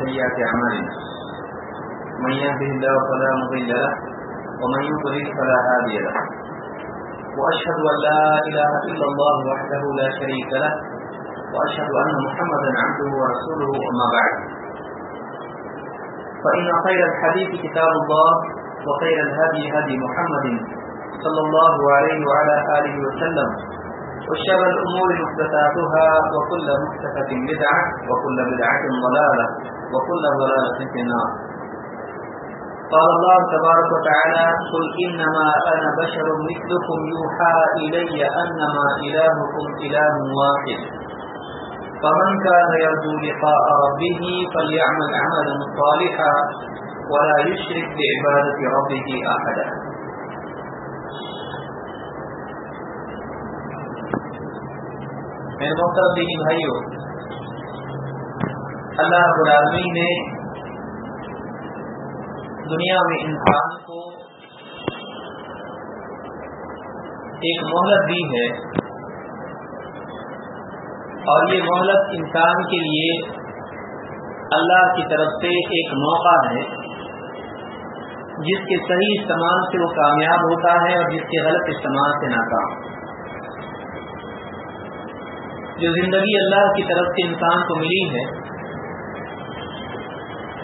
سيئات اعمالنا من يهده الله فلا مضل له، ومن يضلل فلا هادي له. واشهد ان لا اله الا الله وحده لا شريك له واشهد ان محمدا عبده ورسوله اما بعد. فان خير الحديث كتاب الله، وخير الهدي هدي محمد صلى الله عليه وعلى اله وسلم. وشر الأمور محدثاتها، وكل محدثة بدعة، وكل بدعة ضلالة. وكل ضلالة في النار. قال الله تبارك وتعالى قل إنما أنا بشر مثلكم يوحى إلي أنما إلهكم إله واحد. فمن كان يرجو لقاء ربه فليعمل عملا صالحا ولا يشرك بعبادة ربه أحدا میرے محترم دینی بھائیو اللہ رب نے دنیا میں انسان کو ایک مہلت دی ہے اور یہ مہلت انسان کے لیے اللہ کی طرف سے ایک موقع ہے، جس کے صحیح استعمال سے وہ کامیاب ہوتا ہے اور جس کے غلط استعمال سے ناکام۔ جو زندگی اللہ کی طرف سے انسان کو ملی ہے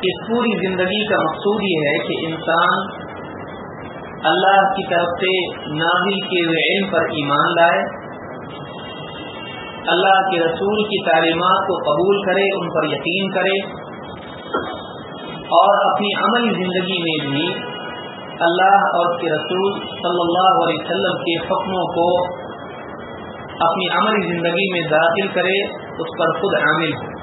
اس پوری زندگی کا مقصود یہ ہے کہ انسان اللہ کی طرف سے نازل کیے ہوئے علم پر ایمان لائے، اللہ کے رسول کی تعلیمات کو قبول کرے، ان پر یقین کرے، اور اپنی عملی زندگی میں بھی اللہ اور کے رسول صلی اللہ علیہ وسلم کے حکموں کو اپنی عملی زندگی میں داخل کرے، اس پر خود عامل ہو۔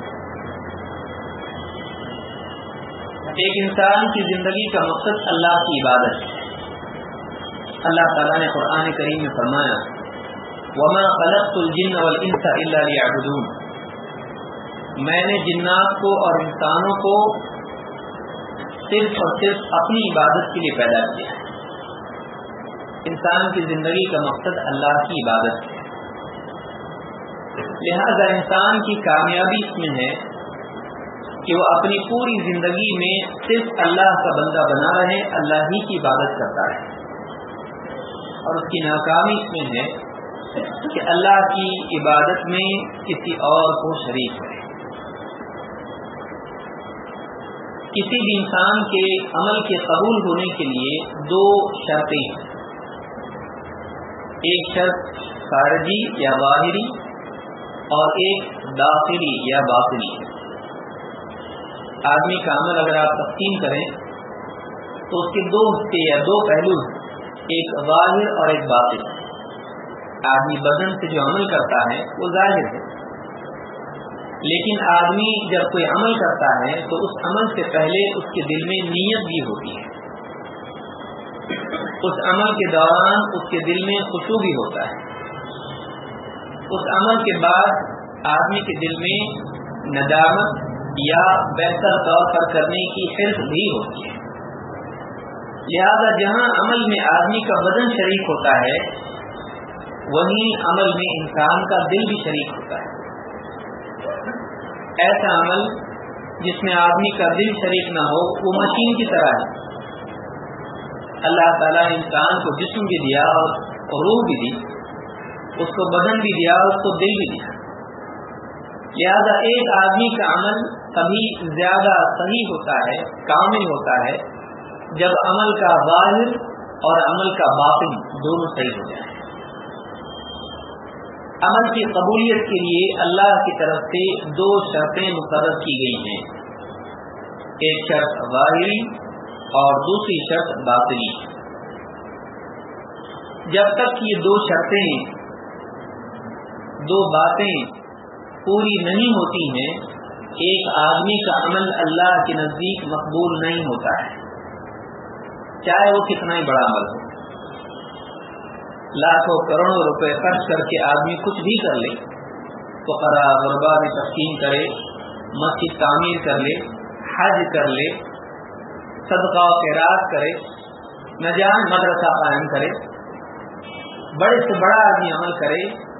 ایک انسان کی زندگی کا مقصد اللہ کی عبادت ہے۔ اللہ تعالیٰ نے قرآن کریم میں فرمایا، وما خلقت الجن والانس الا ليعبدون۔ میں نے جنات کو اور انسانوں کو صرف اور صرف اپنی عبادت کے لیے پیدا کیا ہے۔ انسان کی زندگی کا مقصد اللہ کی عبادت ہے۔ لہذا انسان کی کامیابی اس میں ہے کہ وہ اپنی پوری زندگی میں صرف اللہ کا بندہ بنا رہے، اللہ ہی کی عبادت کرتا ہے اور اس کی ناکامی اس میں ہے کہ اللہ کی عبادت میں کسی اور کو شریک ہے کسی بھی انسان کے عمل کے قبول ہونے کے لیے دو شرطیں ہیں۔ ایک شرط خارجی یا باہری اور ایک داخلی یا باطنی۔ آدمی کا عمل اگر آپ تقسیم کریں، تو اس کے دو حصے یا دو پہلو ایک ظاہر اور ایک باطن۔ آدمی بدن سے جو عمل کرتا ہے، وہ ظاہر ہے۔ لیکن آدمی جب کوئی عمل کرتا ہے، تو اس عمل سے پہلے اس کے دل میں نیت بھی ہوتی ہے۔ اس عمل کے دوران اس کے دل میں خوشبو بھی ہوتا ہے۔ اس عمل کے بعد آدمی کے دل میں ندامت یا بہتر طور پر کرنے کی حرف بھی ہوتی ہے۔ لہذا جہاں عمل میں آدمی کا بدن شریک ہوتا ہے وہیں عمل میں انسان کا دل بھی شریک ہوتا ہے۔ ایسا عمل جس میں آدمی کا دل شریک نہ ہو، وہ مشین کی طرح ہے۔ اللہ تعالیٰ نے انسان کو جسم بھی دیا اور روح بھی دی، اس کو بدن بھی دیا اور اس کو دل بھی دیا۔ لہذا ایک آدمی کا عمل کبھی زیادہ صحیح ہوتا ہے، کامل ہوتا ہے، جب عمل کا ظاہر اور عمل کا باطن دونوں صحیح ہو جائے۔ عمل کی قبولیت کے لیے اللہ کی طرف سے دو شرطیں مقرر کی گئی ہیں۔ ایک شرط ظاہری اور دوسری شرط باطنی۔ جب تک یہ دو شرطیں، دو باتیں پوری نہیں ہوتی ہیں ایک آدمی کا عمل اللہ کے نزدیک مقبول نہیں ہوتا ہے۔ چاہے وہ کتنا ہی بڑا عمل ہو۔ لاکھوں کروڑوں روپے خرچ کر کے آدمی کچھ بھی کر لے تو قرا غربا میں تسکین کرے، مسجد تعمیر کر لے، حج کر لے، صدقہ و خیرات کرے نہ جان مدرسہ قائم کرے، بڑے سے بڑا آدمی عمل کرے،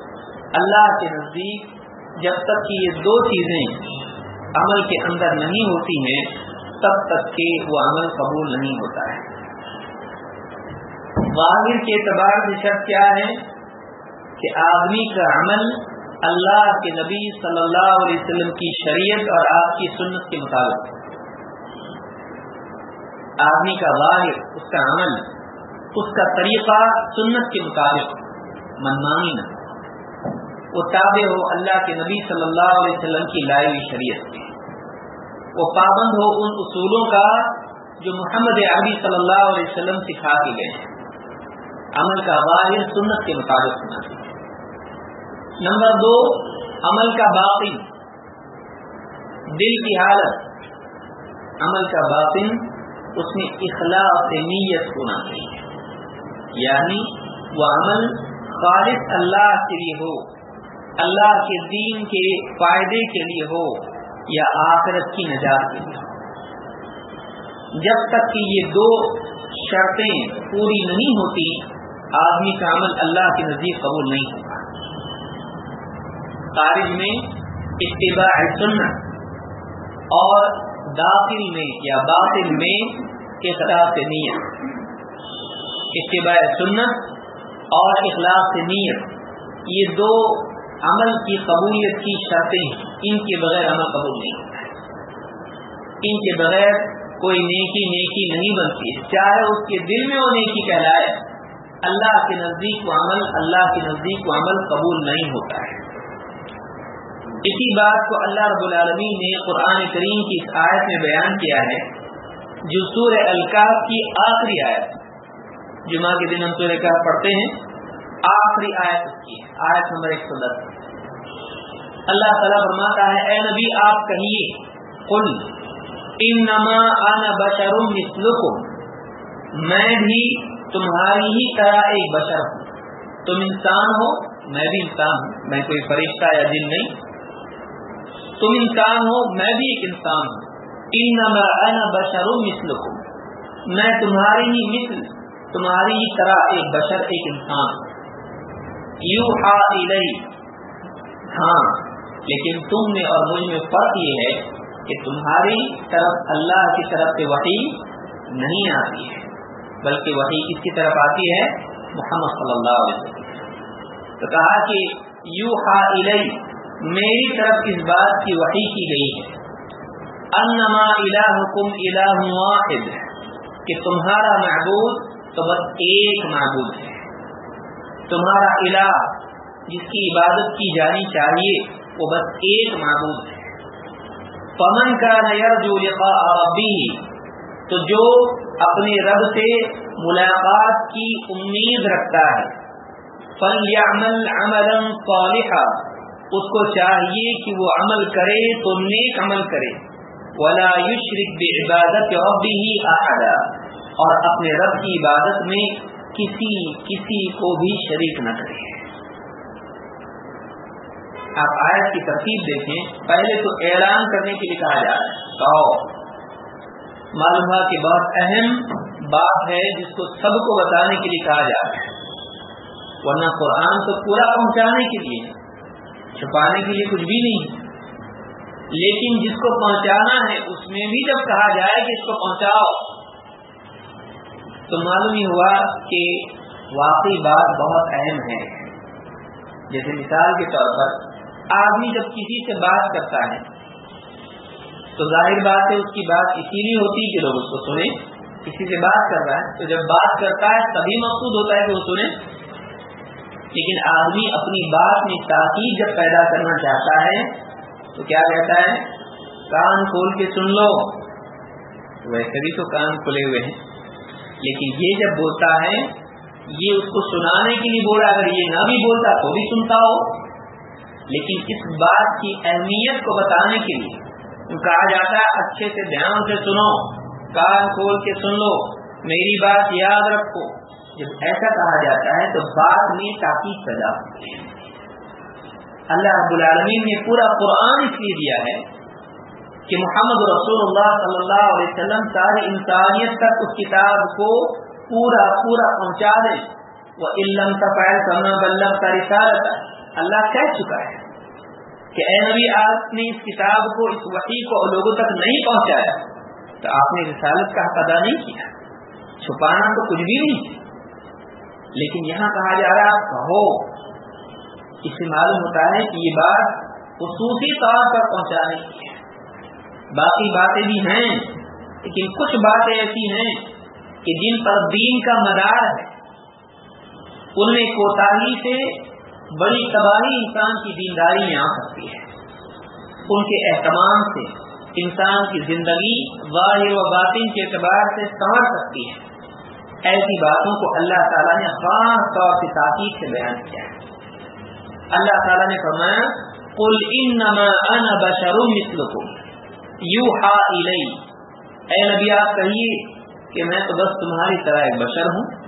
اللہ کے نزدیک جب تک کہ یہ دو چیزیں عمل کے اندر نہیں ہوتی ہیں، تب تک کہ وہ عمل قبول نہیں ہوتا ہے۔ واحد کے اعتبار سے شرط کیا ہے کہ آدمی کا عمل اللہ کے نبی صلی اللہ علیہ وسلم کی شریعت اور آپ کی سنت کے مطابق۔ آدمی کا واحد اس کا عمل، اس کا طریقہ سنت کے مطابق، منمانی نہ وہ تابع ہو اللہ کے نبی صلی اللہ علیہ وسلم کی لائی ہوئی شریعت وہ پابند ہو ان اصولوں کا جو محمد عربی صلی اللہ علیہ وسلم سکھا کے گئے ہیں۔ عمل کا واحد سنت کے مطابق ہونا چاہیے۔ نمبر دو، عمل کا باطن۔ دل کی حالت۔ عمل کا باطن اس میں اخلاق نیت ہونا چاہیے۔ یعنی وہ عمل خالص اللہ کے لیے ہو۔ اللہ کے دین کے فائدے کے لیے ہو یا آخرت کی نجات کے لیے ہو۔ جب تک کہ یہ دو شرطیں پوری نہیں ہوتی، آدمی کا عمل اللہ کے نزدیک قبول نہیں ہوگا خارج میں اتباع سنت اور داخل میں یا باطل میں اخلاق سے نیت۔ اتباع سنت اور اخلاق سے نیت، یہ دو عمل کی قبولیت کی شرطیں ان کے بغیر عمل قبول نہیں ہوتا ان کے بغیر کوئی نیکی نیکی نہیں بنتی۔ چاہے اس کے دل میں وہ نیکی کہلائے۔ اللہ کے نزدیک وہ عمل، اللہ کے نزدیک وہ عمل قبول نہیں ہوتا ہے۔ اسی بات کو اللہ رب العالمین نے قرآن کریم کی اس آیت میں بیان کیا ہے۔ جو سورہ الکاف کی آخری آیت، جمعہ کے دن ہم سورہ کا پڑھتے ہیں، آخری آیت اس کی آیت نمبر ایک سو دس۔ اللہ تعالیٰ فرماتا ہے، اے نبی، آپ کہیے، قل، انما انا بشر مثلکم، میں بھی تمہاری ہی طرح ایک بشر ہوں۔ تم انسان ہو، میں بھی انسان ہوں، میں کوئی فرشتہ یا دن نہیں۔ تم انسان ہو، میں بھی ایک انسان ہوں۔ انما انا بشر مثلکم، میں تمہاری ہی مثل، تمہاری ہی طرح ایک بشر، ایک انسان یو ہاں۔ لیکن تم میں اور مجھ میں فرق یہ ہے کہ تمہاری طرف اللہ کی طرف سے وحی نہیں آتی ہے، بلکہ وہی کس کی طرف آتی ہے؟ محمد صلی اللہ علیہ وسلم تو کہا کہ یو ہا میری طرف اس بات کی وحی کی گئی ہے۔ انما الہکم الہ واحد، کہ تمہارا معبود تو بس ایک معبود ہے۔ تمہارا الہ، جس کی عبادت کی جانی چاہیے وہ بس ایک معبود ہے۔ پمن کا نیر جو ربی تو جو اپنے رب سے ملاقات کی امید رکھتا ہے۔ فل عمل عمل صالحا، اس کو چاہیے کہ وہ عمل کرے تو نیک عمل کرے۔ ولا یشرک بعبادت ربه احدا اور اپنے رب کی عبادت میں کسی کسی کو بھی شریک نہ کرے۔ آپ آیت کی ترتیب دیکھیں، پہلے تو اعلان کرنے کے لیے کہا جا رہا ہے۔ معلوم ہوا کہ بہت اہم بات ہے جس کو سب کو بتانے کے لیے کہا جا رہا ہے۔ ورنہ قرآن تو پورا پہنچانے کے لیے، چھپانے کے لیے کچھ بھی نہیں۔ لیکن جس کو پہنچانا ہے، اس میں بھی جب کہا جائے کہ اس کو پہنچاؤ، تو معلوم ہی ہوا کہ واقعی بات بہت اہم ہے۔ جیسے مثال کے طور پر آدمی جب کسی سے بات کرتا ہے، تو ظاہر بات ہے، اس کی بات اسی لیے ہوتی ہے کہ لوگ اس کو سنیں۔ کسی سے بات کر رہا ہے، تو جب بات کرتا ہے، تبھی مقصود ہوتا ہے کہ وہ سنیں۔ لیکن آدمی اپنی بات میں تاکید جب پیدا کرنا چاہتا ہے، تو کیا کہتا ہے؟ کان کھول کے سن لو۔ ویسے بھی تو کان کھلے ہوئے ہیں۔ لیکن یہ جب بولتا ہے، یہ اس کو سنانے کے لیے بولا اگر یہ نہ بھی بولتا تو بھی سنتا ہو۔ لیکن اس بات کی اہمیت کو بتانے کے لیے کہا جاتا ہے، اچھے سے دھیان سے سنو، کان کھول کے سن لو، میری بات یاد رکھو۔ جب ایسا کہا جاتا ہے تو بات میں تاکید پیدا ہوتی ہے۔ اللہ رب العالمین نے پورا قرآن اس لیے دیا ہے کہ محمد رسول اللہ صلی اللہ علیہ وسلم ساری انسانیت تک اس کتاب کو پورا پورا پہنچا دیں وہ علم تفائل کرنا بلب کا رسالت اللہ کہہ چکا ہے کہ اے نبی، آپ نے اس کتاب کو، اس وحی کو لوگوں تک نہیں پہنچایا، تو آپ نے رسالت کا حق ادا نہیں کیا۔ چھپانا تو کچھ بھی نہیں۔ لیکن یہاں کہا جا رہا کہو اس سے معلوم ہوتا ہے کہ یہ بات خصوصی طور پر پہنچانے کی ہے۔ باقی باتیں بھی ہیں، لیکن کچھ باتیں ایسی ہیں کہ جن پر دین کا مدار ہے۔ ان میں کوتاہی سے بڑی تباہی انسان کی دینداری میں آ سکتی ہے۔ ان کے اہتمام سے انسان کی زندگی واحد و باطن کے اعتبار سے سنور سکتی ہے۔ ایسی باتوں کو اللہ تعالیٰ نے خاص طور سے تاکید سے بیان کیا ہے۔ اللہ تعالیٰ نے فرمایا، قل انما انا بشر مثلكم یوحا الی۔ اے نبی، آپ کہیے کہ میں تو بس تمہاری طرح ایک بشر ہوں۔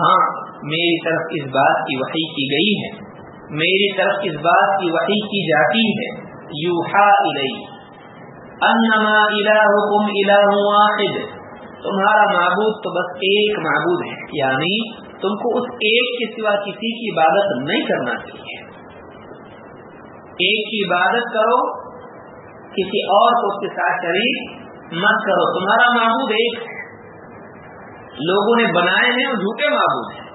ہاں میری طرف اس بات کی وحی کی گئی ہے۔ میری طرف اس بات کی وحی کی جاتی ہے۔ یوحا الی انما الہکم الہ واحد۔ تمہارا معبود تو بس ایک معبود ہے۔ یعنی تم کو اس ایک کے سوا کسی کی عبادت نہیں کرنا چاہیے۔ ایک کی عبادت کرو، کسی اور کو اس کے ساتھ شریک مت کرو۔ تمہارا معبود ایک ہے۔ لوگوں نے بنائے ہیں اور جھوٹے معبود ہیں۔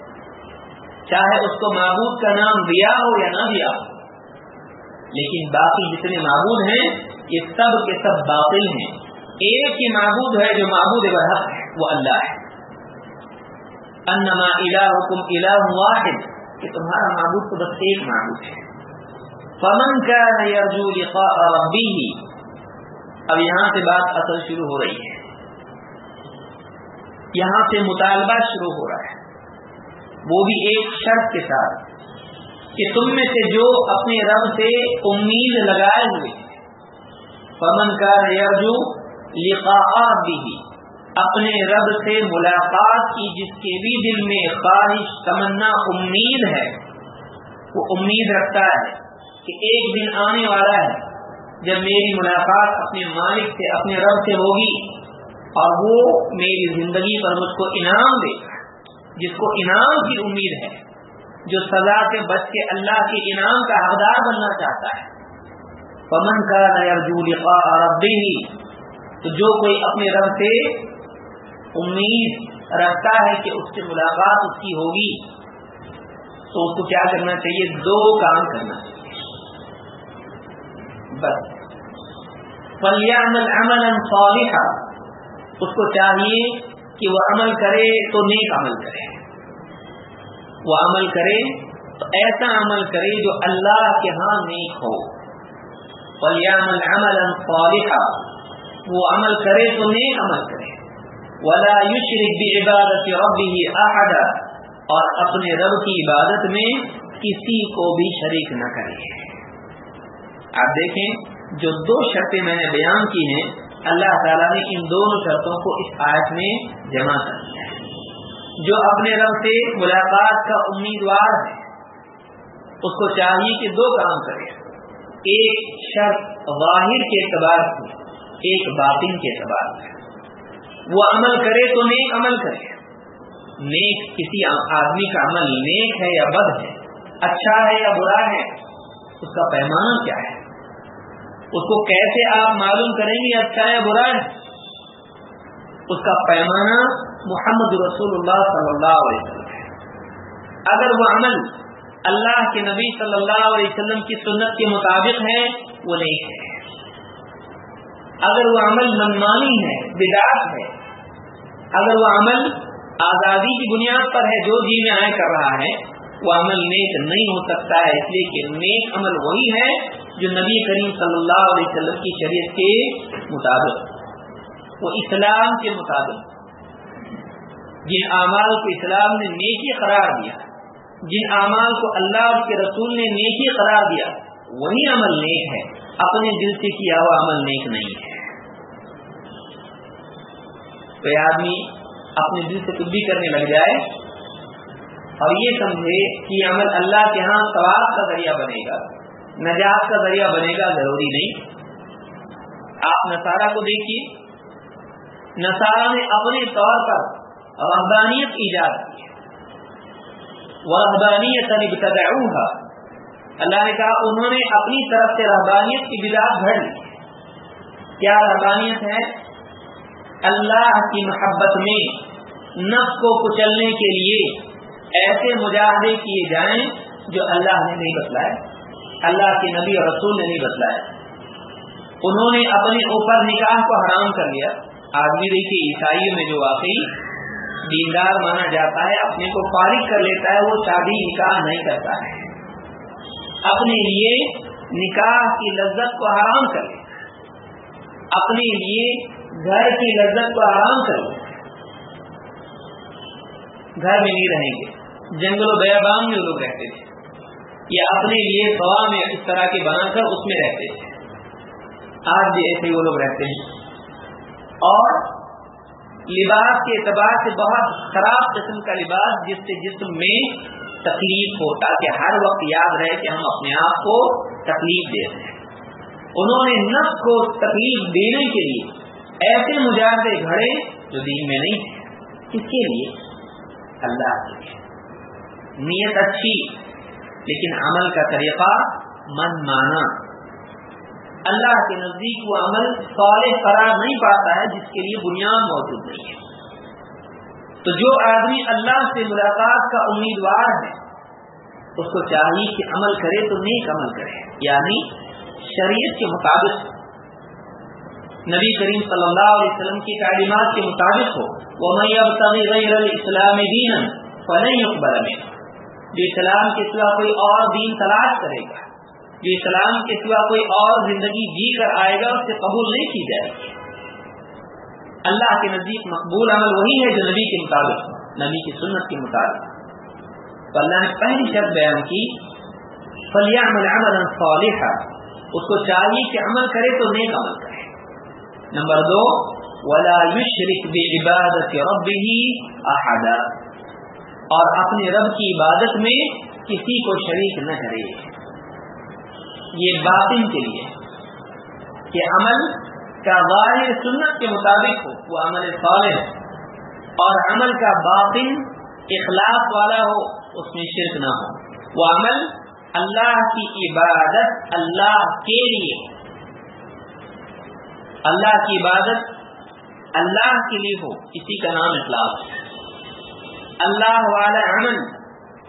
چاہے اس کو معبود کا نام دیا ہو یا نہ دیا ہو۔ لیکن باقی جتنے معبود ہیں، یہ سب کے سب باطل ہیں۔ ایک ہی معبود ہے جو معبود برحق ہے، وہ اللہ ہے۔ انما الہکم الہ واحد، کہ تمہارا معبود تو بس ایک معبود ہے۔ فمن كان يرجو لقاء ربه اب یہاں سے بات اصل شروع ہو رہی ہے۔ یہاں سے مطالبہ شروع ہو رہا ہے۔ وہ بھی ایک شرط کے ساتھ کہ تم میں سے جو اپنے رب سے امید لگائے ہوئے پمن کا یرجو لقاء بھی اپنے رب سے ملاقات کی جس کے بھی دل میں خواہش، تمنا، امید ہے، وہ امید رکھتا ہے کہ ایک دن آنے والا ہے، جب میری ملاقات اپنے مالک سے، اپنے رب سے ہوگی اور وہ میری زندگی پر مجھ کو انعام دے گا۔ جس کو انعام کی امید ہے، جو سزا سے بچ کے اللہ کے انعام کا حقدار بننا چاہتا ہے۔ پمن کا نرجو لقاء ربی تو جو کوئی اپنے رب سے امید رکھتا ہے کہ اس سے ملاقات اس کی ہوگی، تو اس کو کیا کرنا چاہیے؟ دو کام کرنا چاہیے۔ بس۔ فلیعمل عملا صالحا، اس کو چاہیے کہ وہ عمل کرے تو نیک عمل کرے۔ وہ عمل کرے تو ایسا عمل کرے جو اللہ کے ہاں نیک ہو۔ فلیعمل عملا وہ عمل کرے تو نیک عمل کرے۔ ولا يشرك بعبادت ربه احدا اور اپنے رب کی عبادت میں کسی کو بھی شریک نہ کرے۔ آپ دیکھیں، جو دو شرطیں میں نے بیان کی ہیں اللہ تعالیٰ نے ان دونوں شرطوں کو اس آیت میں جمع کر دیا ہے۔ جو اپنے رب سے ملاقات کا امیدوار ہے، اس کو چاہیے کہ دو کام کرے۔ ایک شرط واحد کے اعتبار سے، ایک باطن کے اعتبار سے۔ وہ عمل کرے تو نیک عمل کرے۔ نیک کسی آدمی کا عمل نیک ہے یا بد ہے اچھا ہے یا برا ہے، اس کا پیمانہ کیا ہے؟ اس کو کیسے آپ معلوم کریں گے اچھا ہے برا ہے؟ اس کا پیمانہ محمد رسول اللہ صلی اللہ علیہ وسلم ہے۔ اگر وہ عمل اللہ کے نبی صلی اللہ علیہ وسلم کی سنت کے مطابق ہے، وہ نیک ہے۔ اگر وہ عمل منمانی ہے بداعت ہے، اگر وہ عمل آزادی کی بنیاد پر ہے، جو جی میں آئے کر رہا ہے، وہ عمل نیک نہیں ہو سکتا ہے، اس لیے کہ نیک عمل وہی ہے جو نبی کریم صلی اللہ علیہ وسلم کی شریعت کے مطابق، وہ اسلام کے مطابق۔ جن اعمال کو اسلام نے نیکی قرار دیا، جن اعمال کو اللہ کے رسول نے نیکی قرار دیا، وہی عمل نیک ہے۔ اپنے دل سے کیا ہوا عمل نیک نہیں ہے۔ تو آدمی اپنے دل سے کچھ بھی کرنے لگ جائے اور یہ سمجھے کہ یہ عمل اللہ کے ہاں ثواب کا ذریعہ بنے گا۔ نجات کا ذریعہ بنے گا، ضروری نہیں۔ آپ نصارہ کو دیکھیے۔ نصارہ نے اپنے طور پر رحدانیت ایجاد کی ورهبانیت ابتدعوها۔ اللہ نے کہا، انہوں نے اپنی طرف سے رہبانیت کی بدعت گھڑ لی۔ کیا رہبانیت ہے؟ اللہ کی محبت میں نفس کو کچلنے کے لیے ایسے مجاہدے کیے جائیں جو اللہ نے نہیں بتلائے۔ اللہ کے نبی اور رسول نے نہیں بتلائے انہوں نے اپنے اوپر نکاح کو حرام کر لیا۔ آدمی دیکھیے، عیسائیوں میں جو واقعی دیندار مانا جاتا ہے، اپنے کو فارغ کر لیتا ہے، وہ شادی نکاح نہیں کرتا ہے۔ اپنے لیے نکاح کی لذت کو حرام کر لے اپنے لیے گھر کی لذت کو حرام کر لے گھر میں نہیں رہیں گے۔ جنگل و بیابان میں وہ لوگ رہتے تھے۔ یا اپنے لیے ہوا میں اس طرح کے بنا کر اس میں رہتے تھے آج بھی ایسے وہ لوگ رہتے ہیں۔ اور لباس کے اعتبار سے بہت خراب قسم کا لباس جس سے جسم میں تکلیف ہو، تاکہ ہر وقت یاد رہے کہ ہم اپنے آپ کو تکلیف دے رہے ہیں۔ انہوں نے نفس کو تکلیف دینے کے لیے ایسے مجاہدے گھڑے جو دین میں نہیں تھے کس کے لیے اللہ کے لیے نیت اچھی لیکن عمل کا طریقہ من مانا۔ اللہ کے نزدیک وہ عمل صالح قرار نہیں پاتا ہے، جس کے لیے بنیاد موجود نہیں ہے۔ تو جو آدمی اللہ سے ملاقات کا امیدوار ہے، اس کو چاہیے کہ عمل کرے تو نیک عمل کرے۔ یعنی شریعت کے مطابق نبی کریم صلی اللہ علیہ وسلم کی تعلیمات کے مطابق ہو۔ وہ میں غیر الاسلام دین فلن اکبر میں جی، جو اسلام کے سوا کوئی اور دین تلاش کرے گا۔ جی، جو اسلام کے سوا کوئی اور زندگی جی کر آئے گا، اس سے قبول نہیں کی جائے گی۔ اللہ کے نزدیک مقبول عمل وہی ہے جو نبی کے مطابق، نبی کی سنت کے مطابق۔ تو اللہ نے پہلی شرط بیان کی فلیہ عمل عمل صالحہ اس کو چاہیے کہ عمل کرے تو نیک عمل کرے۔ نمبر دو، ولا يشرك بعبادت ربه احدا اور اپنے رب کی عبادت میں کسی کو شریک نہ کرے۔ یہ باطن کے لیے کہ عمل کا ظاہر سنت کے مطابق ہو، وہ عمل صالح اور عمل کا باطن اخلاق والا ہو، اس میں شرک نہ ہو۔ وہ عمل اللہ کی عبادت اللہ کے لیے۔ اللہ کی عبادت اللہ کے لیے ہو، اسی کا نام اخلاق اللہ والا عمل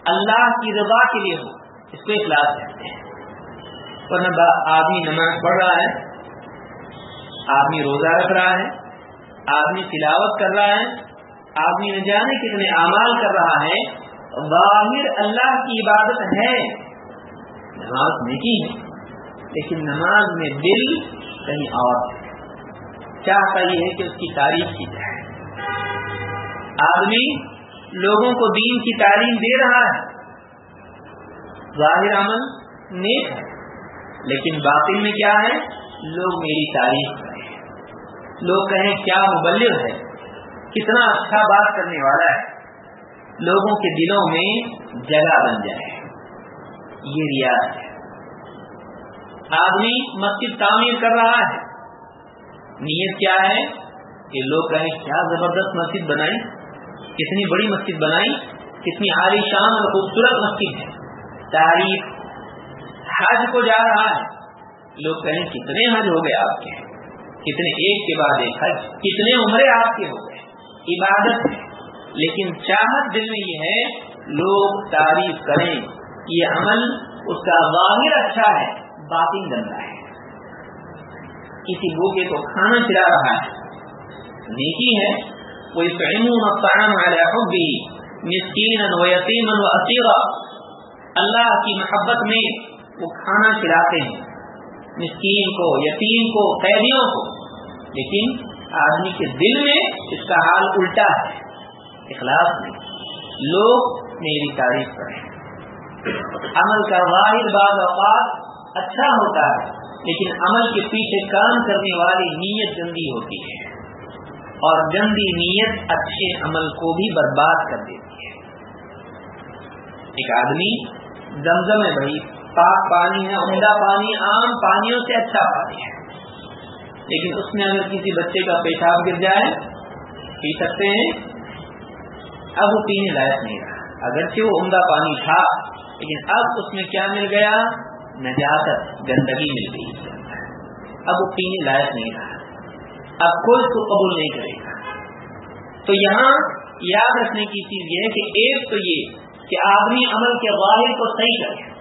اللہ کی رضا کے لیے ہو۔ اس کو اخلاق کہتے ہیں۔ ورنہ آدمی نماز پڑھ رہا ہے، آدمی روزہ رکھ رہا ہے، آدمی تلاوت کر رہا ہے، آدمی نہ جانے کتنے اعمال کر رہا ہے، ظاہر اللہ کی عبادت ہے۔ نماز نیکی ہے، لیکن نماز میں دل کہیں اور چاہتا یہ ہے کہ اس کی تعریف کی جائے۔ آدمی لوگوں کو دین کی تعلیم دے رہا ہے۔ ظاہر عمل نیک ہے، لیکن باطن میں کیا ہے؟ لوگ میری تعریف کریں لوگ کہیں کیا مبلغ ہے، کتنا اچھا بات کرنے والا ہے۔ لوگوں کے دلوں میں جگہ بن جائے۔ یہ ریاض ہے۔ آدمی مسجد تعمیر کر رہا ہے۔ نیت کیا ہے؟ کہ لوگ کہیں کیا زبردست مسجد بنائی کتنی بڑی مسجد بنائی، کتنی عالی شان اور خوبصورت مسجد ہے۔ تعریف حج کو جا رہا ہے۔ لوگ کہیں، کتنے حج ہو گئے آپ کے؟ کتنے ایک کے بعد ایک حج۔ کتنے عمرے آپ کے ہو گئے؟ عبادت ہے۔ لیکن چاہت دل میں یہ ہے، لوگ تعریف کریں یہ عمل اس کا ظاہر اچھا ہے، باطن گندا ہے۔ کسی بوکے کو کھانا کھلا رہا ہے۔ نیکی ہے۔ وہ بھی مسکین و یتیم و عصیرہ اللہ کی محبت میں وہ کھانا کھلاتے ہیں۔ مسکین کو، یتیم کو، قیدیوں کو۔ لیکن آدمی کے دل میں اس کا حال الٹا ہے۔ اخلاص میں۔ لوگ میری تعریف کریں۔ عمل کا واحد بعض اوقات اچھا ہوتا ہے، لیکن عمل کے پیچھے کام کرنے والی نیت گندی ہوتی ہے۔ اور گندی نیت اچھے عمل کو بھی برباد کر دیتی ہے۔ ایک آدمی زمزم ہے بھائی، پاک پانی ہے، عمدہ پانی، عام پانیوں سے اچھا پانی ہے۔ لیکن اس میں اگر کسی بچے کا پیشاب گر جائے، پی سکتے ہیں۔ اب وہ پینے لائق نہیں رہا۔ اگرچہ وہ عمدہ پانی تھا، لیکن اب اس میں کیا مل گیا؟ نجاست، گندگی مل گئی۔ اب وہ پینے لائق نہیں رہا۔ اب کوئی اس کو قبول نہیں کرے گا۔ تو یہاں یاد رکھنے کی چیز یہ ہے کہ ایک تو یہ کہ آدمی عمل کے واحد کو صحیح کرے،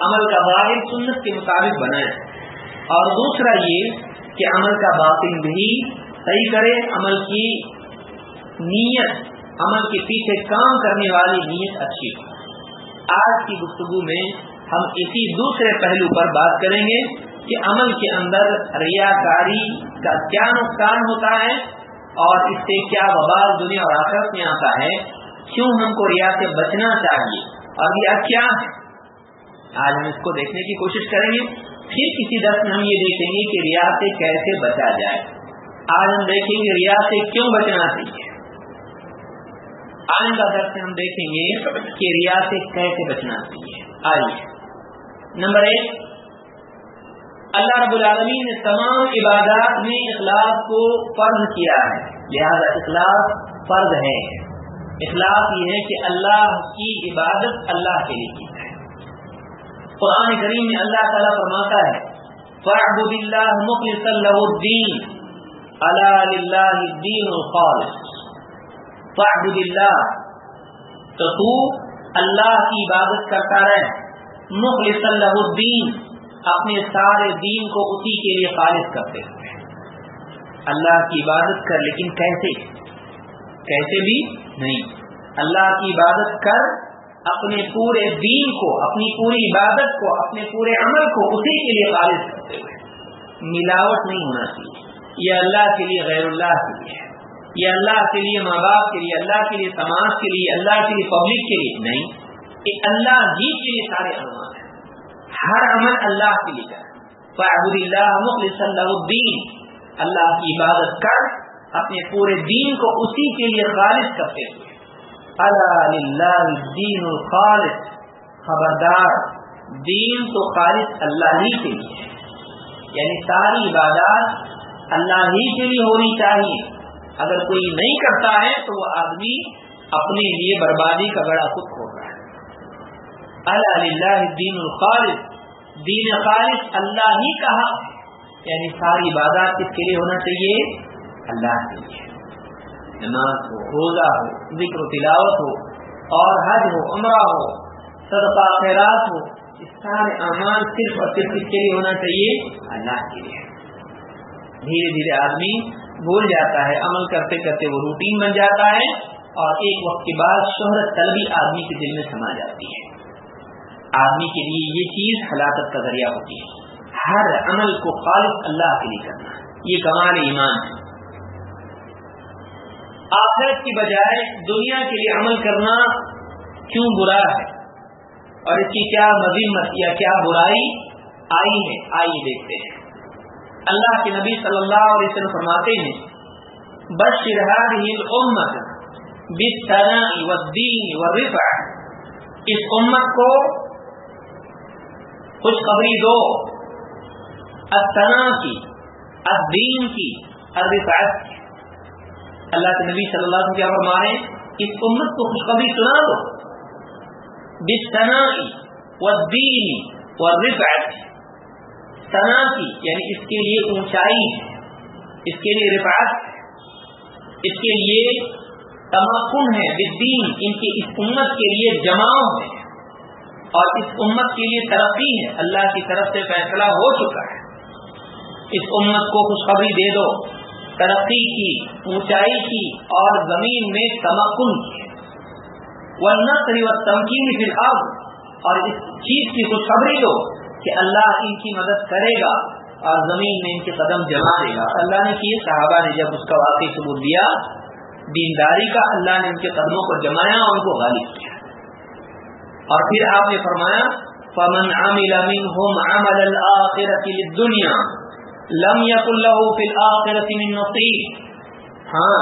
عمل کا واحد سنت کے مطابق بنائے۔ اور دوسرا یہ کہ عمل کا باطن بھی صحیح کرے، عمل کی نیت، عمل کے پیچھے کام کرنے والی نیت اچھی۔ ہو آج کی گفتگو میں ہم اسی دوسرے پہلو پر بات کریں گے۔ کہ عمل کے اندر ریاکاری کا کیا نقصان ہوتا ہے اور اس سے کیا وبال دنیا اور آخرت میں آتا ہے؟ کیوں ہم کو ریا سے بچنا چاہیے؟ اور ریا کیا ہے؟ آج ہم اس کو دیکھنے کی کوشش کریں گے۔ پھر کسی درس میں ہم یہ دیکھیں گے کہ ریا سے کیسے بچا جائے۔ آج ہم دیکھیں گے ریا سے کیوں بچنا چاہیے۔ آئندہ درس ہم دیکھیں گے کہ ریا سے کیسے بچنا چاہیے۔ آئیے۔ نمبر ایک اللہ رب العالمین نے تمام عبادات میں اخلاق کو فرض کیا ہے۔ لہذا اخلاق فرض ہے۔ اخلاق یہ ہے کہ اللہ کی عبادت اللہ کے لیے کی ہے قرآن کریم میں اللہ تعالیٰ فرماتا ہے فعبد اللہ مخلص له الدین، الا للہ الدین الخالص۔ فعبد اللہ، تو تو اللہ کی عبادت کرتا رہے۔ مخلص له الدین اپنے سارے دین کو اسی کے لیے خالص کرتے ہیں۔ اللہ کی عبادت کر، لیکن کیسے؟ کیسے بھی نہیں۔ اللہ کی عبادت کر، اپنے پورے دین کو، اپنی پوری عبادت کو، اپنے پورے عمل کو اسی کے لیے خالص کرتے ہوئے۔ ملاوٹ نہیں ہونا چاہیے۔ یہ اللہ کے لیے غیر اللہ کے لیے یہ اللہ کے لیے ماں باپ کے لیے، اللہ کے لیے سماج کے لیے، اللہ کے لیے پبلک کے لیے نہیں۔ یہ اللہ جی کے لیے سارے عنوان ہیں۔ ہر عمل اللہ کے لیے فعبد اللہ مخلص اللہ الدین۔ اللہ کی عبادت کر، اپنے پورے دین کو اسی کے لیے خالص کرتے ہوئے۔ اللہ الدین الخالص، خبردار۔ دین تو خالص اللہ ہی کے لیے یعنی ساری عبادات اللہ ہی کے لیے ہونی چاہیے۔ اگر کوئی نہیں کرتا ہے تو وہ آدمی اپنے لیے بربادی کا بڑا خود کھول رہا ہے اللہ دین الخالص؟ دین خالص اللہ ہی کہا۔ یعنی ساری بازار کس کے لیے ہونا چاہیے؟ اللہ کے لیے۔ نماز ہو، روزہ ہو، ذکر و تلاوت ہو، اور حج ہو، عمرہ ہو، صدقہ، خیرات ہو اس سارے اعمال صرف اور صرف کس کے لیے ہونا چاہیے؟ اللہ کے لیے۔ دھیرے دھیرے آدمی بھول جاتا ہے، عمل کرتے کرتے وہ روٹین بن جاتا ہے اور ایک وقت کے بعد شہرت طلبی آدمی کے دل میں سما جاتی ہے۔ آدمی کے لیے یہ چیز ہلاکت کا ذریعہ ہوتی ہے۔ ہر عمل کو خالص اللہ کے لیے کرنا یہ کمال ایمان ہے۔ آخرت کی بجائے دنیا کے لیے عمل کرنا کیوں برا ہے؟ اور اس کی کیا مذمت یا کیا برائی آئی ہے؟ آئیے دیکھتے ہیں۔ اللہ کے نبی صلی اللہ علیہ وسلم فرماتے ہیں بس امت اس امت کو خوشخبری دو۔ التنا کی، الدین کی، الرفعت کی۔ اللہ کے نبی صلی اللہ علیہ وسلم کیا اس امت کو خوشخبری سنا دو۔ بسنائی والدین والرفعت۔ سنا کی یعنی اس کے لیے اونچائی اس کے لیے رفعت اس کے لیے تمکن ہے۔ بدین ان کی اس امت کے لیے جماؤ ہے۔ اور اس امت کے لیے ترقی ہے۔ اللہ کی طرف سے فیصلہ ہو چکا ہے۔ اس امت کو خوشخبری دے دو۔ ترقی کی، اونچائی کی اور زمین میں تمکن کی۔ نقری و تمکین فی الحال اور اس چیز کی خوشخبری دو کہ اللہ ان کی مدد کرے گا اور زمین میں ان کے قدم جما دے گا۔ اللہ نے کیے صحابہ نے جب اس کا واقعی ثبوت دیا، دینداری کا اللہ نے ان کے قدموں کو جمایا اور ان کو غالب کیا۔ اور پھر آپ نے فرمایا، فمن عمل منهم عمل الاخره للدنيا لم يكن له في من نصيب ہاں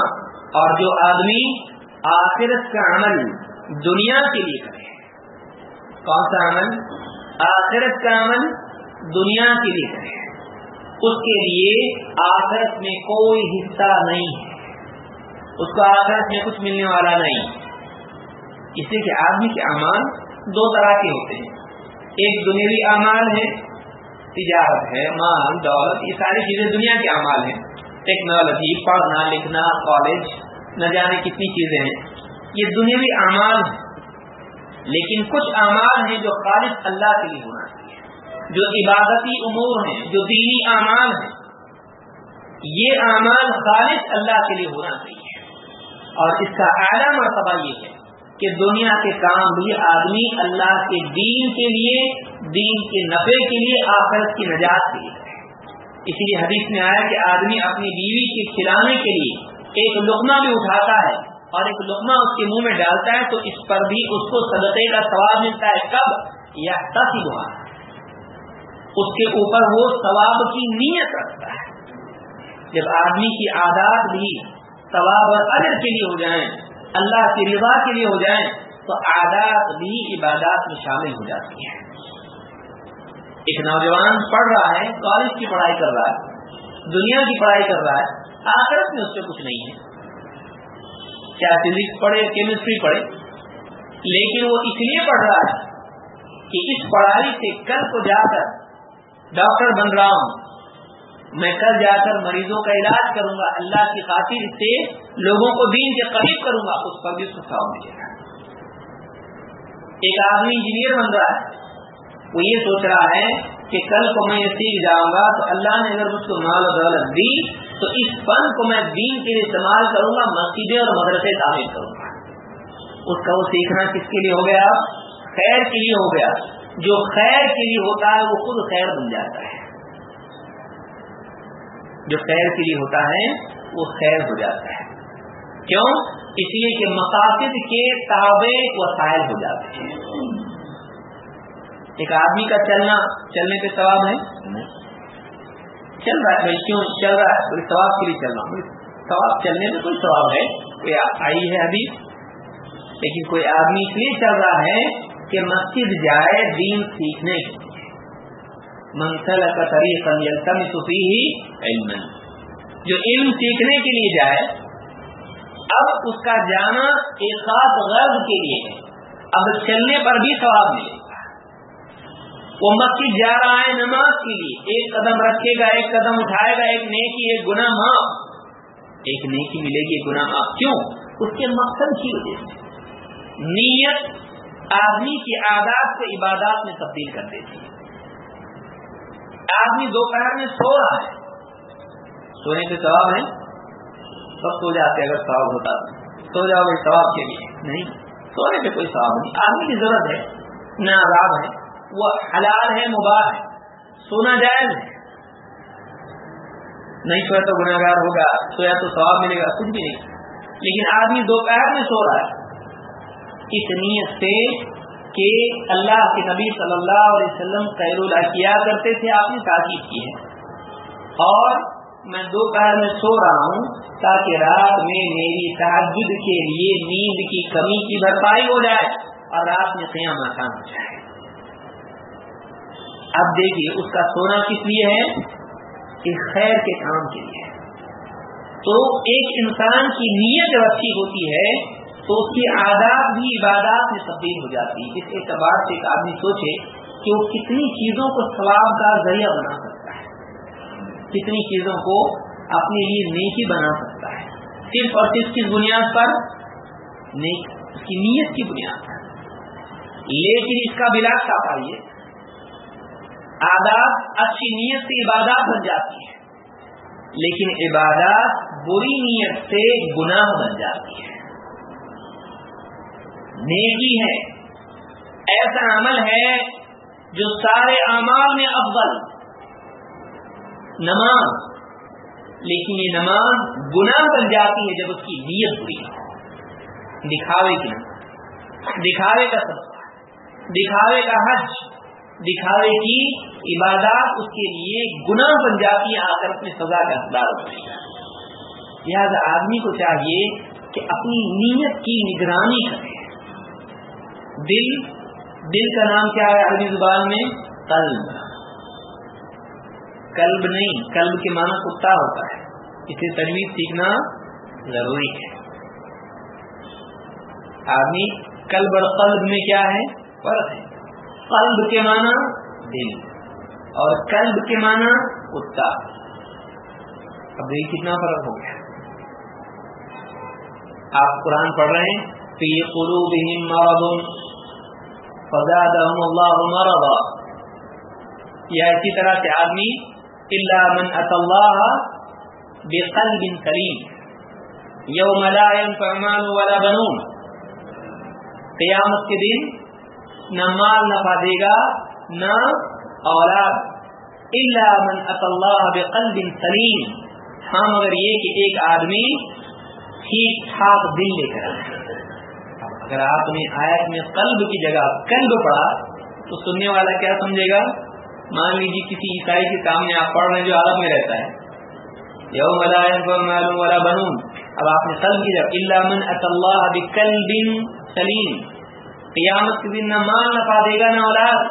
اور جو آدمی آخرت کا عمل دنیا کے لیے کرے، کون سا عمل؟ آخرت کا عمل دنیا کے لیے کرے۔ اس کے لیے آخرت میں کوئی حصہ نہیں ہے۔ اس کو آخرت میں کچھ ملنے والا نہیں۔ اس لیے کہ آدمی کے اعمال دو طرح کے ہوتے ہیں۔ ایک دنیاوی اعمال ہے تجارت ہے، مال، دولت، یہ ساری چیزیں دنیا کے اعمال ہیں۔ ٹیکنالوجی، پڑھنا، لکھنا، کالج، نہ جانے کتنی چیزیں ہیں۔ یہ دنیاوی اعمال ہیں۔ لیکن کچھ اعمال ہیں جو خالص اللہ کے لیے ہونا چاہیے۔ جو عبادتی امور ہیں، جو دینی اعمال ہیں۔ یہ اعمال خالص اللہ کے لیے ہونا چاہیے۔ اور اس کا اعلیٰ مرتبہ یہ ہے۔ کہ دنیا کے کام بھی آدمی اللہ کے دین کے لیے، دین کے نفے کے لیے، آخرت کی نجات کے لیے۔ اسی لیے حدیث میں آیا کہ آدمی اپنی بیوی کے کھلانے کے لیے ایک لقمہ بھی اٹھاتا ہے اور ایک لقمہ اس کے منہ میں ڈالتا ہے تو اس پر بھی اس کو صدقے کا ثواب ملتا ہے۔ کب؟ یا تسی ہوا اس کے اوپر وہ ثواب کی نیت رکھتا ہے۔ جب آدمی کی عادات بھی ثواب اور اجر کے لیے ہو جائیں اللہ کی رضا کے لیے ہو جائیں تو عادات بھی عبادات میں شامل ہو جاتی ہیں۔ ایک نوجوان پڑھ رہا ہے، کالج کی پڑھائی کر رہا ہے، دنیا کی پڑھائی کر رہا ہے، آخرت میں اس سے کچھ نہیں ہے۔ کیا فزکس پڑھے، کیمسٹری پڑھے، لیکن وہ اس لیے پڑھ رہا ہے کہ اس پڑھائی سے کل کو جا کر ڈاکٹر بن رہا ہوں۔ میں کل جا کر مریضوں کا علاج کروں گا، اللہ کی خاطر سے لوگوں کو دین کے قریب کروں گا، اس پر بھی سکھاؤ ملے گا ایک آدمی انجینئر بن رہا ہے، وہ یہ سوچ رہا ہے کہ کل کو میں یہ سیکھ جاؤں گا تو اللہ نے اگر مجھ کو مال و دولت دی تو اس فن کو میں دین کے لیے استعمال کروں گا، مسجدیں اور مدرسے تعمیر کروں گا۔ اس کا وہ سیکھنا کس کے لیے ہو گیا؟ خیر کے لیے ہو گیا۔ جو خیر کے لیے ہوتا ہے، وہ خود خیر بن جاتا ہے۔ جو خیر کے لیے ہوتا ہے، وہ خیر ہو جاتا ہے۔ کیوں؟ اس لیے کہ مقاصد کے تابع وسائل ہو جاتے ہیں۔ ایک آدمی کا چلنا، چلنے پہ ثواب ہے؟ چل رہا ہے۔ بھائی، کیوں چل رہا ہے؟ ثواب کے لیے چل رہا ثواب چلنے میں کوئی ثواب ہے۔ کوئی آئی ہے ابھی۔ لیکن کوئی آدمی اس لیے چل رہا ہے کہ مسجد جائے دین سیکھنے کے منسل کا طریقہ ہی علم جو علم سیکھنے کے لیے جائے، اب اس کا جانا ایک خاص غرض کے لیے ہے۔ اب چلنے پر بھی ثواب ملے وہ مسجد جا رہا ہے نماز کے لیے۔ ایک قدم رکھے گا، ایک قدم اٹھائے گا، ایک نیکی ایک گنا معاف۔ ایک نیکی ملے گی گنا معاف۔ کیوں؟ اس کے مقصد کی وجہ سے۔ نیت آدمی کی عادات سے عبادات میں تبدیل کر دیتی ہے۔ آدمی دوپہر میں سو رہا ہے۔ سونے کے ثواب ہے سب سو جاتے اگر ثواب ہوتا سو جاؤ گے ثواب کے لیے۔ نہیں، سونے پہ کوئی ثواب نہیں۔ آدمی کی ضرورت ہے۔ نہ عذاب ہے۔ وہ حلال ہے، مباح ہے۔ سونا جائز ہے۔ نہیں سویا تو گناگار ہوگا۔ سویا تو ثواب ملے گا، کچھ بھی نہیں۔ لیکن آدمی دوپہر میں سو رہا ہے۔ اس نیت سے کہ اللہ کے نبی صلی اللہ علیہ وسلم خیر اللہ کیا کرتے تھے، آپ نے تاکید کی ہے۔ اور میں دوپہر میں سو رہا ہوں تاکہ رات میں میری تعجد کے لیے نیند کی کمی کی بھرپائی ہو جائے اور رات میں قیام آسان ہو جائے۔ اب دیکھیے اس کا سونا کس لیے ہے؟ کہ خیر کے کام کے لیے۔ تو ایک انسان کی نیت جب اچھی ہوتی ہے تو اس کی عادات بھی عبادات میں تبدیل ہو جاتی ہے۔ اس اعتبار سے ایک آدمی سوچے کہ وہ کتنی چیزوں کو ثواب کا ذریعہ بنا سکتا ہے۔ کتنی چیزوں کو اپنے لیے نیکی بنا سکتا ہے۔ صرف اور صرف کس بنیاد پر؟ نیک، اس کی نیت کی بنیاد پر۔ لیکن اس کا بلاس کا پائیے عادات اچھی نیت سے عبادات بن جاتی ہے لیکن عبادات بری نیت سے گناہ بن جاتی ہے نیکی ہے۔ ایسا عمل ہے جو سارے اعمال میں افضل۔ نماز۔ لیکن یہ نماز گناہ بن جاتی ہے جب اس کی نیت بری ہو۔ دکھاوے کی دکھاوے کا سب دکھاوے کا حج۔ دکھاوے کی عبادات اس کے لیے گناہ بن جاتی ہے آ کر اپنے سزا کا حقدار بنے گا لہٰذا آدمی کو چاہیے کہ اپنی نیت کی نگرانی کرے۔ دل دل کا نام کیا ہے عربی زبان میں؟ قلب۔ قلب نہیں، قلب کے معنی کتا ہوتا ہے۔ اسے تجویز سیکھنا ضروری ہے۔ آدمی، قلب اور قلب میں کیا ہے؟ فرق ہے۔ قلب کے معنی دل اور قلب کے معنی کتا۔ اب دیکھ کتنا فرق ہو گیا۔ آپ قرآن پڑھ رہے ہیں فی قلوبہم مرض فزادہم اللہ مرضا. یا اسی طرح سے آدمی الا من ات اللہ بقلب سلیم یوم لا ينفع مال ولا بنون. قیامت کے دن نہ مال نفع دے گا، نہ اولاد. الا من ات اللہ بقلب سلیم ہاں مگر یہ کہ ایک آدمی ٹھیک ٹھاک دل لے کر اگر آپ نے آیت میں قلب کی جگہ قلب پڑھا، تو سننے والا کیا سمجھے گا؟ مان لیجیے کسی عیسائی کے سامنے آپ پڑھ رہے ہیں جو عالم میں رہتا ہے۔ یوم معلوم والا بنون۔ اب آپ نے قلب کی جگہ اللہ من اللہ بن سلیم۔ قیامت کے دن نہ مال نفا دے گا، نہ اولاد۔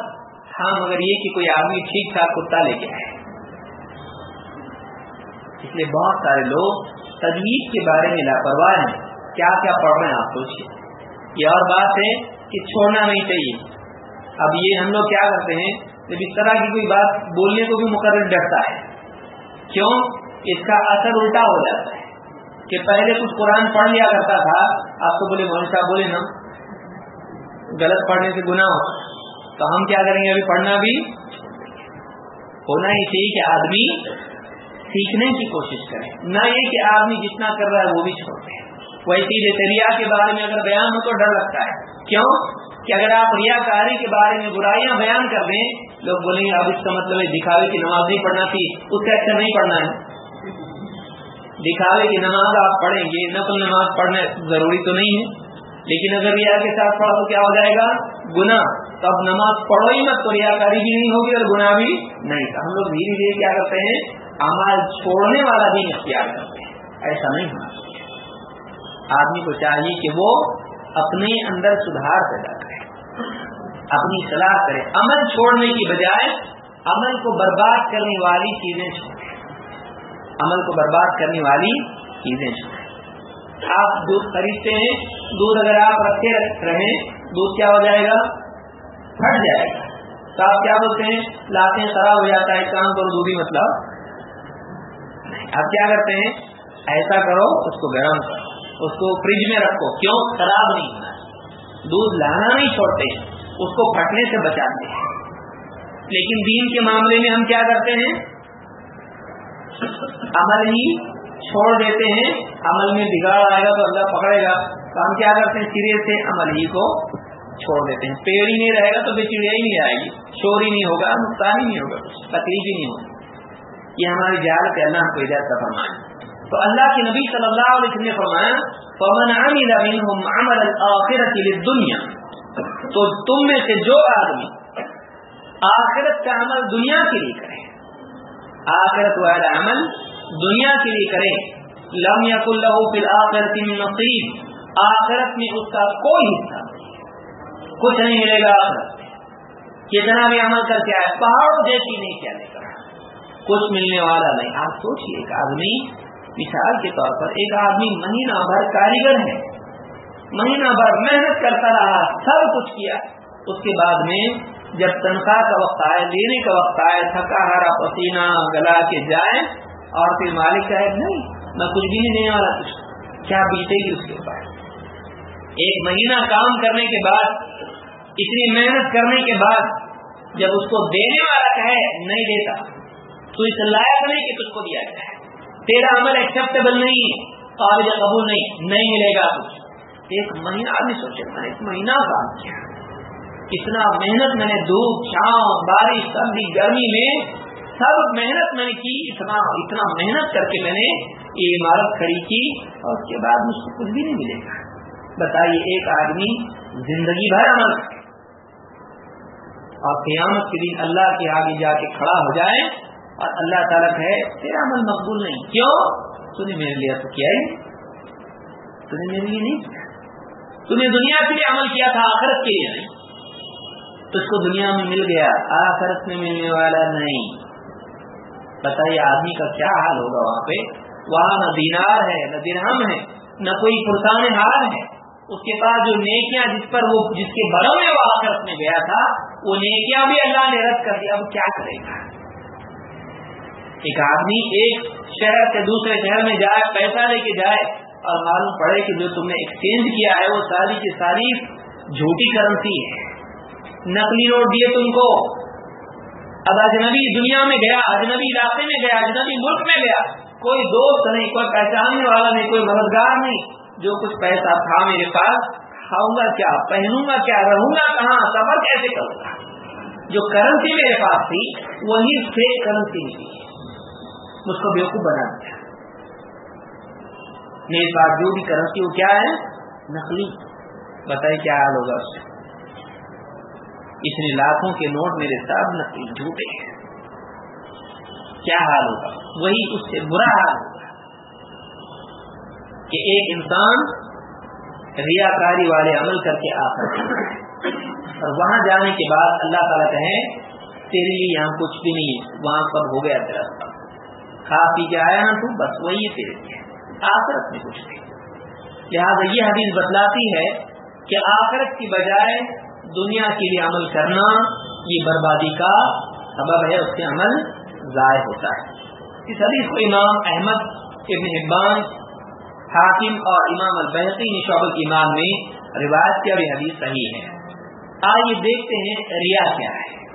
ہاں مگر یہ کہ کوئی آدمی ٹھیک ٹھاک کتا لے کے آئے۔ اس لیے بہت سارے لوگ تجویز کے بارے میں لاپرواہ ہیں۔ کیا کیا پڑھ رہے ہیں؟ آپ سوچیے یہ اور بات ہے کہ چھوڑنا نہیں چاہیے۔ اب یہ ہم لوگ کیا کرتے ہیں؟ جب اس طرح کی کوئی بات بولنے کو بھی مقرر ڈرتا ہے، کیوں؟ اس کا اثر الٹا ہو جاتا ہے۔ کہ پہلے کچھ قرآن پڑھ لیا کرتا تھا، آپ تو بولے مول صاحب بولے نا، غلط پڑھنے سے گناہ ہو۔ تو ہم کیا کریں گے؟ ابھی پڑھنا بھی ہونا ہی چاہیے کہ آدمی سیکھنے کی کوشش کریں نہ یہ کہ آدمی جتنا کر رہا ہے وہ بھی چھوڑ دیں ویسے ریا کے بارے میں اگر بیان ہو تو ڈر لگتا ہے۔ کیوں؟ کہ اگر آپ ریا کاری کے بارے میں برائیاں بیان کر دیں، لوگ بولیں گے، اب اس کا مطلب ہے دکھاوے کی نماز نہیں پڑھنا تھی، اس کا اکثر نہیں پڑھنا ہے۔ دکھاوے کی نماز آپ پڑھیں گے نقل نماز پڑھنا ضروری تو نہیں ہے۔ لیکن اگر ریا کے ساتھ پڑھا تو کیا ہو جائے گا؟ گنا تو اب نماز پڑھو ہی مت، تو ریا کاری بھی نہیں ہوگی اور گناہ بھی نہیں۔ ہم لوگ دھیرے دھیرے کیا کرتے ہیں؟ امال چھوڑنے والا بھی اختیار کرتے ہیں۔ ایسا نہیں ہونا چاہیے۔ آدمی کو چاہیے کہ وہ اپنے اندر سدھار پیدا کرے، اپنی صلاح کرے۔ عمل چھوڑنے کی بجائے عمل کو برباد کرنے والی چیزیں چھوڑے عمل کو برباد کرنے والی چیزیں چھوڑے آپ دودھ خریدتے ہیں، دودھ اگر آپ رکھے رہیں، دودھ کیا ہو جائے گا؟ پھٹ جائے گا۔ تو آپ کیا بولتے ہیں؟ لاتے خراب ہو جاتا ہے کام کرو، دودھ مطلب آپ کیا کرتے ہیں؟ ایسا کرو، اس کو گرم کرو۔ اس کو فریج میں رکھو۔ کیوں؟ خراب نہیں ہونا دودھ لانا نہیں چھوڑتے۔ اس کو پھٹنے سے بچاتے ہیں۔ لیکن دین کے معاملے میں ہم کیا کرتے ہیں؟ عمل ہی چھوڑ دیتے ہیں۔ عمل میں بگاڑ آئے گا تو اللہ پکڑے گا۔ تو ہم کیا کرتے ہیں؟ سرے سے عمل ہی کو چھوڑ دیتے ہیں۔ پیڑ ہی نہیں رہے گا تو بے چڑیا ہی نہیں آئے گی۔ شور ہی نہیں ہوگا، نقصان ہی نہیں ہوگا تکلیف ہی نہیں ہوگی۔ یہ ہماری جہالت ہے۔ اللہ ہم کو ہدایت کا فرمائے۔ تو اللہ کے نبی صلی اللہ علیہ وسلم نے فرمایا، فمن عمل منهم عمل الاخرة للدنيا، تو تم میں سے جو آدمی آخرت کا عمل دنیا کے لیے کرے، آخرت والا عمل دنیا کے لیے کرے، لم يكن له في الاخرة من نصيب آخرت میں اس کا کوئی حصہ نہیں کچھ نہیں ملے گا آخرت کتنا بھی عمل کر کے آئے، پہاڑوں جیسی نہیں چلے گا، کچھ ملنے والا نہیں۔ آپ سوچیے ایک آدمی مثال کے طور پر ایک آدمی مہینہ بھر کاریگر ہے، مہینہ بھر محنت کرتا رہا، سب کچھ کیا، اس کے بعد میں جب تنخواہ کا وقت آئے، لینے کا وقت آئے، تھکا ہارا پسینہ، گلا کے جائے، اور پھر مالک صاحب، نہیں، میں کچھ بھی نہیں دینے والا، کچھ کیا بیتے گی اس کے بعد ایک مہینہ کام کرنے کے بعد، اتنی محنت کرنے کے بعد جب اس کو دینے والا کہے، نہیں دیتا، تو اس لائق نہیں کہ تجھ کو دیا جائے۔ تیرا عمل ایکسپٹیبل نہیں ہے قابل قبول نہیں نہیں ملے گا کچھ۔ ایک مہینہ آدمی سوچے، میں ایک مہینہ کام کیا۔ اتنا محنت میں نے دھوپ، چھاؤں، بارش، سردی، گرمی میں سب محنت میں نے کی، اتنا اتنا محنت کر کے میں نے یہ عمارت کھڑی کی، اور اس کے بعد مجھ کو کچھ بھی نہیں ملے گا۔ بتائیے، ایک آدمی زندگی بھر عمل اور قیامت کے دن اللہ کے آگے جا کے کھڑا ہو جائے اور اللہ تعالیٰ ہے تیرا عمل مقبول نہیں. کیوں؟ تو نے میرے لیے تو کیا ہی تو نے میرے لیے نہیں کیا۔ تو نے دنیا کے لیے عمل کیا تھا، آخرت کے لیے نہیں۔ تو اس کو دنیا میں مل گیا، آخرت میں ملنے والا نہیں۔ بتائیے آدمی کا کیا حال ہوگا وہاں پہ؟ وہاں نہ دینار ہے، نہ درہم ہے، نہ کوئی پرسان حال ہے۔ اس کے پاس جو نیکیاں جس پر وہ، جس کے بڑوں میں وہ آخرت میں گیا تھا، وہ نیکیاں بھی اللہ نے رد کر دیا اب کیا کرے گا؟ ایک آدمی ایک شہر سے دوسرے شہر میں جائے، پیسہ لے کے جائے اور معلوم پڑے کہ جو تم نے ایکسچینج کیا ہے، وہ ساری کی ساری جھوٹی کرنسی ہے۔ نقلی نوٹ دیے تم کو۔ اب اجنبی دنیا میں گیا، اجنبی علاقے میں گیا، اجنبی ملک میں گیا۔ کوئی دوست نہیں، کوئی پہچاننے والا نہیں، کوئی مددگار نہیں۔ جو کچھ پیسہ تھا میرے پاس، کھاؤں گا کیا، پہنوں گا کیا، رہوں گا کہاں، سفر کیسے کروں گا؟ جو کرنسی میرے پاس تھی، وہی فیک کرنسی تھی مجھ کو بیوقوف بنا دیا میرے پاس جو بھی کرنسی وہ کیا ہے؟ نقلی۔ بتائیے کیا حال ہوگا اس سے۔ اتنے لاکھوں کے نوٹ میرے ساتھ نقلی جھوٹے ہیں۔ کیا حال ہوگا؟ وہی اس سے برا حال ہوگا۔ کہ ایک انسان ریا کاری والے عمل کر کے آ سکتے اور وہاں جانے کے بعد اللہ تعالیٰ کہیں، تیرے لیے یہاں کچھ بھی نہیں وہاں پر ہو گیا تیرا کھا پی کے آیا ہاں نا تو بس وہی تیرے لیے آخرت میں کچھ نہیں۔ لہٰذا یہ حدیث بتلاتی ہے کہ آخرت کی بجائے دنیا کے لیے عمل کرنا یہ بربادی کا سبب ہے، اس کے عمل ضائع ہوتا ہے۔ اس حدیث کو امام احمد ابن حبان، حاکم اور امام البحقی نشاب المان میں روایت کیا بھی حدیث صحیح ہے۔ آئیے دیکھتے ہیں ریا کیا ہے۔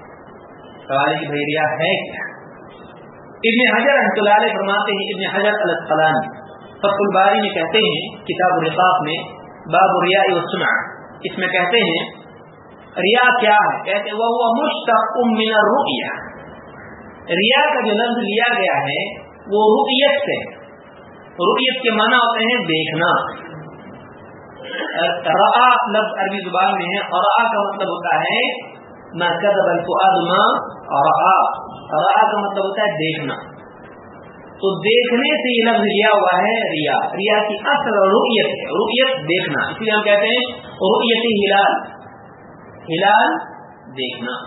سوال کہ بھائی ریا ہے کیا؟ ابن حجر رحمۃ اللہ علیہ فرماتے ہیں، ابن حجر السلام فت الباری میں کہتے ہیں، کتاب الرقاف میں باب ریا سنا اس میں کہتے ہیں، ریا کیا ہے؟ کہتے وہ مشتق من الرؤیا۔ ریا کا جو لفظ لیا گیا ہے، وہ رؤیت سے رؤیت کے معنی ہوتے ہیں دیکھنا۔ را لفظ عربی زبان میں ہے، اور را کا مطلب ہوتا ہے نہ کدب الفؤاد ما اور را کا مطلب ہوتا ہے دیکھنا. تو دیکھنے سے یہ لفظ لیا ہوا ہے ریا. ریا کی اصل رؤیت ہے. رؤیت دیکھنا. اس لیے ہم کہتے ہیں رؤیت ہلال. ہلال دیکھنا.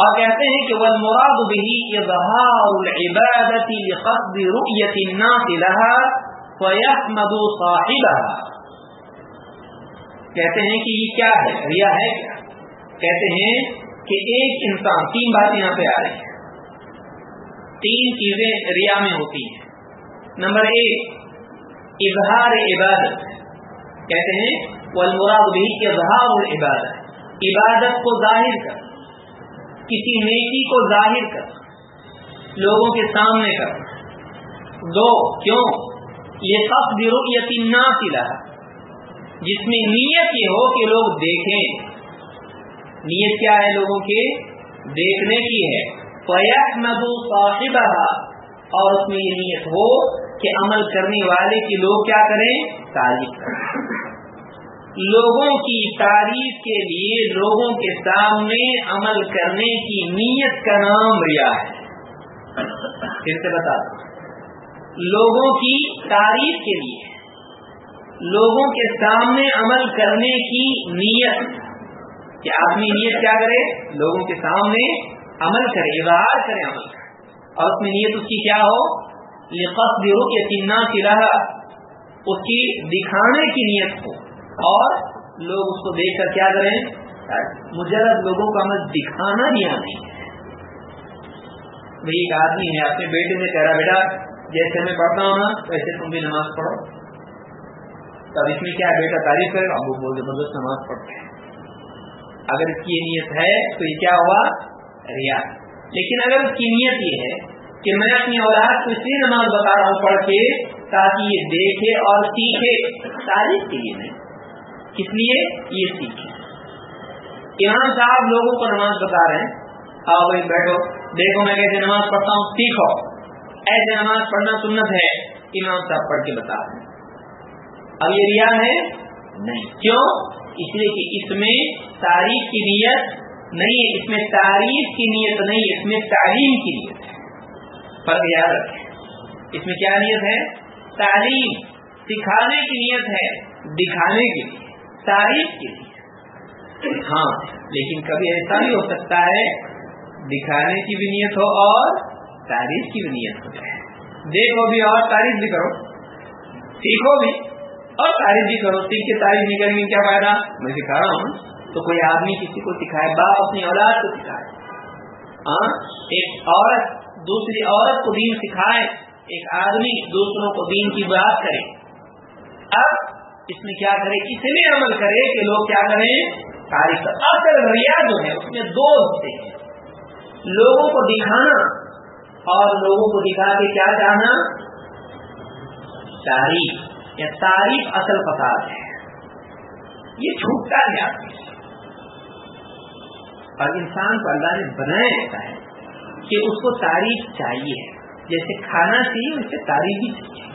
اور کہتے ہیں کہ والمراد به اظهار العبادة لقصد رؤية الناس لها فيحمد صاحبها کہتے ہیں کہ یہ کیا ہے؟ ریا ہے کیا؟ کہتے ہیں کہ ایک انسان، تین باتیں یہاں پہ آ رہی ہیں۔ تین چیزیں ریا میں ہوتی ہیں۔ نمبر ایک، اظہار عبادت۔ کہتے ہیں، والمراد به اظہار العبادت۔ عبادت کو ظاہر کر، کسی نیکی کو ظاہر کر، لوگوں کے سامنے کر۔ دو، کیوں؟ یہ سب رؤیت نافلہ جس میں نیت یہ ہو کہ لوگ دیکھیں۔ نیت کیا ہے لوگوں کے دیکھنے کی ہے۔ فیحمد صاحبہ اور اس میں یہ نیت ہو کہ عمل کرنے والے کی لوگ کیا کریں؟ تعریف کریں۔ لوگوں کی تعریف کے لیے لوگوں کے سامنے عمل کرنے کی نیت کا نام ریا ہے۔ پھر سے بتا دوں۔ لوگوں کی تعریف کے لیے۔ لوگوں کے سامنے عمل کرنے کی نیت۔ کہ آدمی نیت کیا کرے؟ لوگوں کے سامنے عمل کرے اظہار کرے عمل کرے۔ اور اس میں نیت اس کی کیا ہو؟ لفظ یقینا کی رہا اس کی دکھانے کی نیت ہو۔ اور لوگ اس کو دیکھ کر کیا کریں؟ مجرد لوگوں کا عمل دکھانا ہی آ نہیں ہے ایک آدمی ہے، اپنے بیٹے سے کہہ رہا بیٹا، جیسے میں پڑھتا ہوں نا، ویسے تم بھی نماز پڑھو۔ تب اس میں کیا بیٹا تعریف کرے اب وہ بہت زبردست نماز پڑھتے ہیں۔ اگر اس کی نیت ہے تو یہ کیا ہوا؟ ریا۔ لیکن اگر اس کی نیت یہ ہے کہ میں اپنی اولاد کو اس لیے نماز بتا رہا ہوں پڑھ کے تاکہ یہ دیکھے اور سیکھے، تعریف کے لیے نہیں۔ کس لیے؟ یہ سیکھے۔ امام صاحب لوگوں کو نماز بتا رہے ہیں۔ آؤ بھائی بیٹھو۔ دیکھو میں کیسے نماز پڑھتا ہوں۔ سیکھو۔ ایسے نماز پڑھنا سنت ہے۔ امام صاحب پڑھ کے بتا رہے ہیں۔ اب یہ ریا ہے؟ نہیں۔ کیوں؟ اس لیے کہ اس میں تاریخ کی نیت نہیں ہے، اس میں تعریف کی نیت نہیں اس میں تعلیم کی نیت ہے۔ فرق یاد رکھیں۔ اس میں کیا نیت ہے؟ تعلیم۔ سکھانے کی نیت ہے، دکھانے کی لیے، تعریف کے لیے۔ ہاں لیکن کبھی ایسا بھی ہو سکتا ہے، دکھانے کی بھی نیت ہو اور تعریف کی بھی نیت ہو۔ جائے دیکھو بھی اور تعریف بھی کرو۔ سیکھو بھی۔ اور تعریف بھی جی کرو سیکھ کے تعریف نہیں کریں گے کیا فائدہ؟ میں سکھا رہا ہوں، تو کوئی آدمی کسی کو سکھائے، باپ اپنی اولاد کو سکھائے۔ ہاں؟ ایک عورت دوسری عورت کو دین سکھائے، ایک آدمی دوسروں کو دین کی بات کرے۔ اب اس میں کیا کرے؟ اتنے عمل کرے کہ لوگ کیا کریں؟ تاریخ اصل ریا جو ہے، اس میں دو حصے ہیں لوگوں کو دکھانا اور لوگوں کو دکھا کے کیا چاہنا تاریخ۔ یا تعریف اصل فساد ہے۔ یہ چھوٹتا ہے۔ آدمی اور انسان کو اللہ نے بنایا ایسا ہے کہ اس کو تعریف چاہیے۔ جیسے کھانا چاہیے، اس سے تعریف بھی چاہیے۔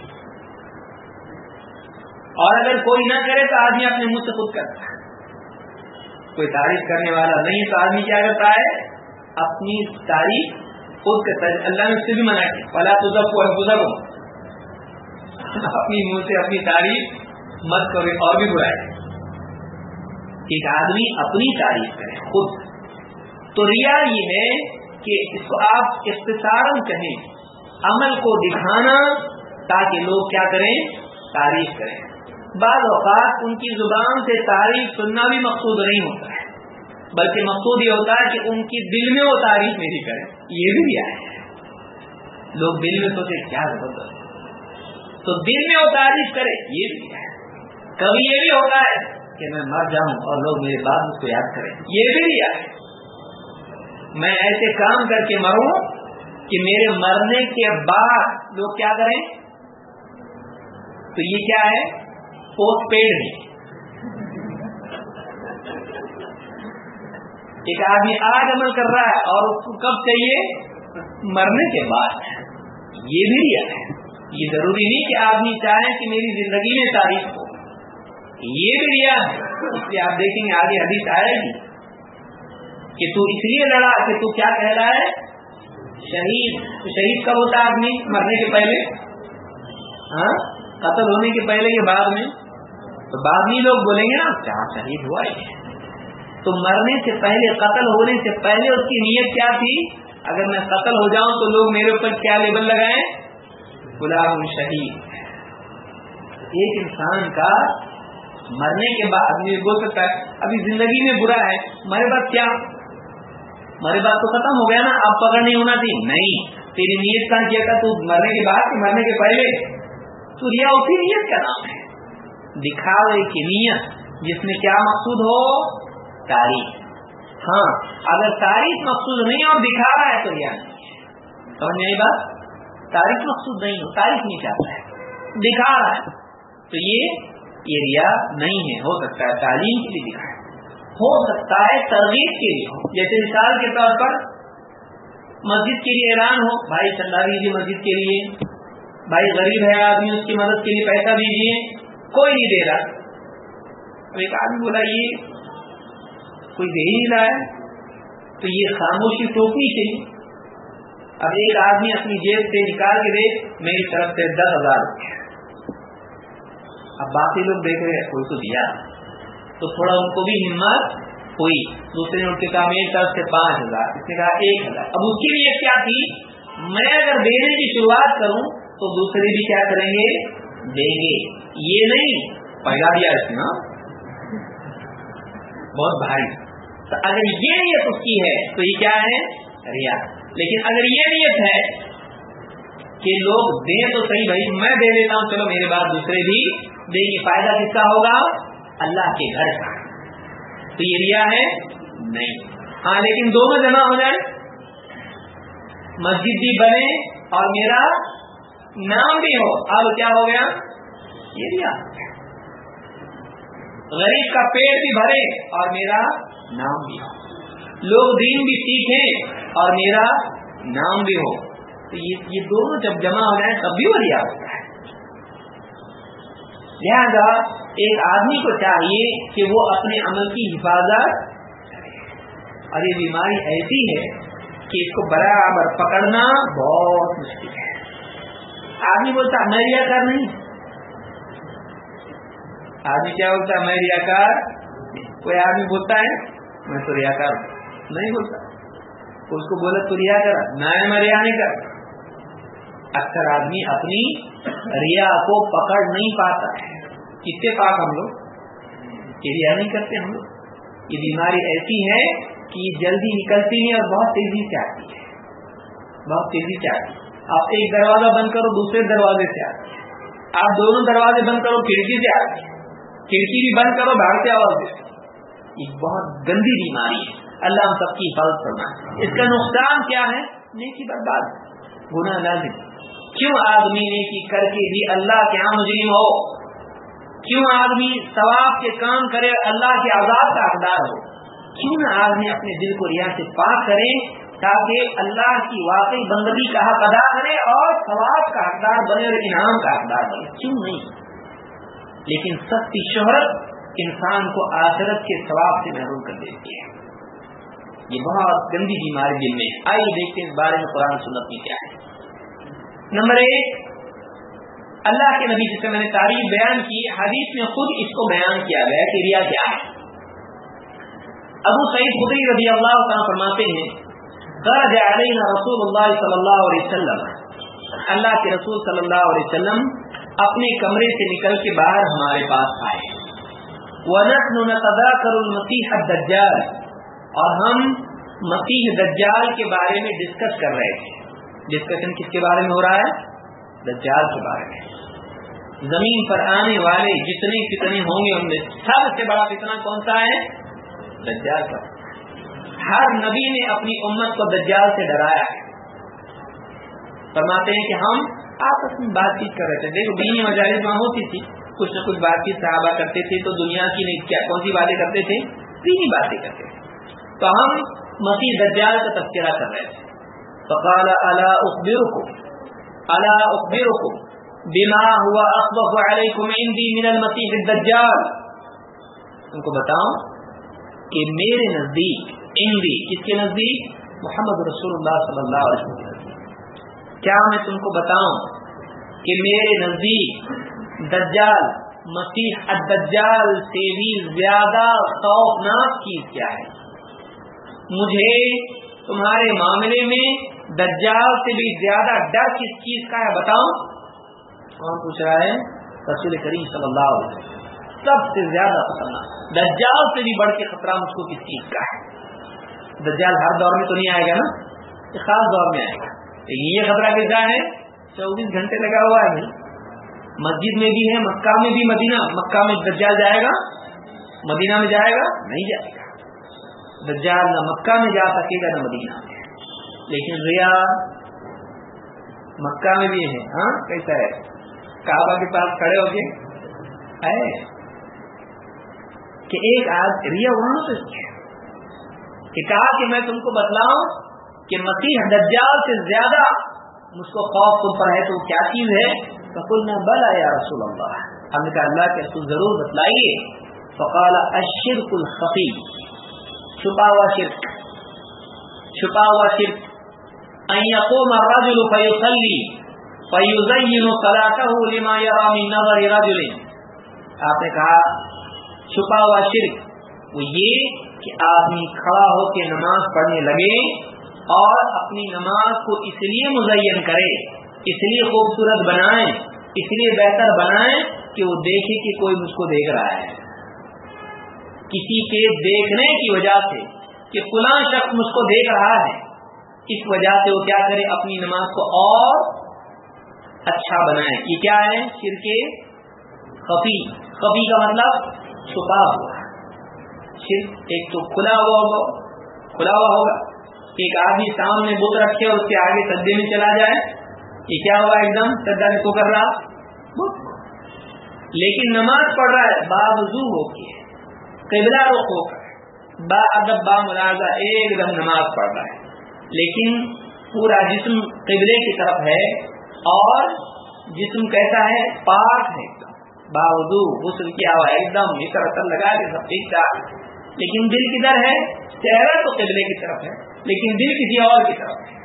اور اگر کوئی نہ کرے تو آدمی اپنے منہ سے خود کرتا ہے۔ کوئی تعریف کرنے والا نہیں تو آدمی کیا کرتا ہے؟ اپنی تعریف خود کرتا ہے۔ اللہ نے اس سے بھی منع کیا۔ پلا تو سب کو اپنی منہ سے اپنی تعریف مت کرے اور بھی برائے ایک آدمی اپنی تعریف کرے، خود۔ تو ریا یہ ہے کہ اس کو آپ اختصار کہیں، عمل کو دکھانا تاکہ لوگ کیا کریں؟ تعریف کریں۔ بعض اوقات ان کی زبان سے تعریف سننا بھی مقصود نہیں ہوتا ہے، بلکہ مقصود یہ ہوتا ہے کہ ان کی دل میں وہ تعریف نہیں کریں۔ یہ بھی ریا ہے۔ لوگ دل میں سوچے، کیا زبردست۔ تو دل میں وہ تعریف کرے، یہ بھی کبھی یہ بھی ہوتا ہے کہ میں مر جاؤں اور لوگ میرے بعد اس کو یاد کریں۔ یہ بھی ریا ہے۔ میں ایسے کام کر کے مروں کہ میرے مرنے کے بعد لوگ کیا کریں؟ تو یہ کیا ہے؟ پوسٹ پیڈ ہے ایک آدمی آج عمل کر رہا ہے اور اس کو کب چاہیے؟ مرنے کے بعد۔ یہ بھی لیا ہے۔ یہ ضروری نہیں کہ آدمی چاہے کہ میری زندگی میں تاریخ ہو۔ یہ بھی ریا ہے۔ اس لیے آپ دیکھیں گے آگے حدیث آئے گی کہ تو اس لیے لڑا کہ تو کیا کہہ رہا ہے شہید شہید کب ہوتا ہے آدمی؟ مرنے کے پہلے۔ ہاں؟ قتل ہونے کے پہلے یا بعد میں؟ تو بعد میں لوگ بولیں گے نا، کیا شہید ہوا ہے تو مرنے سے پہلے، قتل ہونے سے پہلے اس کی نیت کیا تھی؟ اگر میں قتل ہو جاؤں تو لوگ میرے اوپر کیا لیبل لگائیں؟ غلام شہید ایک انسان کا مرنے کے بعد آدمی بول سکتا ہے، ابھی زندگی میں برا ہے میرے پاس کیا؟ ہماری بات تو ختم ہو گیا نا، اب پکڑ نہیں ہونا تھی۔ نہیں، تیری نیت کہاں کیا تھا تو مرنے کے بعد مرنے کے پہلے۔ تو ریا اسی نیت کا نام ہے۔ دکھاوے کی نیت جس میں کیا مقصود ہو؟ تاریخ۔ ہاں اگر تاریخ مقصود نہیں اور دکھا رہا ہے تو ریا نہیں سمجھ نہیں بات؟ تاریخ مقصود نہیں ہو، تاریخ نہیں چاہتا ہے۔ دکھا رہا ہے۔ تو یہ یہ ریا نہیں ہے، ہو سکتا ہے، تعلیم کے لیے دکھائے ہو سکتا ہے ترغیب کے لیے جیسے مثال کے طور پر مسجد کے لیے اعلان ہو، بھائی چندہ دیجیے مسجد کے لیے، بھائی غریب ہے آدمی، اس کی مدد کے لیے پیسہ دیجیے کوئی نہیں دے رہا ایک آدمی بولا، یہ کوئی دے ہی رہا ہے؟ تو یہ خاموشی ٹوکنی چاہیے۔ اب ایک آدمی اپنی جیب سے نکال کے دے میری طرف سے دس ہزار۔ اب باقی لوگ دیکھ رہے کوئی تو دیا۔ تو تھوڑا ان کو بھی ہمت ہوئی۔ دوسرے نے ان کے کہا، میری طرف سے پانچ ہزار۔ اس نے کہا، ایک ہزار۔ اب اس کی نیت کیا تھی؟ میں اگر دینے کی شروعات کروں تو دوسرے بھی کیا کریں گے؟ دیں گے۔ یہ نہیں، پہلا دیا اس نے بہت بھاری۔ تو اگر یہ نیت اس کی ہے، تو یہ کیا ہے؟ ریا۔ لیکن اگر یہ نیت ہے کہ لوگ دیں تو صحیح بھائی، میں دے دیتا ہوں، چلو میرے بعد دوسرے بھی دیں گے۔ فائدہ کس کا ہوگا؟ اللہ کے گھر کا۔ تو یہ ریا ہے؟ نہیں۔ ہاں لیکن دونوں جمع ہو جائے مسجد بھی بنے اور میرا نام بھی ہو۔ اب کیا ہو گیا؟ یہ ریا۔ غریب کا پیٹ بھی بھرے اور میرا نام بھی ہو۔ لوگ دین بھی سیکھیں اور میرا نام بھی ہو۔ تو یہ دونوں جب جمع ہو جائیں تب بھی وہ ہوتا ہے۔ لہذا ایک آدمی کو چاہیے کہ وہ اپنے عمل کی حفاظت اور یہ بیماری ایسی ہے کہ اس کو برابر پکڑنا بہت مشکل ہے۔ آدمی بولتا میں ریا کار نہیں۔ آدمی کیا بولتا میں ریا کار کوئی آدمی بولتا ہے، میں تو ریا کار نہیں بولتا اس کو بولا تو ریا کر میں ریا نہیں کر اکثر آدمی اپنی ریا کو پکڑ نہیں پاتا۔ ہے کس سے پاک ہم لوگ؟ یہ نہیں کرتے ہم لوگ۔ یہ بیماری ایسی ہے کہ جلدی نکلتی نہیں اور بہت تیزی سے آتی ہے۔ بہت تیزی سے آتی ہے۔ آپ ایک دروازہ بند کرو، دوسرے دروازے سے آتی ہے۔ آپ دونوں دروازے بند کرو، کھڑکی سے آتی ہے۔ کھڑکی بھی بند کرو باہر سے آواز دیتی یہ بہت گندی بیماری ہے۔ اللہ ہم سب کی حفاظت فرمائے۔ اس کا نقصان کیا ہے؟ نیکی برباد۔ گناہ لازم۔ کیوں آدمی نیکی کر کے بھی اللہ کے یہاں مجرم ہو؟ کیوں آدمی ثواب کے کام کرے اللہ کے عذاب کا حقدار ہو؟ کیوں نہ آدمی اپنے دل کو ریا سے پاک کرے تاکہ اللہ کی واقعی بندگی کا حق ادا کرے اور ثواب کا حقدار بنے اور انعام کا حقدار بنے؟ کیوں نہیں؟ لیکن سستی شہرت انسان کو آخرت کے ثواب سے محروم کر دیتی ہے۔ یہ بہت گندی بیماری دل میں آئیے دیکھتے ہیں اس بارے میں قرآن سنت میں کیا ہے۔ نمبر ایک، اللہ کے نبی جسے میں نے تعریف بیان کی، حدیث میں خود اس کو بیان کیا گیا کہ ریا کیا ہے۔ ابو سعید خدری رضی اللہ تعالیٰ فرماتے ہیں غرض علینا رسول اللہ صلی اللہ علیہ وسلم۔ اللہ کے رسول صلی اللہ علیہ وسلم اپنے کمرے سے نکل کے باہر ہمارے پاس آئے۔ وَنَحْنُ نَتَذَاكَرُ الْمَسِيحَ الدَّجَّالِ۔ اور ہم مسیح دجال کے بارے میں ڈسکس کر رہے تھے۔ ڈسکشن کس کے بارے میں ہو رہا ہے؟ دجال کے بارے میں۔ زمین پر آنے والے جتنے کتنے ہوں گے، ان میں سب سے بڑا کتنا کون سا ہے؟ دجال کا۔ ہر نبی نے اپنی امت کو دجال سے ڈرایا ہے۔ فرماتے ہیں کہ ہم آپس میں بات چیت کر رہے تھے۔ دیکھو، دینی مجالس وہاں ہوتی تھی۔ کچھ نہ کچھ بات چیت صحابہ کرتے تھے تو دنیا کی نہیں، کیا کون سی باتیں کرتے تھے؟ دینی باتیں کرتے تھے۔ تو ہم مسیح دجال کا تذکرہ کر رہے تھے؟ فقال، الا اخبركم الا اخبركم بما هو اخبث عليكم عندي من المسيح الدجال. ان کو بتاؤں کہ میرے نزدیک، عندي، کس کے نزدیک؟ محمد رسول اللہ صلی اللہ علیہ وسلم کیا میں تم کو بتاؤں کہ میرے نزدیک دجال، مسیح الدجال سے بھی زیادہ خوفناک چیز کیا ہے؟ مجھے تمہارے معاملے میں دجال سے بھی زیادہ ڈر کس چیز کا ہے بتاؤں؟ کون پوچھ رہا ہے؟ رسول کریم صلی اللہ علیہ وسلم۔ سب سے زیادہ خطرناک۔ دجال سے بھی بڑھ کے خطرہ مجھ کو کس چیز کا ہے؟ دجال ہر دور میں تو نہیں آئے گا نا؟ یہ خاص دور میں آئے گا۔ لیکن یہ خطرہ کیسا ہے؟ چوبیس گھنٹے لگا ہوا ہے مسجد میں بھی ہے، مکہ میں بھی، مدینہ۔ مکہ میں دجال جائے گا؟ مدینہ میں جائے گا؟ نہیں جائے گا۔ دجال نہ مکہ میں جا سکے گا نہ مدینہ میں۔ لیکن ریا مکہ میں بھی ہے۔ ہاں کیسا ہے؟ کعبہ کے پاس کھڑے ہو کے ہے۔ کہ ایک آج ریا وہاں سے کہ کہا کہ میں تم کو بتلاؤں کہ مسیح دجال سے زیادہ مجھ کو خوف تم پر ہے، تو کیا چیز ہے؟ بکل نہ بل آیا رسول اللہ۔ ہم نے کہا اللہ کے رسول ضرور بتلائیے۔ فقال الشرك الخفی چھپا ہوا شرک. چھپا ہوا شرک. ان يقوم الرجل فيصلي، فيزين صلاته لما يرى من نظر رجل. آپ نے کہا چھپا ہوا شرک. وہ یہ کہ آدمی کھڑا ہو کے نماز پڑھنے لگے اور اپنی نماز کو اس لیے مزین کرے، اس لیے خوبصورت بنائیں اس لیے بہتر بنائیں کہ وہ دیکھے کہ کوئی مجھ کو دیکھ رہا ہے۔ کسی کے دیکھنے کی وجہ سے کہ فلاں شخص مجھ کو دیکھ رہا ہے، اس وجہ سے وہ کیا کرے، اپنی نماز کو اور اچھا بنائے۔ یہ کیا ہے؟ شرک خفی۔ خفی کا مطلب چھپا ہوا۔ شرک ایک تو کھلا ہوا ہوگا، کھلا ہوا ہوگا۔ ایک آدمی سامنے بت رکھے اور اس کے آگے سدے میں چلا جائے۔ یہ کیا ہوا؟ ایک دم سدا کو کر رہا۔ لیکن نماز پڑھ رہا ہے، باوضو ہو کے۔ قبلہ رخ ہو کر با ادب با ملازہ ایک دم نماز پڑھ رہا ہے۔ لیکن پورا جسم قبلے کی طرف ہے اور جسم کیسا ہے؟ پاک ہے ایک دم۔ باوضو غسل کیا ہوا ایک دم مٹر اثر لگا کے سب ٹھیک ٹھاک۔ لیکن دل کدھر ہے؟ چہرہ تو قبلے کی طرف ہے، لیکن دل کسی اور کی طرف ہے۔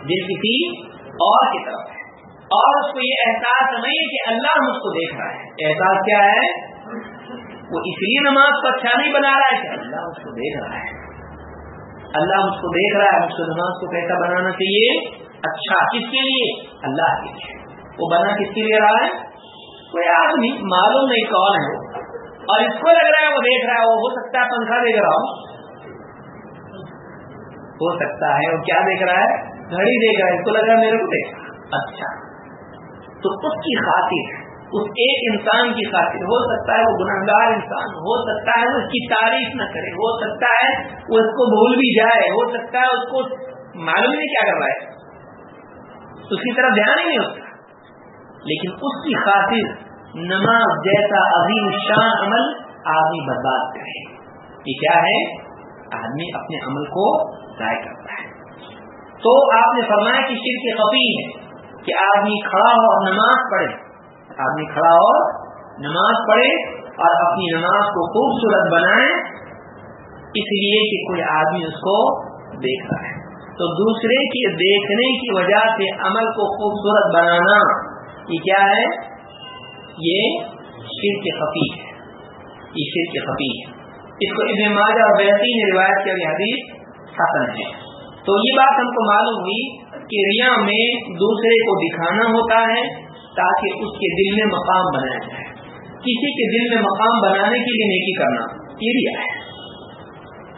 دل کسی اور کی طرف ہے۔ اور اس کو یہ احساس نہیں ہے کہ اللہ مجھ کو دیکھ رہا ہے۔ احساس کیا ہے؟ وہ اس لیے نماز کو اچھا نہیں بنا رہا ہے کہ اللہ مجھ کو دیکھ رہا ہے۔ اللہ مجھ کو دیکھ رہا ہے مجھ کو نماز کو کیسا بنانا چاہیے؟ اچھا کس کے لیے؟ اللہ کے لیے۔ وہ بنا کس کے لیے رہا ہے؟ کوئی آدمی، معلوم نہیں کون ہے۔ اور اس کو لگ رہا ہے، وہ دیکھ رہا ہے، وہ ہو سکتا ہے، پنکھا دیکھ رہا ہو۔ ہو سکتا ہے، وہ کیا دیکھ رہا ہے؟ گھڑی دیکھ رہا ہے۔ اس کو لگ رہا ہے میرے کو دیکھ۔ اچھا۔ تو اس کی خاطر اس ایک انسان کی خاطر، ہو سکتا ہے وہ گناہگار انسان، ہو سکتا ہے وہ اس کی تعریف نہ کرے، ہو سکتا ہے وہ اس کو بھول بھی جائے، ہو سکتا ہے اس کو معلوم نہیں کیا کر رہا ہے۔ اس کی طرف دھیان ہی نہیں ہوتا۔ لیکن اس کی خاطر نماز جیسا عظیم شان عمل آدمی برباد کرے۔ یہ کیا ہے؟ آدمی اپنے عمل کو ضائع کرتا ہے۔ تو آپ نے فرمایا کہ شرک خفی ہے کہ آدمی کھڑا ہو اور نماز پڑھے۔ آدمی کھڑا ہو، نماز پڑھے اور اپنی نماز کو خوبصورت بنائے، اس لیے کہ کوئی آدمی اس کو دیکھ رہا ہے۔ تو دوسرے کے دیکھنے کی وجہ سے عمل کو خوبصورت بنانا، یہ کیا ہے؟ یہ شیر کے خفی ہے۔ یہ شیر کے خفی ہے۔ اس کو ابن ماجہ اور بیتی نے روایت کیا، یہ حدیث حسن ہے۔ تو یہ بات ہم کو معلوم ہوئی کہ ریا میں دوسرے کو دکھانا ہوتا ہے تاکہ اس کے دل میں مقام بنایا جائے کسی کے دل میں مقام بنانے کے لیے نیکی کرنا، یہ ریا ہے۔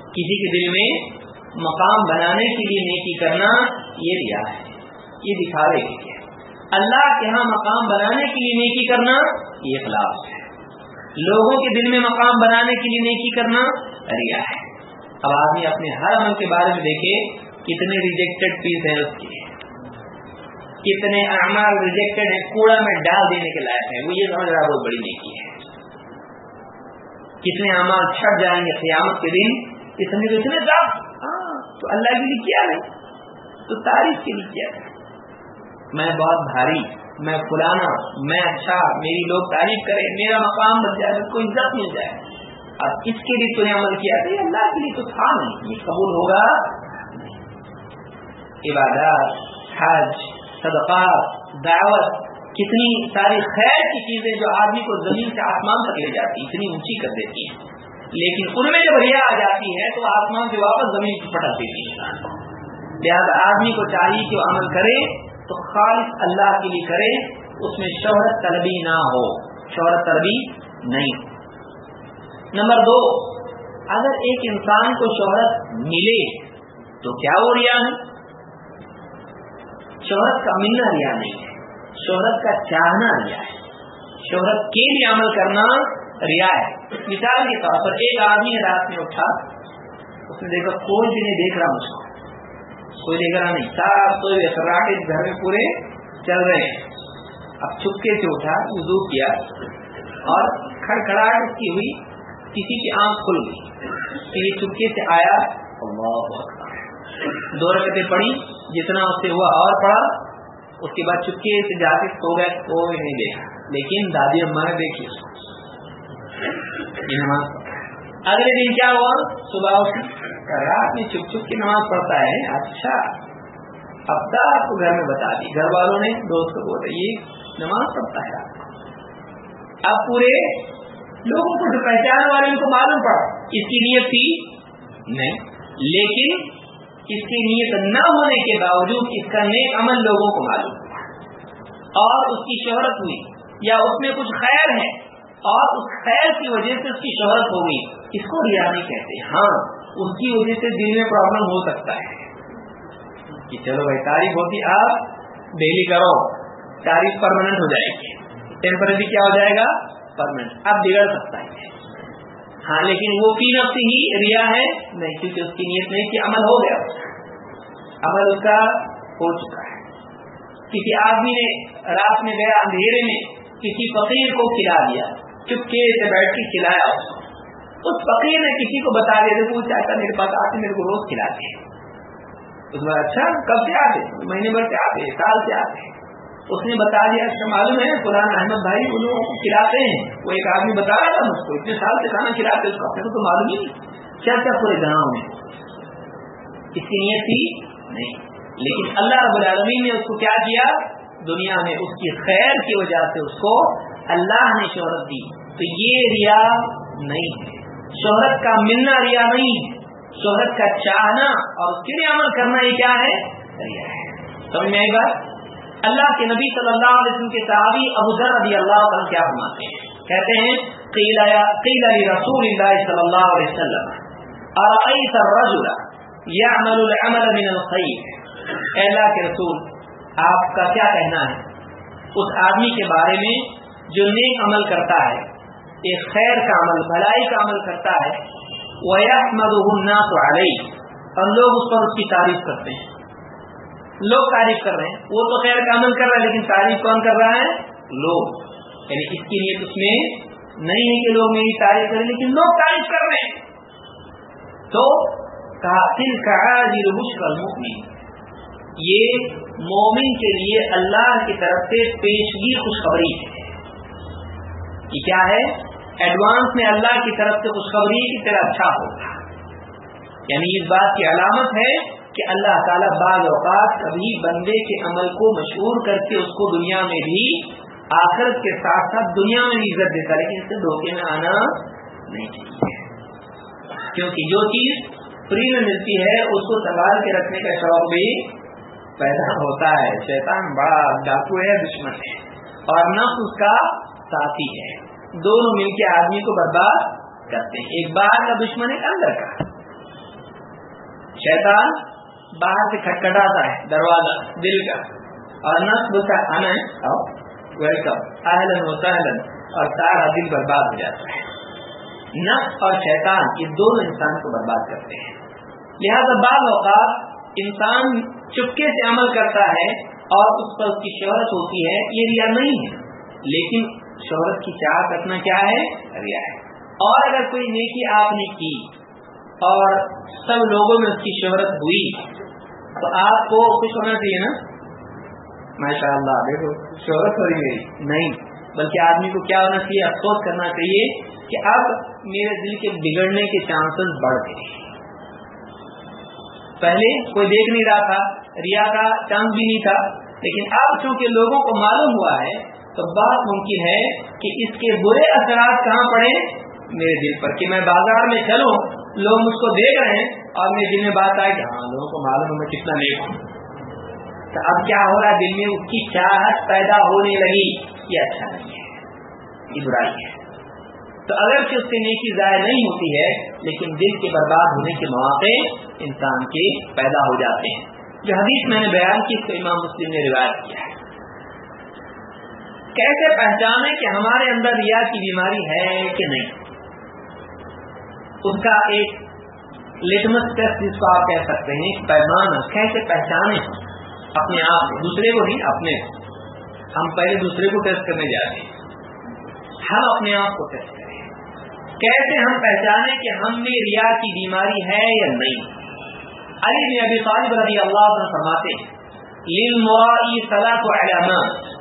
کسی کے دل میں مقام بنانے کے لیے نیکی کرنا، یہ ریا ہے۔ یہ دکھاوے کے لیے اللہ کے ہاں مقام بنانے کے لیے نیکی کرنا، یہ اخلاق ہے۔ لوگوں کے دل میں مقام بنانے کے لیے نیکی کرنا ریا ہے۔ اب آدمی اپنے ہر عمل کے بارے میں دیکھے، کتنے ریجیکٹڈ پیس ہیں اس کے۔ کتنے اعمال ریجیکٹڈ ہیں، کوڑا میں ڈال دینے کے لائق ہے وہ یہ سمجھ رہا بہت بڑی نیکی ہے۔ کتنے اعمال چھٹ جائیں گے قیامت کے دن اس تو اتنے ہاں تو اللہ کے لیے کیا ہے؟ تو تاریخ کے لیے کیا ہے؟ میں بہت بھاری، میں پرانا میں اچھا میری لوگ تعریف کرے میرا مقام بن جائے کو عزت مل جائے۔ اب اس کے لیے تو عمل کیا؟ تو اللہ کے لیے تو تھا نہیں، یہ قبول ہوگا۔ عبادات، حج صدقات، دعوت، کتنی ساری خیر کی چیزیں جو آدمی کو زمین سے آسمان تک لے جاتی، اتنی اونچی کر دیتی ہیں۔ لیکن ان میں جب ریا آ جاتی ہے تو آسمان سے واپس زمین کی پٹک دیتی ہے لہٰذا آدمی کو چاہیے کہ وہ عمل کرے، تو خالص اللہ کے لیے کرے، اس میں شہرت طلبی نہ ہو شہرت طلبی نہیں۔ نمبر دو، اگر ایک انسان کو شہرت ملے تو کیا وہ ریا ہے؟ شہرت کا ملنا ریا نہیں ہے، شہرت کا چاہنا ریا ہے۔ شہرت کے لیے عمل کرنا ریا ہے۔ مثال کے طور پر ایک آدمی رات میں اٹھا، اس نے دیکھا کوئی بھی نہیں دیکھ رہا مجھ کو۔ کوئی نگران نہیں۔ سب تو گھر میں پورے چل رہے ہیں۔ اب چھپکے سے اٹھا، وضو کیا۔ اور کھڑکھڑاہٹ کی ہوئی، کسی کی آنکھ کھل گئی۔ چھپکے سے آیا۔ دو رکعتیں پڑی جتنا اس سے ہوا اور پڑا اس کے بعد چپکے سے جا کے سو گئے کوئی نہیں دیکھا لیکن دادی اما نے دیکھی۔ اگلے دن کیا ہوا؟ صبح رات میں چھپ چھپ کی نماز پڑھتا ہے۔ اچھا اب آپ کو گھر میں بتا دی۔ گھر والوں نے دوست کو بول رہی نماز پڑھتا ہے۔ اب پورے لوگوں کو پہچان والے ان کو معلوم پڑا۔ اس کی نیت تھی؟ نہیں۔ لیکن اس کی نیت نہ ہونے کے باوجود اس کا نیک عمل لوگوں کو معلوم اور اس کی شہرت ہوئی، یا اس میں کچھ خیر ہے، اور اس خیر کی وجہ سے اس کی شہرت ہو گئی۔ اس کو ریا نہیں کہتے ہاں اس کی وجہ سے دل میں پرابلم ہو سکتا ہے۔ کہ چلو بھائی تاریخ ہوتی، آپ ڈیلی کرو تاریخ پرماننٹ ہو جائے گی۔ ٹیمپرری کیا ہو جائے گا؟ پرماننٹ اب بگڑ سکتا ہے۔ ہاں لیکن وہ پی نفس ہی ریا ہے۔ نہیں، کیونکہ اس کی نیت نہیں کہ عمل ہو گیا۔ عمل اس کا ہو چکا ہے۔ کسی آدمی نے رات میں گیا اندھیرے میں، کسی فقیر کو کھلا دیا چپکے سے بیٹھ کے کھلایا۔ اس کو اس فقیر نے کسی کو بتا دیا وہ چاہتا میرے پاس آتے میرے کو روز کھلاتے اس بار اچھا کب سے آتے مہینے بھر سے آتے سال سے آتے اس نے بتا دیا اچھا معلوم ہے، قرآن احمد بھائی ان لوگوں کو کھلاتے ہیں۔ وہ ایک آدمی بتا رہا تھا مجھ کو، اتنے سال سے کھانا کھلاتے اس کو اپنے کو تو معلوم ہی نہیں۔ کیا کیا پورے گاؤں میں؟ اس کی نیت تھی؟ نہیں۔ لیکن اللہ رب العالمین نے اس کو کیا کیا؟ دنیا میں اس کی خیر کی وجہ سے اس کو اللہ نے شہرت دی۔ تو یہ ریا نہیں ہے۔ شہرت کا ملنا ریا نہیں ہے۔ شہرت کا چاہنا اور اس کے لیے عمل کرنا یہ کیا ہے؟ ریا ہے۔ سمجھ میں آئی بات؟ اللہ کے نبی صلی اللہ علیہ وسلم کے صحابی ابو ذر رضی اللہ عنہ کیا فرماتے ہیں؟ کہتے ہیں، قیل قیل رسول اللہ صلی اللہ علیہ وسلم ارأيت الرجل يعمل العمل من الخير اے اللہ کے رسول، آپ کا کیا کہنا ہے؟ اس آدمی کے بارے میں جو نیک عمل کرتا ہے، ایک خیر کا عمل، بھلائی کا عمل کرتا ہے، وَيَحْمَدُهُ النَّاسُ عَلَيْهِ۔ اور لوگ اس پر اس کی تعریف کرتے ہیں۔ لوگ تعریف کر رہے ہیں۔ وہ تو خیر کا عمل کر رہا ہے، لیکن تعریف کون کر رہا ہے؟ لوگ۔ یعنی اس کی نیت اس میں نہیں ہے کہ لوگ میری تعریف کریں، لیکن لوگ تعریف کر رہے ہیں۔ تو مشکل یہ مومن کے لیے اللہ کی طرف سے پیشگی خوشخبری ہے۔ یہ کیا ہے؟ ایڈوانس میں اللہ کی طرف سے خوشخبری کی طرح اچھا ہوگا۔ یعنی اس بات کی علامت ہے کہ اللہ تعالیٰ بعض اوقات کبھی بندے کے عمل کو مشہور کر کے اس کو دنیا میں بھی، آخرت کے ساتھ ساتھ دنیا میں بھی عزت دیتا لیکن اس سے دھوکے میں آنا نہیں چاہیے۔ کیونکہ جو چیز فری میں ملتی ہے، اس کو سنبھال کے رکھنے کا شوق بھی پیدا ہوتا ہے۔ شیطان بڑا ڈاکو ہے، دشمن ہے، اور نفس اس کا ساتھی ہے۔ دونوں مل کے آدمی کو برباد کرتے ہیں۔ ایک باہر کا دشمن ہے اندر کا۔ شیطان باہر سے کھٹکھٹاتا ہے، دروازہ، دل کا۔ اور نس بولتا ہے آنا ہے آؤ ویلکم اہلن و سہلن اور سارا دل برباد ہو جاتا ہے۔ نس اور شیطان یہ دونوں انسان کو برباد کرتے ہیں۔ لہذا بعض اوقات انسان چپکے سے عمل کرتا ہے اور اس پر اس کی شہرت ہوتی ہے، یہ ریا نہیں ہے۔ لیکن شہرت کی چاہ رکھنا کیا ہے؟ ریا ہے۔ اور اگر کوئی نیکی آپ نے کی اور سب لوگوں میں اس کی شہرت ہوئی تو آپ کو خوش ہونا چاہیے نا؟ ماشاء اللہ دیکھو شہرت ہو رہی میری نہیں۔ بلکہ آدمی کو کیا ہونا چاہیے افسوس کرنا چاہیے کہ اب میرے دل کے بگڑنے کے چانسز بڑھ گئے۔ پہلے کوئی دیکھ نہیں رہا تھا ریا کا چانس بھی نہیں تھا لیکن اب چونکہ لوگوں کو معلوم ہوا ہے تو بات ممکن ہے کہ اس کے برے اثرات کہاں پڑے؟ میرے دل پر کہ میں بازار میں چلوں۔ لوگ مجھ کو دیکھ رہے ہیں اور میرے دل میں بات آئے کہ ہاں لوگوں کو معلوم ہے میں کتنا نیک ہوں۔ تو اب کیا ہو رہا ہے؟ دل میں اس کی چاہت پیدا ہونے لگی۔ یہ اچھا نہیں ہے۔ یہ برائی ہے۔ تو اگر کہ اس سے نیکی ضائع نہیں ہوتی ہے، لیکن دل کے برباد ہونے کے مواقع انسان کے پیدا ہو جاتے ہیں۔ جو حدیث میں نے بیان کی، اس کو امام مسلم نے روایت کیا ہے۔ کیسے پہچانے کہ ہمارے اندر ریا کی بیماری ہے کہ نہیں؟ اس کا ایک لٹمس ٹیسٹ جس کو آپ کہہ سکتے ہیں پیمانہ کیسے پہچانے؟ اپنے آپ دوسرے کو نہیں اپنے۔ ہم پہلے دوسرے کو ٹیسٹ کرنے جا رہے ہیں۔ ہم اپنے آپ کو ٹیسٹ کریں کیسے ہم پہچانے کہ ہم میں ریا کی بیماری ہے یا نہیں؟ علی میں ابھی طالب رضی اللہ عنہ فرماتے للمرائی صلاح علامات۔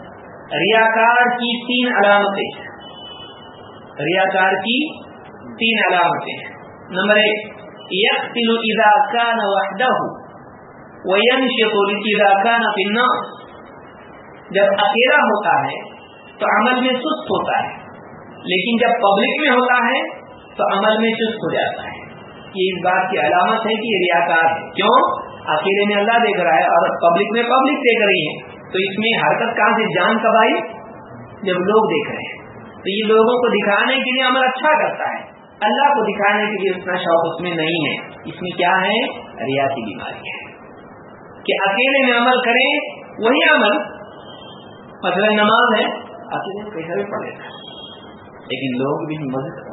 ریاکار کی تین علامتیں۔ ریاکار کی تین علامتیں نمبر ایک یقتل اذا كان وحده وينشط اذا كان في الناس جب اکیلا ہوتا ہے تو عمل میں سست ہوتا ہے، لیکن جب پبلک میں ہوتا ہے تو عمل میں چست ہو جاتا ہے۔ یہ اس بات کی علامت ہے کہ یہ ریاکار ہے۔ کیوں؟ اکیلے میں اللہ دیکھ رہا ہے اور پبلک میں پبلک دیکھ رہی ہے۔ تو اس میں حرکت کہاں سے؟ جان کب آئی جب لوگ دیکھ رہے ہیں۔ تو یہ لوگوں کو دکھانے کے لیے عمل اچھا کرتا ہے۔ اللہ کو دکھانے کے لیے اتنا شوق اس میں نہیں ہے۔ اس میں کیا ہے؟ ریاسی بیماری ہے۔ کہ اکیلے میں عمل کریں وہی عمل، مثلا نماز ہے، اکیلے کیسا بھی پڑھے گا۔ لیکن لوگ بھی مدد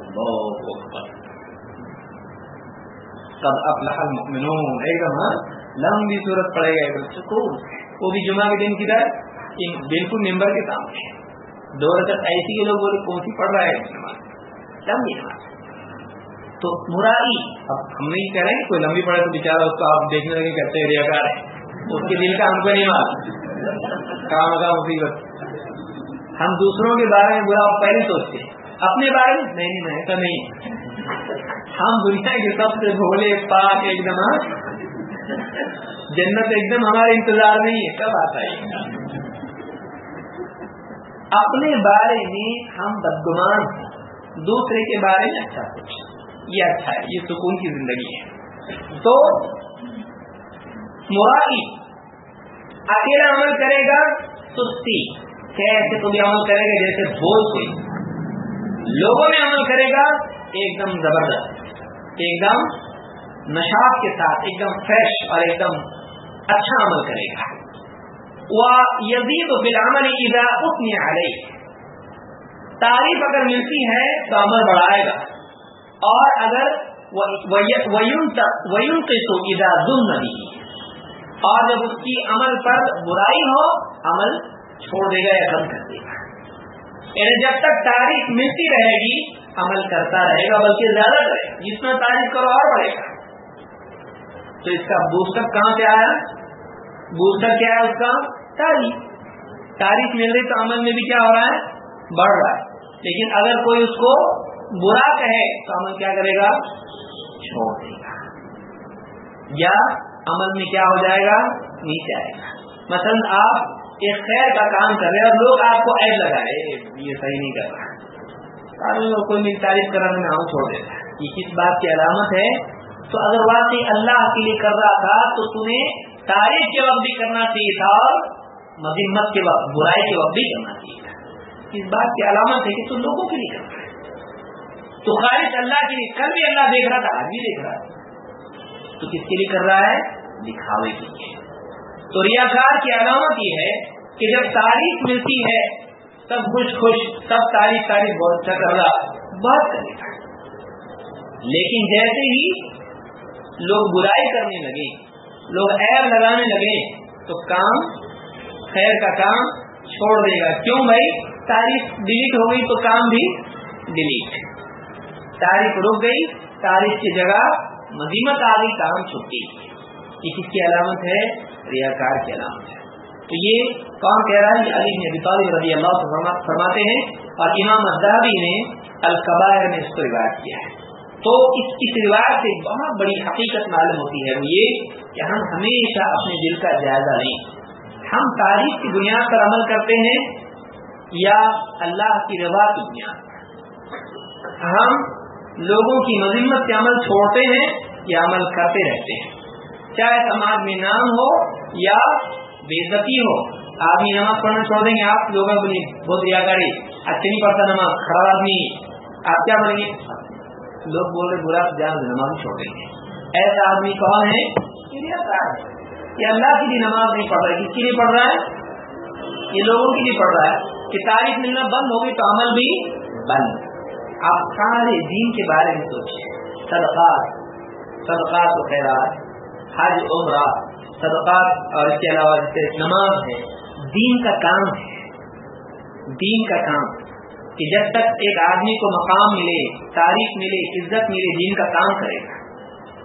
کب اپنا المؤمنون۔ ایک دم لمبی صورت پڑے گا، ایک سکون وہ بھی جمعہ کے دن کی بالکل ممبر کے سامنے دو رکعت ایسی کے لوگ بولے، کون سی پڑھ رہا ہے؟ لمبی نماز۔ تو مراری اب ہم نہیں کہہ رہے ہیں کوئی لمبی پڑے تو بےچارا اس کو آپ دیکھنے لگے کہتے ہیں ریا کار اس کے دل کا ہم کو نہیں مار کام کا مصیبت۔ ہم دوسروں کے بارے میں برا پہلے سوچتے اپنے بارے میں؟ نہیں نہیں ایسا نہیں۔ ہم دنیا کے سب سے بھولے، پاک ایک دم ہاں۔ جنت ایک دم ہمارے انتظار نہیں ہے۔ کب آتا ہے؟ اپنے بارے میں ہم بدگمان دوسرے کے بارے میں اچھا سوچ یہ اچھا ہے، یہ سکون کی زندگی ہے۔ تو مرادی اکیلا عمل کرے گا سستی کیسے تو بھی عمل کرے گا، جیسے بھوج کوئی۔ لوگوں میں عمل کرے گا ایک دم زبردست، ایک دم نشاط کے ساتھ، ایک دم فریش اور ایک دم اچھا عمل کرے گا۔ وہ یزید و بلامل ادا اتنی آ تعریف اگر ملتی ہے تو عمل بڑھائے گا۔ اور اگر ویون کے ادا اور جب اس کی عمل پر برائی ہو، عمل چھوڑ دے گا یا کم کر دے گا۔ یعنی جب تک تاریخ ملتی رہے گی، عمل کرتا رہے گا، بلکہ زیادہ کرے گا۔ جس میں تاریخ کرو، اور بڑھے گا۔ تو اس کا بوسٹر کہاں سے آیا؟ بوسٹر کیا ہے اس کا؟ تاریخ۔ تاریخ مل رہی تو عمل میں بھی کیا ہو رہا ہے؟ بڑھ رہا ہے۔ لیکن اگر کوئی اس کو برا کہے تو عمل کیا کرے گا؟ چھوڑ دے گا۔ یا عمل میں کیا ہو جائے گا؟ نیچے آئے گا۔ مثلا آپ ایک خیر کا کام کر رہے ہیں اور لوگ آپ کو ایڈ لگا رہے یہ صحیح نہیں کر رہا۔ کوئی میری تعریف کرانے میں آؤں چھوڑ دیتا یہ کس بات کی علامت ہے؟ تو اگر واقعی اللہ کے لیے کر رہا تھا، تو تمہیں تعریف کے وقت بھی کرنا چاہیے تھا اور مذمت کے وقت، برائی کے وقت بھی کرنا چاہیے تھا۔ اس بات کی علامت ہے کہ تم لوگوں کے لیے کر رہا ہے۔ تو خارج اللہ کے لیے کل بھی اللہ دیکھ رہا تھا، آج بھی دیکھ رہا ہے۔ تو کس کے لیے کر رہا ہے؟ دکھاوے کے لیے۔ تو ریاکار کی علامت یہ ہے کہ جب تاریخ ملتی ہے سب خوش خوش سب تاریخ تاریخ بہت اچھا کر رہا بہت اچھا کرے گا لیکن جیسے ہی لوگ برائی کرنے لگے، لوگ عیب لگانے لگے، تو کام خیر کا کام چھوڑ دے گا۔ کیوں بھائی؟ تاریخ ڈیلیٹ ہو گئی تو کام بھی ڈیلیٹ تاریخ رک گئی، تاریخ کی جگہ مزیمت آ گئی کام چھٹی۔ یہ کس کی علامت ہے؟ ریاکار کی علامت ہے۔ تو یہ کون کہہ رہا ہے علی ابی طالب رضی اللہ فرماتے ہیں اور امام ازدابی نے القبائر میں اس کو روایت کیا ہے۔ تو اس اس روایت سے بہت بڑی حقیقت معلوم ہوتی ہے وہ یہ کہ ہم ہمیشہ اپنے دل کا جائزہ لیں۔ ہم تاریخ کی بنیاد پر عمل کرتے ہیں یا اللہ کی روا کی بنیاد پر۔ ہم لوگوں کی مذمت سے عمل چھوڑتے ہیں یا عمل کرتے رہتے ہیں۔ چاہے سماج میں نام ہو یا بےزتی ہو، آدمی نماز پڑھنا چھوڑ دیں گے، آپ لوگوں کو بہت ریا کاری اچھے نہیں پڑھتا نماز، خراب آدمی۔ آپ کیا پڑھیں گے؟ لوگ بول رہے برا جان نماز چھوڑ دیں گے۔ ایسا آدمی کون ہے؟ یہ اللہ کی بھی نماز نہیں پڑھ رہا ہے۔ کس کے لیے پڑھ رہا ہے؟ یہ لوگوں کے لیے پڑھ رہا ہے۔ کہ تاریخ ملنا بند ہوگی تو عمل بھی بند۔ آپ سارے دین کے بارے میں سوچیں۔ صدقات صدقات و خیرات، حج، عمرہ، صدقات، اور اس کے علاوہ جیسے نماز ہے، دین کا کام ہے۔ دین کا کام۔ کہ جب تک ایک آدمی کو مقام ملے، تاریخ ملے، عزت ملے، دین کا کام کرے گا۔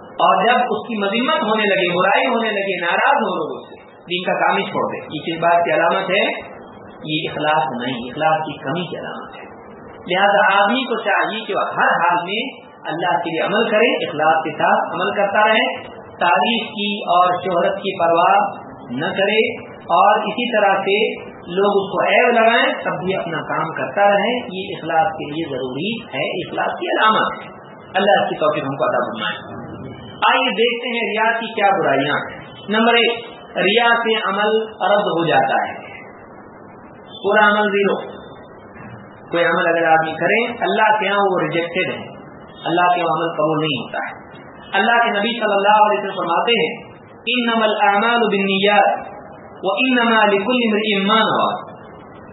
اور جب اس کی مذمت ہونے لگے، برائی ہونے لگے، ناراض ہو لوگوں سے، دین کا کام ہی چھوڑ دے۔ یہ کس بات کی علامت ہے؟ یہ اخلاص نہیں، اخلاص کی کمی کی علامت ہے۔ لہذا آدمی کو چاہیے کہ وہ ہر حال میں اللہ کے لیے عمل کرے، اخلاص کے ساتھ عمل کرتا رہے، تعریف کی اور شہرت کی پرواہ نہ کرے اور اسی طرح سے لوگ اس کو عیب لگائیں، تب بھی اپنا کام کرتا رہے۔ یہ اخلاص کے لیے ضروری ہے، اخلاص کی علامت۔ ہے اللہ کی توفیق ہم کو ادا بنائے آئیے دیکھتے ہیں ریا کی کیا برائیاں۔ نمبر ایک، ریا سے عمل رد ہو جاتا ہے۔ پورا عمل زیرو۔ کوئی عمل اگر آدمی کرے، اللہ کے یہاں وہ ریجیکٹڈ ہے۔ اللہ کے عمل قبول نہیں ہوتا ہے۔ اللہ کے نبی صلی اللہ علیہ وسلم فرماتے ہیں ان نمل اعمال بالنیات ان نما ایمان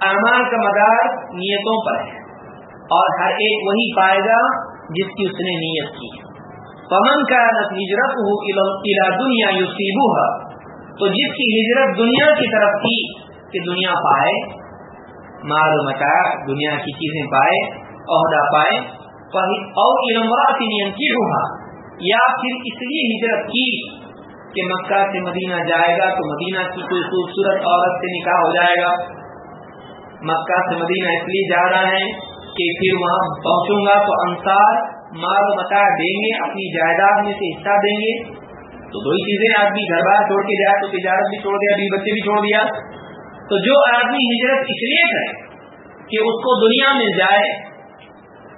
اعمال کا مدار نیتوں پر ہے۔ اور ہر ایک وہی پائے گا جس کی اس نے نیت کی۔ پمن کا ہجرت دنیا تو جس کی ہجرت دنیا کی طرف تھی کہ دنیا پائے مال مٹا دنیا کی چیزیں پائے، عہدہ پائے اور نیم کی روحا یا پھر اس لیے ہجرت کی کہ مکہ سے مدینہ جائے گا تو مدینہ کی کوئی خوبصورت عورت سے نکاح ہو جائے گا۔ مکہ سے مدینہ اس لیے جا رہا ہے کہ پھر وہاں پہنچوں گا تو انصار مال و متا دیں گے، اپنی جائیداد میں سے حصہ دیں گے۔ تو دو ہی چیزیں، آدمی گھر بار چھوڑ کے جائے تو تجارت بھی چھوڑ دیا بیوی بچے بھی چھوڑ دیا۔ تو جو آدمی ہجرت اس لیے کرے کہ اس کو دنیا میں جائے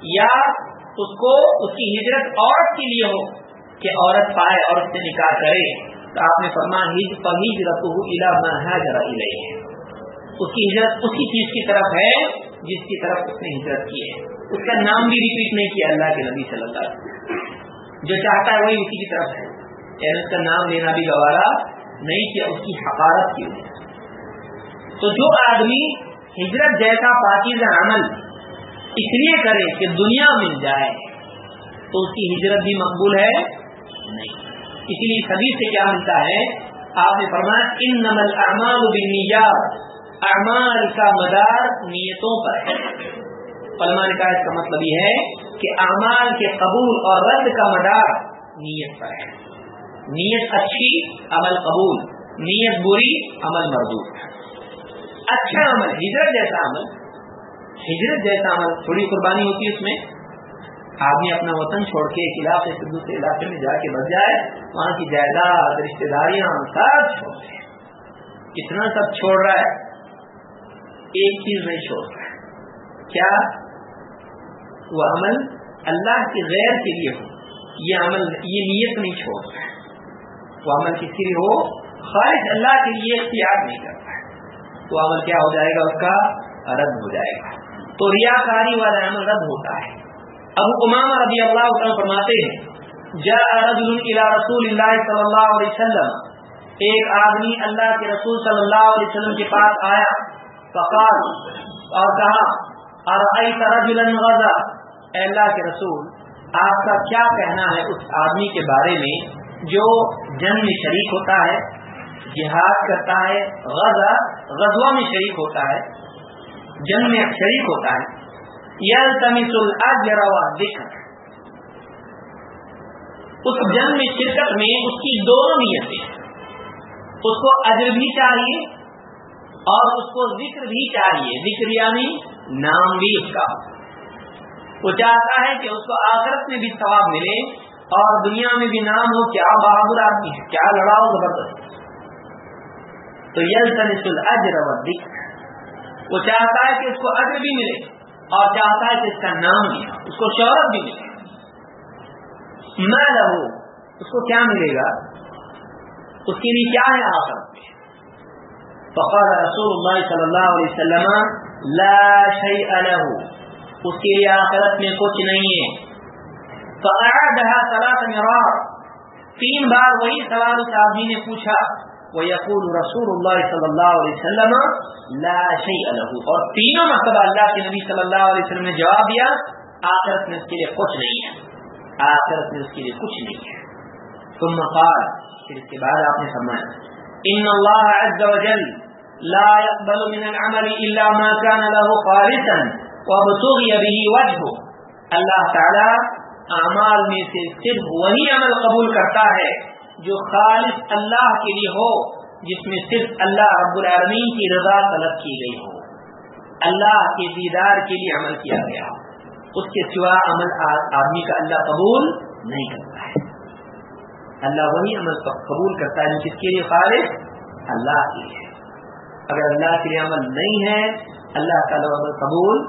یا اس کو اس کی ہجرت عورت کے لیے ہو کہ عورت پائے اور اس سے نکاح کرے، تو آپ نے فرما ہج پر ہجرت الا اس کی ہجرت اسی چیز کی طرف ہے جس کی طرف اس نے ہجرت کی ہے۔ اس کا نام بھی ریپیٹ نہیں کیا اللہ کے نبی صلی اللہ علیہ وسلم۔ جو چاہتا ہے وہی اسی کی طرف ہے۔ یعنی اس کا نام لینا بھی گوارا نہیں کیا، اس کی حقارت کی وجہ تو جو آدمی ہجرت جیسا پاکیزہ عمل اس لیے کرے کہ دنیا مل جائے، تو اس کی ہجرت بھی مقبول ہے؟ نہیں۔ اس لیے سبھی سے کیا ملتا ہے؟ آپ نے فرمایا ان نمل اعمال بنیاد اعمال کا مدار نیتوں پر ہے۔ علماء نے کہا، اس کا مطلب یہ ہے کہ اعمال کے قبول اور رد کا مدار نیت پر ہے۔ نیت اچھی، عمل قبول۔ نیت بری، عمل مردود۔ اچھا عمل، ہجرت جیسا عمل، ہجرت جیسا عمل، تھوڑی قربانی ہوتی ہے اس میں، آدمی اپنا وطن چھوڑ کے ایک علاقے سے دوسرے علاقے میں جا کے بس جائے، وہاں کی جائیداد رشتے داریاں سب چھوڑ رہے اتنا سب چھوڑ رہا ہے، ایک چیز نہیں چھوڑ رہا ہے۔ کیا؟ وہ عمل اللہ کے غیر کے لیے ہو، یہ عمل، یہ نیت نہیں چھوڑ رہا ہے۔ وہ عمل کس کے لیے ہو، خالص اللہ کے لیے اختیار نہیں کرتا ہے۔ تو عمل کیا ہو جائے گا؟ اس کا رد ہو جائے گا۔ تو ریا کاری والا عمل رد ہوتا ہے۔ ابو امام رضی اللہ عنہ فرماتے ہیں جا رجل الى رسول اللہ صلی اللہ علیہ وسلم۔ ایک آدمی اللہ کے رسول صلی اللہ علیہ وسلم کے پاس آیا، فقال، اور کہا ارأيت رجلا غزا؟ اے اللہ کے رسول، آپ کا کیا کہنا ہے اس آدمی کے بارے میں جو جنگ میں شریک ہوتا ہے؟ جہاد کرتا ہے غزہ غزوہ میں شریک ہوتا ہے، جنگ میں شریک ہوتا ہے۔ یل تمیز الاجر والذکر اس جنگ میں شرکت میں اس کی دونوں نیتیں۔ اس کو اجر بھی چاہیے اور اس کو ذکر بھی چاہیے۔ ذکر یعنی نام بھی اس کا۔ وہ چاہتا ہے کہ اس کو آخرت میں بھی ثواب ملے اور دنیا میں بھی نام ہو، کیا بہادر آدمی ہے، کیا لڑاؤ زبردست۔ تو یل تنس الجر وہ چاہتا ہے کہ اس کو اجر بھی ملے اور چاہتا ہے کہ اس کا نام بھی اس کو شہرت بھی ملے۔ میں رہو اس کو کیا ملے گا؟ اس کے لیے کیا ہے آخرت میں؟ فقال رسول اللہ صلی اللہ علیہ وسلم، لا شيء له، اس کے لیے آخرت میں کچھ نہیں ہے۔ فقعدها ثلاث مرار، تین بار وہی سوال اس آدمی نے پوچھا۔ ويقول رسول اللہ صلی اللہ علیہ وسلم لا شيء له۔ اور تینوں مرتبہ اللہ کے نبی صلی اللہ علیہ وسلم نے جواب دیا، آخرت میں اس کے لیے کچھ نہیں ہے۔ آخرت میں اس کے لیے کچھ نہیں ہے۔ ثم قال، پھر اس کے بعد آپ نے فرمایا ان اللہ عز وجل لا يقبل من العمل الا ما كان له خالصا وابتغي به وجهه۔ اللہ تعالی اعمال میں سے صرف وہی عمل قبول کرتا ہے جو خالص اللہ کے لیے ہو، جس میں صرف اللہ رب العالمین کی رضا طلب کی گئی ہو۔ اللہ کے دیدار کے لیے عمل کیا گیا اس کے سوا عمل آدمی کا اللہ قبول نہیں کرتا ہے۔ اللہ وہی عمل قبول کرتا ہے جس کے لیے؟ خالص اللہ کے لیے۔ اگر اللہ کے لیے عمل نہیں ہے، اللہ تعالیٰ عمل قبول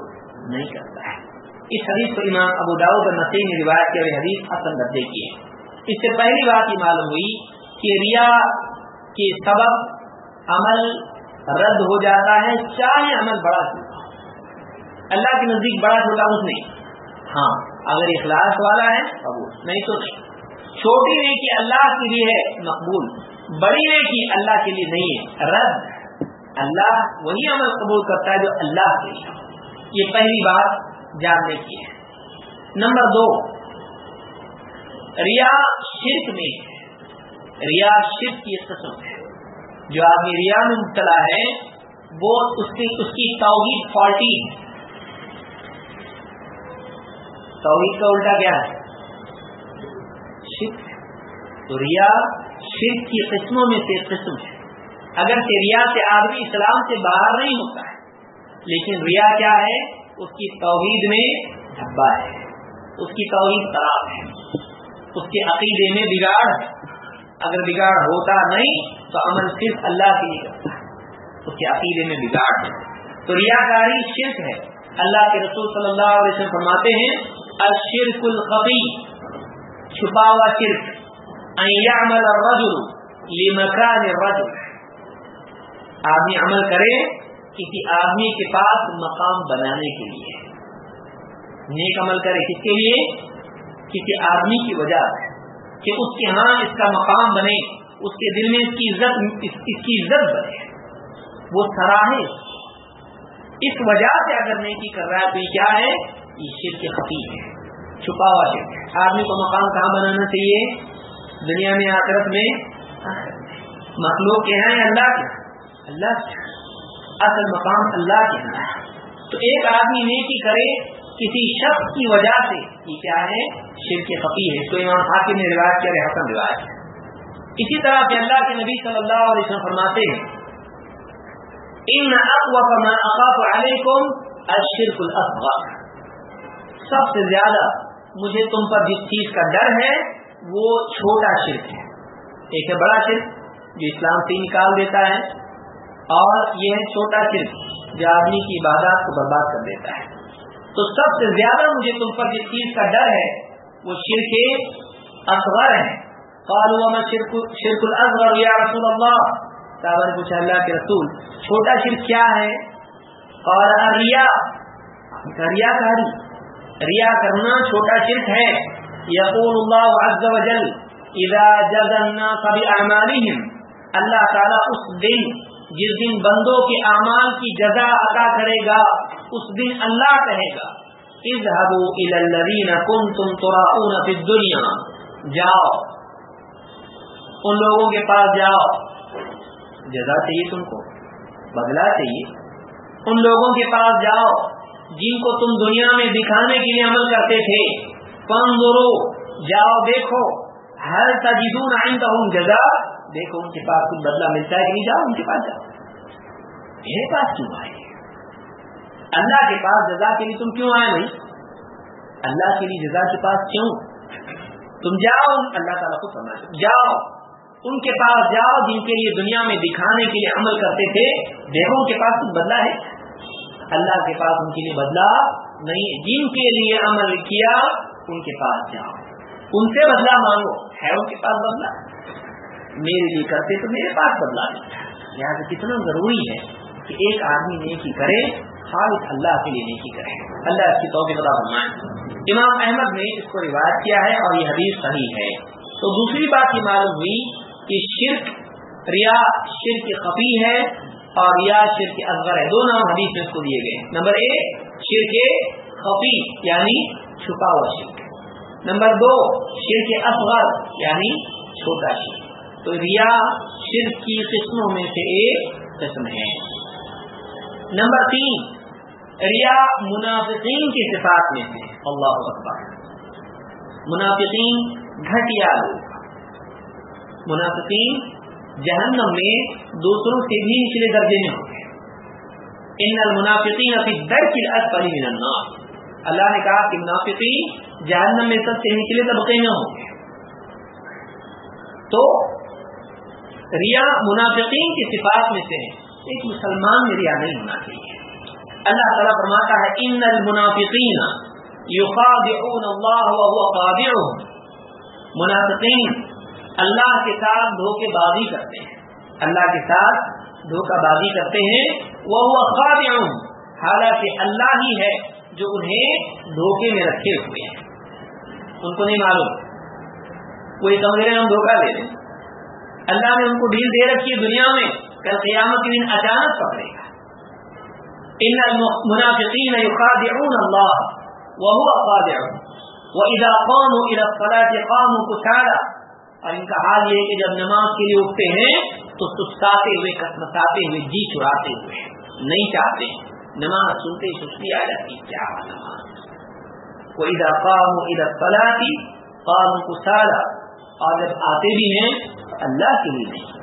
نہیں کرتا ہے۔ اس حدیث کو امام ابو داؤد اور نسیم نے روایت کے حدیث حسن درجے کی ہے اس سے پہلی بات یہ معلوم ہوئی کہ ریا کے سبب عمل رد ہو جاتا ہے، چاہے عمل بڑا چھوٹا اللہ کے نزدیک بڑا چھوٹا اس نہیں۔ ہاں اگر اخلاص والا ہے، قبول۔ نہیں تو نہیں۔ چھوٹی نیکی اللہ کے لیے ہے، مقبول۔ بڑی نیکی اللہ کے لیے نہیں ہے، رد۔ اللہ وہی عمل قبول کرتا ہے جو اللہ کے لیے۔ یہ پہلی بات جاننے کی ہے۔ نمبر دو، ریا شرک میں ریا شرک کی قسم ہے۔ جو آدمی ریا میں مبتلا ہے، وہ اس کی اس کی توحید فالٹی ہے۔ توحید کا الٹا کیا ہے؟ شرک۔ تو ریا شرک کی قسموں میں سے قسم ہے۔ اگر کہ ریا سے آدمی اسلام سے باہر نہیں ہوتا ہے، لیکن ریا کیا ہے؟ اس کی توحید میں دھبا ہے۔ اس کی توحید خراب ہے۔ اس کے عقیدے میں بگاڑ ہے۔ اگر بگاڑ ہوتا نہیں تو عمل صرف اللہ کے لیے۔ کرتا ہے اس کے عقیدے میں بگاڑ ہے۔ تو ریا کاری شرک ہے۔ اللہ کے رسول صلی اللہ علیہ وسلم فرماتے ہیں، الشرک الخفی، چھپا ہوا شرک۔ ان الرجل لمکان الرجل۔ آدمی عمل کرے کسی آدمی کے پاس مقام بنانے کے لیے۔ نیک عمل کرے کس کے لیے؟ کسی آدمی کی وجہ کہ اس کے ہاں اس کا مقام بنے، اس کے دل میں اس کی عزت، اس کی عزت بنے۔ وہ سراہے۔ اس وجہ سے اگر نیکی کر رہا ہے تو یہ کیا ہے؟ یہ شرک خفی ہے، چھپا ہوا شرک آدمی کو مقام کہاں بنانا چاہیے؟ دنیا میں، آخرت میں۔ مخلوق کے ہیں اللہ کے ہاں؟ اللہ ہاں۔ اصل مقام اللہ کے ہیں تو ایک آدمی نیکی کرے کسی شخص کی وجہ سے یہ کیا ہے؟ شرک خفی ہے۔ اس کو امام حاکم نے روایت کیا حسن روایت۔ اسی طرح سے اللہ کے نبی صلی اللہ علیہ وسلم فرماتے ہیں، ان اخوف ما اخاف علیکم الشرک الاصغر. سب سے زیادہ مجھے تم پر جس چیز کا ڈر ہے، وہ چھوٹا شرک ہے۔ ایک ہے بڑا شرک، جو اسلام سے نکال دیتا ہے، اور یہ ہے چھوٹا شرک، جو آدمی کی عبادات کو برباد کر دیتا ہے۔ تو سب سے زیادہ مجھے تم پر جس چیز کا ڈر ہے، وہ شرک اصغر ہے۔ قالوا شرک شرک الاصغر یا رسول اللہ؟ صاحب نے پوچھا اللہ کے رسول، چھوٹا شرک کیا ہے؟ اور ریا ریا کاری جی۔ ریا کرنا چھوٹا شرک ہے۔ یقول اللہ عز وجل اذا جز الناس باعمالهم اللہ تعالیٰ اس دن جس دن بندوں کے اعمال کی جزا عطا کرے گا، اس دن اللہ کہے گا، اذهبوا الى الذين كنتم تراؤون في الدنيا، جاؤ۔ ان لوگوں کے پاس جاؤ۔ جزا چاہیے تم کو بدلا چاہیے۔ ان لوگوں کے پاس جاؤ، جن کو تم دنیا میں دکھانے کے لیے عمل کرتے تھے۔ فن جاؤ دیکھو۔ ہر تجدون آئندہ جزا دیکھو ان کے پاس کچھ بدلا ملتا ہے کہ نہیں، جاؤ ان کے پاس جاؤ۔ میرے پاس کیوں آئے؟ اللہ کے پاس جزا کے لیے تم کیوں آئے نہیں اللہ کے لیے جزا کے پاس کیوں؟ تم جاؤ، اللہ تعالیٰ کو سمجھ جاؤ۔ ان کے پاس جاؤ جن کے لیے دنیا میں دکھانے کے لیے عمل کرتے تھے۔ دیکھو ان کے پاس کچھ بدلا ہے۔ اللہ کے پاس ان کے لیے بدلا نہیں جن کے لیے عمل کیا، ان کے پاس جاؤ۔ ان سے بدلا مانگو۔ ہے ان کے پاس بدلا میرے لیے کرتے تو میرے پاس بدلا نہیں یہاں کتنا ضروری ہے کہ ایک آدمی نیکی کرے، خالص اللہ کے لیے نیکی کرے۔ اللہ اس کی توقع بتا فرمائے۔ امام احمد نے اس کو روایت کیا ہے اور یہ حدیث صحیح ہے۔ تو دوسری بات یہ معلوم ہوئی کہ شرک، ریا شرک خفی ہے اور ریا شرک اصغر ہے۔ دو نام حدیث میں اس کو دیے گئے۔ نمبر ایک، شرک خفی یعنی چھپا ہوا شرک۔ نمبر دو، شرک اصغر یعنی چھوٹا شرک۔ تو ریا شرک کی قسموں میں سے ایک قسم ہے۔ نمبر تین، ریا منافقین کی صفات میں سے۔ اللہ اکبر۔ منافقین گھٹیا لوگ۔ منافقین جہنم میں دوسروں سے بھی نچلے درجے میں ہوں گے ان المنافقین ابھی در کی پڑی من النار۔ اللہ نے کہا کہ منافقین جہنم میں سب سے نچلے طبقے میں ہوں گے تو ریا منافقین کی صفات میں سے ایک مسلمان میں ریا نہیں ہونا چاہیے۔ اللہ تعالیٰ فرماتا ہے، ان المنافقین یخادعون اللہ وهو خادعهم. منافقین اللہ کے ساتھ دھوکے بازی کرتے ہیں۔ اللہ کے ساتھ دھوکہ بازی کرتے ہیں۔ وہ خادعهم۔ حالانکہ اللہ ہی ہے جو انہیں دھوکے میں رکھے ہوئے ہیں۔ ان کو نہیں معلوم۔ کوئی کمرے میں ہم دھوکہ دے دیں اللہ نے ان کو ڈھیل دے رکھی ہے دنیا میں، کل قیامت کے دن اچانک پکڑے گا۔ ان المنافقین یخادعون اللہ وهو خادعهم واذا قاموا الى الصلاه قاموا كسالى اور ان کا حال یہ ہے کہ جب نماز کے لیے اٹھتے ہیں، تو سسکاتے ہوئے کسمساتے ہوئے جی چراتے ہوئے نہیں چاہتے، نماز سنتے سستی آ جاتی کیا نماز؟ واذا قاموا الى الصلاه قاموا كسالى اور جب آتے بھی ہیں، اللہ کے لیے نہیں۔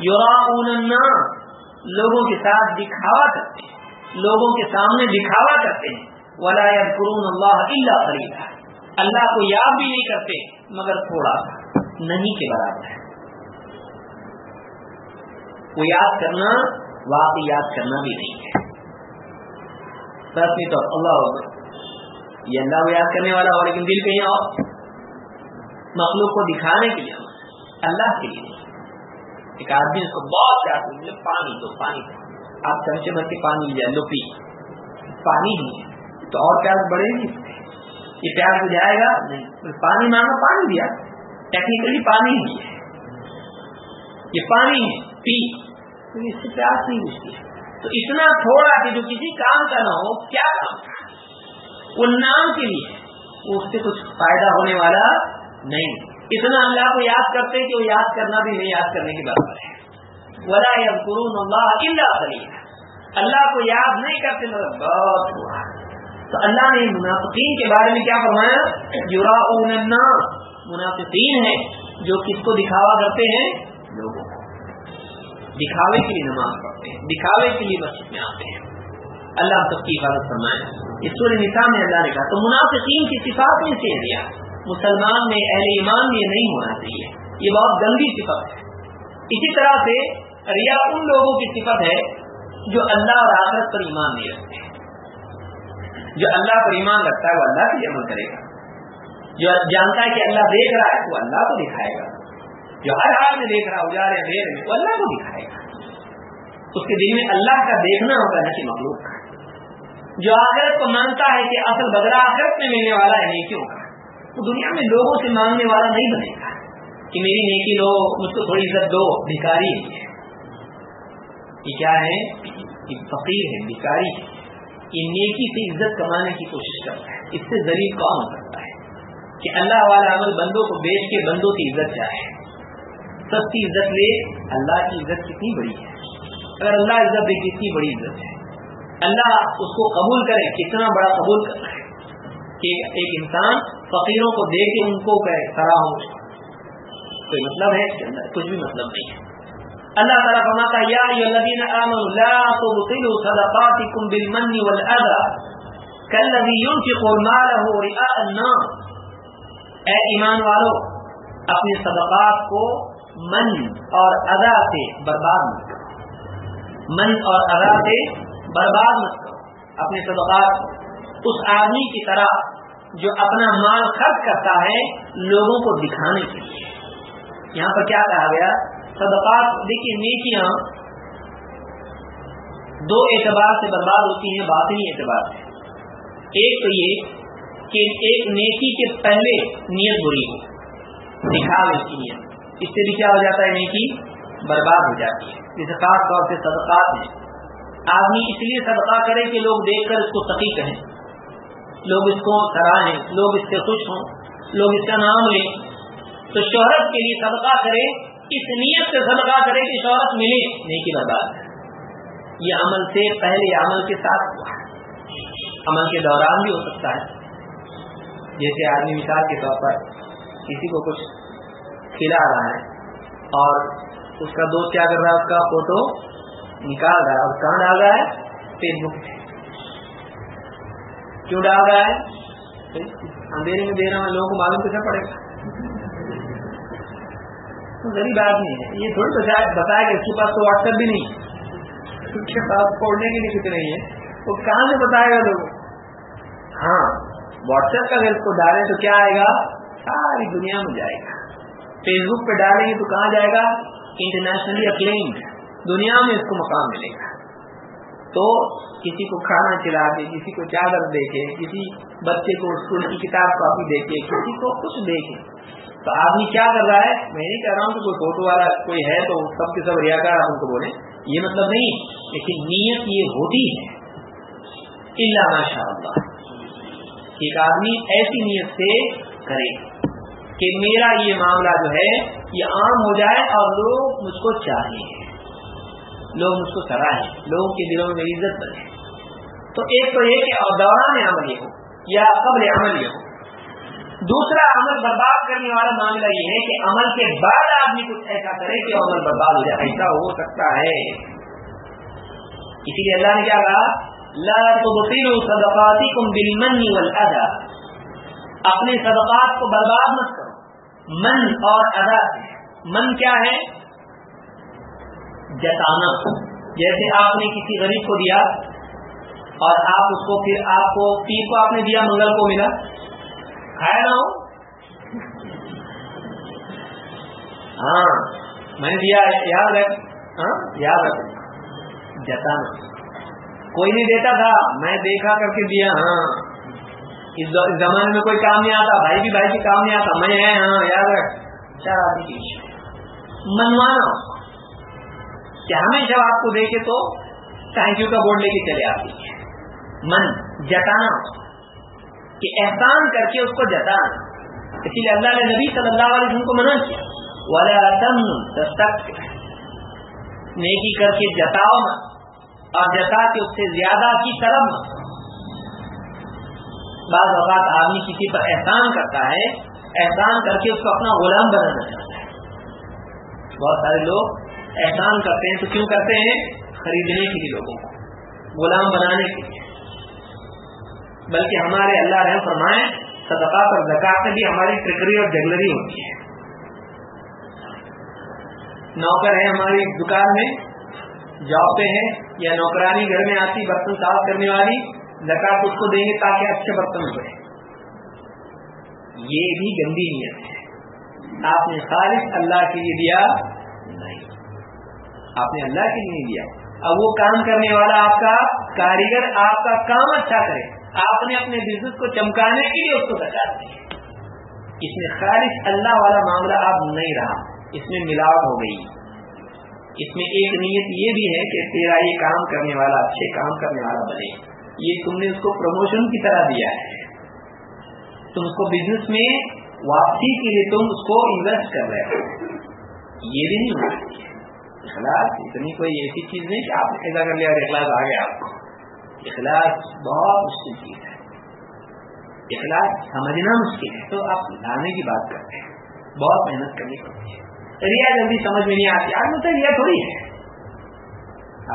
یراؤون الناس، لوگوں کے ساتھ دکھاوا کرتے ہیں۔ لوگوں کے سامنے دکھاوا کرتے ہیں۔ ولا قرون اللہ اللہ خریدا اللہ کو یاد بھی نہیں کرتے، مگر تھوڑا سا، نہیں کے برابر۔ ہے وہ یاد کرنا، واقعی یاد کرنا بھی نہیں ہے۔ تو اللہ یہ اللہ کو یاد کرنے والا ہو، لیکن دل کہیں اور۔ مخلوق کو دکھانے کے لیے اللہ کے لیے۔ ایک آدمی اس کو بہت چاہتے مجھے پانی دو پانی۔ دو آپ چمچے بھر کے پانی لیا لو پی پانی ہی تو اور پیاس بڑھے گی؟ یہ پیاس بجھائے گا؟ نہیں۔ پانی مانگا پانی دیا۔ ٹیکنیکلی پانی ہی ہے۔ یہ پانی ہے، پی۔ تو اس سے پیاس نہیں بجتی تو اتنا تھوڑا کہ جو کسی کام کا نہ ہو، کیا کام؟ کا وہ نام کے لیے۔ اس سے کچھ فائدہ ہونے والا نہیں۔ اتنا اللہ کو یاد کرتے کہ وہ یاد کرنا بھی نہیں یاد کرنے کی بات ہے۔ ولا قرون اللہ اللہ اللہ کو یاد نہیں کرتے مگر بہت ہوا۔ تو اللہ نے منافقین کے بارے میں کیا فرمایا؟ جرا منافقین ہے جو کس کو دکھاوا کرتے ہیں؟ لوگوں کو۔ دکھاوے کے لیے نماز پڑھتے ہیں، دکھاوے کے لیے مسجد میں آتے ہیں۔ اللہ سب کی حفاظت فرمائے۔ اس سورہ نساء میں اللہ نے کہا، تو منافقین کی صفات میں سے دیا مسلمان میں، اہل ایمان میں نہیں ہونا چاہیے۔ یہ بہت گندی صفت ہے۔ اسی طرح سے ریا ان لوگوں کی صفت ہے جو اللہ اور آخرت پر ایمان نہیں رکھتے۔ جو اللہ پر ایمان رکھتا ہے، وہ اللہ کی عمل کرے گا۔ جو جانتا ہے کہ اللہ دیکھ رہا ہے، وہ اللہ کو دکھائے گا۔ جو ہر حال میں دیکھ رہا اجارے اندھیرے میں، وہ اللہ کو دکھائے گا۔ اس کے دل میں اللہ کا دیکھنا ہوگا نہ کہ مخلوق کا۔ جو آخرت کو مانتا ہے کہ اصل بدلا آخرت میں ملنے والا ہے نیکیوں کا وہ دنیا میں لوگوں سے مانگنے والا نہیں بنے گا کہ میری نیکی لو، مجھ کو تھوڑی عزت دو، بھکاری ہے۔ یہ کیا ہے؟ یہ فقیر ہے، بھکاری ہے۔ یہ نیکی سے عزت کمانے کی کوشش کرتا ہے۔ اس سے ذریع کون کرتا ہے؟ کہ اللہ والا عمل بندوں کو بیچ کے بندوں کی عزت چاہے۔ سستی عزت لے، اللہ کی عزت کتنی بڑی ہے۔ اگر اللہ عزت دے، کتنی بڑی عزت ہے۔ اللہ اس کو قبول کرے، کتنا بڑا قبول کرنا ہے۔ کہ ایک انسان فقیروں کو دے کے ان کو کرا ہو کوئی مطلب ہے؟ کچھ بھی مطلب نہیں ہے۔ اللہ تعالیٰ فرماتا یا الذین آمنوا، لا تبطلوا صدقاتکم بالمن والاذى كالذي ينفق ماله رئاء الناس اے ایمان والو، اپنے صدقات کو من اور ادا سے برباد مت کرو۔ من اور ادا سے برباد مت کرو۔ اپنے صدقات کو۔ اس آدمی کی طرح جو اپنا مال خرچ کرتا ہے لوگوں کو دکھانے کے لیے۔ یہاں پر کیا کہا گیا؟ صدقات، دیکھیے، نیکیاں دو اعتبار سے برباد ہوتی ہیں، باطنی اعتبار سے۔ ایک تو یہ کہ ایک نیکی کے پہلے نیت بری ہو دکھاوے کی نیت۔ اس سے بھی کیا ہو جاتا ہے؟ نیکی برباد ہو جاتی ہے۔ جیسے خاص طور سے صدقات ہیں۔ آدمی اس لیے صدقہ کرے کہ لوگ دیکھ کر اس کو سقی کہیں۔ لوگ اس کو سراہیں، لوگ اس سے خوش ہوں، لوگ اس کا نام لیں۔ تو شہرت کے لیے صدقہ کرے، اس نیت سے صدقہ کرے کہ شہرت ملے۔ نیکی برباد ہے یہ عمل سے پہلے عمل کے ساتھ ہوا۔ عمل کے دوران بھی ہو سکتا ہے۔ جیسے آدمی مثال کے طور پر کسی کو کچھ کھلا رہا ہے اور اس کا دوست کیا کر رہا ہے؟ اس کا فوٹو نکال رہا ہے اور کہاں ڈال رہا ہے؟ فیس بک کیوں ڈال رہا ہے؟ اندھیرے میں دے رہا ہوں لوگوں کو معلوم کیسے پڑے گا۔ غریب آدمی ہے۔ یہ تھوڑی تو بتایا کہ اس کے پاس تو واٹس ایپ بھی نہیں اس کے پاس پڑھنے کے لیے کچھ نہیں ہے۔ وہ کہاں سے بتائے گا لوگ ہاں واٹس ایپ کا اگر اس کو ڈالے تو کیا آئے گا؟ ساری دنیا میں جائے گا۔ فیس بک پہ ڈالیں گے تو کہاں جائے گا؟ انٹرنیشنلی اکلینڈ دنیا میں اس کو مقام ملے گا۔ تو کسی کو کھانا چلا کے، کسی کو چادر دے کے، کسی بچے کو اسکول کی کتاب کاپی دے کے، کسی کو کچھ دے کے۔ تو آدمی کیا کر رہا ہے؟ میں نہیں کہہ رہا ہوں کہ کوئی فوٹو والا کوئی ہے تو سب کے سب ریا کار ان کو بولے یہ مطلب نہیں، لیکن نیت یہ ہوتی ہے۔ اللہ ماشاء اللہ۔ ایک آدمی ایسی نیت سے کرے کہ میرا یہ معاملہ جو ہے، یہ عام ہو جائے اور لوگ مجھ کو چاہیے۔ لوگ مجھ کو سراہیں لوگوں کے دلوں میں عزت بنے تو ایک تو یہ کہ دوران عمل یہ ہو، یا قبل عمل یہ ہو۔ دوسرا، عمل برباد کرنے والا معاملہ یہ ہے کہ عمل کے بعد آدمی کچھ ایسا کرے کہ عمل برباد ہو جائے۔ ایسا ہو سکتا ہے۔ اسی لیے اللہ نے کیا کہا؟ لا تبطلوا صدقاتكم بالمن والاذى اپنے صدقات کو برباد مت کرو۔ من اور ادا من کیا ہے؟ جتانا جیسے آپ نے کسی غریب کو دیا اور آپ اس کو پھر آپ کو پیر کو آپ نے دیا، منگل کو ملا۔ کھایا نہ ہو۔ ہاں میں نے دیا یاد رکھ ہاں یاد رکھ جتانا کوئی نہیں دیتا تھا، میں دیکھا کر کے دیا۔ ہاں۔ اس زمانے میں کوئی کام نہیں آتا۔ بھائی بھی بھائی کی کام نہیں آتا۔ میں ہے ہاں یاد رکھ چار آدمی کی منوانا کیا ہمیشہ آپ کو دیکھے تو تھینک یو کا بورڈ لے کے چلے آتی ہے من، جتانا۔ کہ احسان کر کے اس کو جتانا اسی لیے اللہ نے نبی صلی اللہ علیہ وسلم کو منع کیا۔ والا نیکی کر کے جتاؤ اور جتا کے اس سے زیادہ کی طرف بعض اوقات آدمی کسی پر احسان کرتا ہے، احسان کر کے اس کو اپنا غلام بنانا چاہتا ہے۔ بہت سارے لوگ احسان کرتے ہیں تو کیوں کرتے ہیں؟ خریدنے کے لیے لوگوں کو، غلام بنانے کے لیے۔ بلکہ ہمارے اللہ رحم فرمائے، صدقات اور زکات میں بھی ہماری ٹرکری اور جگلری ہوتی ہے۔ نوکر ہے ہماری دکان میں جاب پہ ہے یا نوکرانی گھر میں آتی، برتن صاف کرنے والی، زکات اس کو دیں گے تاکہ اچھے برتن بڑھے یہ بھی گندی نیت ہے۔ آپ نے خالص اللہ کے لیے دیا نہیں۔ آپ نے اللہ کے لیے دیا۔ اب وہ کام کرنے والا آپ کا کاریگر، آپ کا کام اچھا کرے۔ آپ نے اپنے بزنس کو چمکانے کے لیے اس کو بتا دیا۔ اس میں خالص اللہ والا معاملہ اب نہیں رہا۔ اس میں ملاوٹ ہو گئی۔ اس میں ایک نیت یہ بھی ہے کہ تیرا یہ کام کرنے والا اچھے کام کرنے والا بنے۔ یہ تم نے اس کو پروموشن کی طرح دیا ہے۔ تم اس کو بزنس میں واپسی کے لیے تم اس کو انویسٹ کر رہے ہو۔ یہ بھی نہیں ہونا اخلاص، اتنی کوئی ایسی چیز نہیں کہ آپ نے ایسا کر لیا اور اخلاص آ گیا آپ کو۔ اخلاص بہت مشکل چیز ہے۔ اخلاص سمجھنا مشکل ہے۔ تو آپ لانے کی بات کرتے ہیں۔ بہت محنت کرنی پڑتی ہے۔ ریا جلدی سمجھ میں نہیں آتی۔ آدمی مطلب تو ریا تھوڑی ہے۔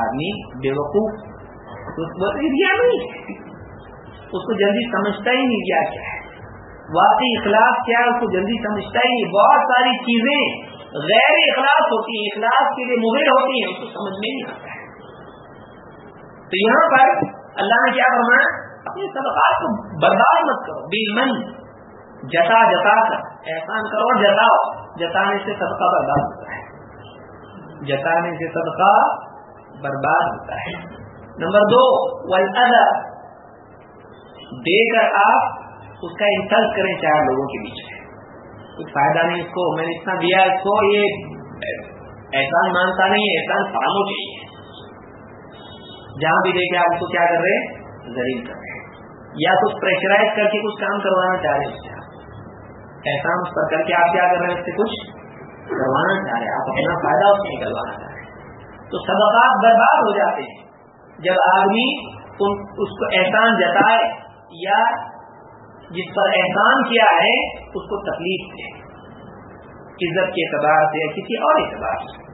آدمی بے وقوف ریا نہیں ہے۔ اس کو جلدی سمجھتا ہی نہیں کیا کیا ہے۔ واقعی اخلاص کیا ہے، اس کو جلدی سمجھتا ہی نہیں۔ بہت ساری چیزیں غیر اخلاص ہوتی ہیں، اخلاص کے لیے مبر ہوتی ہیں، اس کو سمجھ میں نہیں آتا ہے۔ تو یہاں پر اللہ نے کیا فرمایا؟ اپنے صدقات کو برداشت مت کرو۔ بے من جتا جتا کر احسان کرو جتاؤ جتانے سے صدقہ برباد ہوتا ہے۔ جتانے سے صدقہ برباد ہوتا ہے۔ نمبر دو دے کر آپ اس کا انسلٹ کریں چار لوگوں کے بیچ میں۔ کچھ فائدہ نہیں، اس کو میں نے اتنا دیا، اس کو یہ احسان مانتا نہیں ہے احسان فارمو چاہیے۔ جہاں بھی دیکھے آپ اس کو کیا کر رہے ہیں؟ کر رہے ہیں۔ یا کچھ پریشرائز کر کے کچھ کام کروانا چاہ رہے ہیں احسان اس پر کر کے آپ کیا کر رہے ہیں اس سے؟ کچھ کروانا چاہ رہے ہیں۔ آپ اپنا فائدہ اس میں کروانا چاہ رہے ہیں۔ تو صدقات برباد ہو جاتے ہیں۔ جب آدمی اس کو احسان جتائے یا جس پر احسان کیا ہے، اس کو تکلیف دے۔ عزت کے اعتبار سے یا کسی اور اعتبار سے۔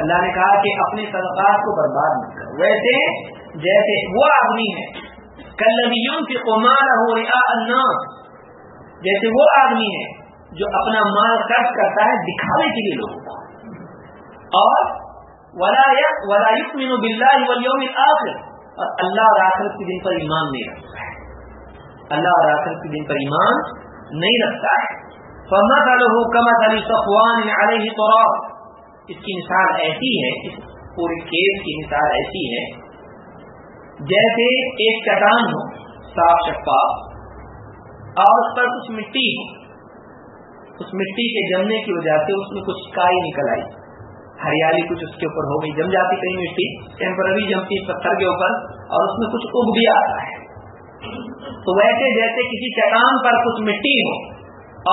اللہ نے کہا کہ اپنے صدقات کو برباد مت کرو۔ ویسے جیسے وہ آدمی ہے کلویوں کے قمار ہو رہا جیسے وہ آدمی ہے جو اپنا مال خرچ کرتا ہے دکھانے کے لیے لوگوں کو۔ اور ولایت بلّہ آخر اور اللہ اور آخرت کے دن پر ایمان نہیں رکھتا۔ اللہ اور آخرت کے دن پر ایمان نہیں رکھتا ہے۔ فما کمت علی صفوان علیہ تو اس کی مثال ایسی ہے، اس پورے کیس کی مثال ایسی ہے، جیسے ایک چٹان ہو، صاف شفاف، اور اس پر کچھ مٹی ہو۔ اس مٹی کے جمنے کی وجہ سے اس میں کچھ کائی نکل آئی۔ ہریالی کچھ اس کے اوپر ہو گئی، جم جاتی کہیں مٹی ٹیمپرری جمتی پتھر کے اوپر، اور اس میں کچھ اگ بھی آتا ہے۔ تو ویسے جیسے کسی چٹان پر کچھ مٹی ہو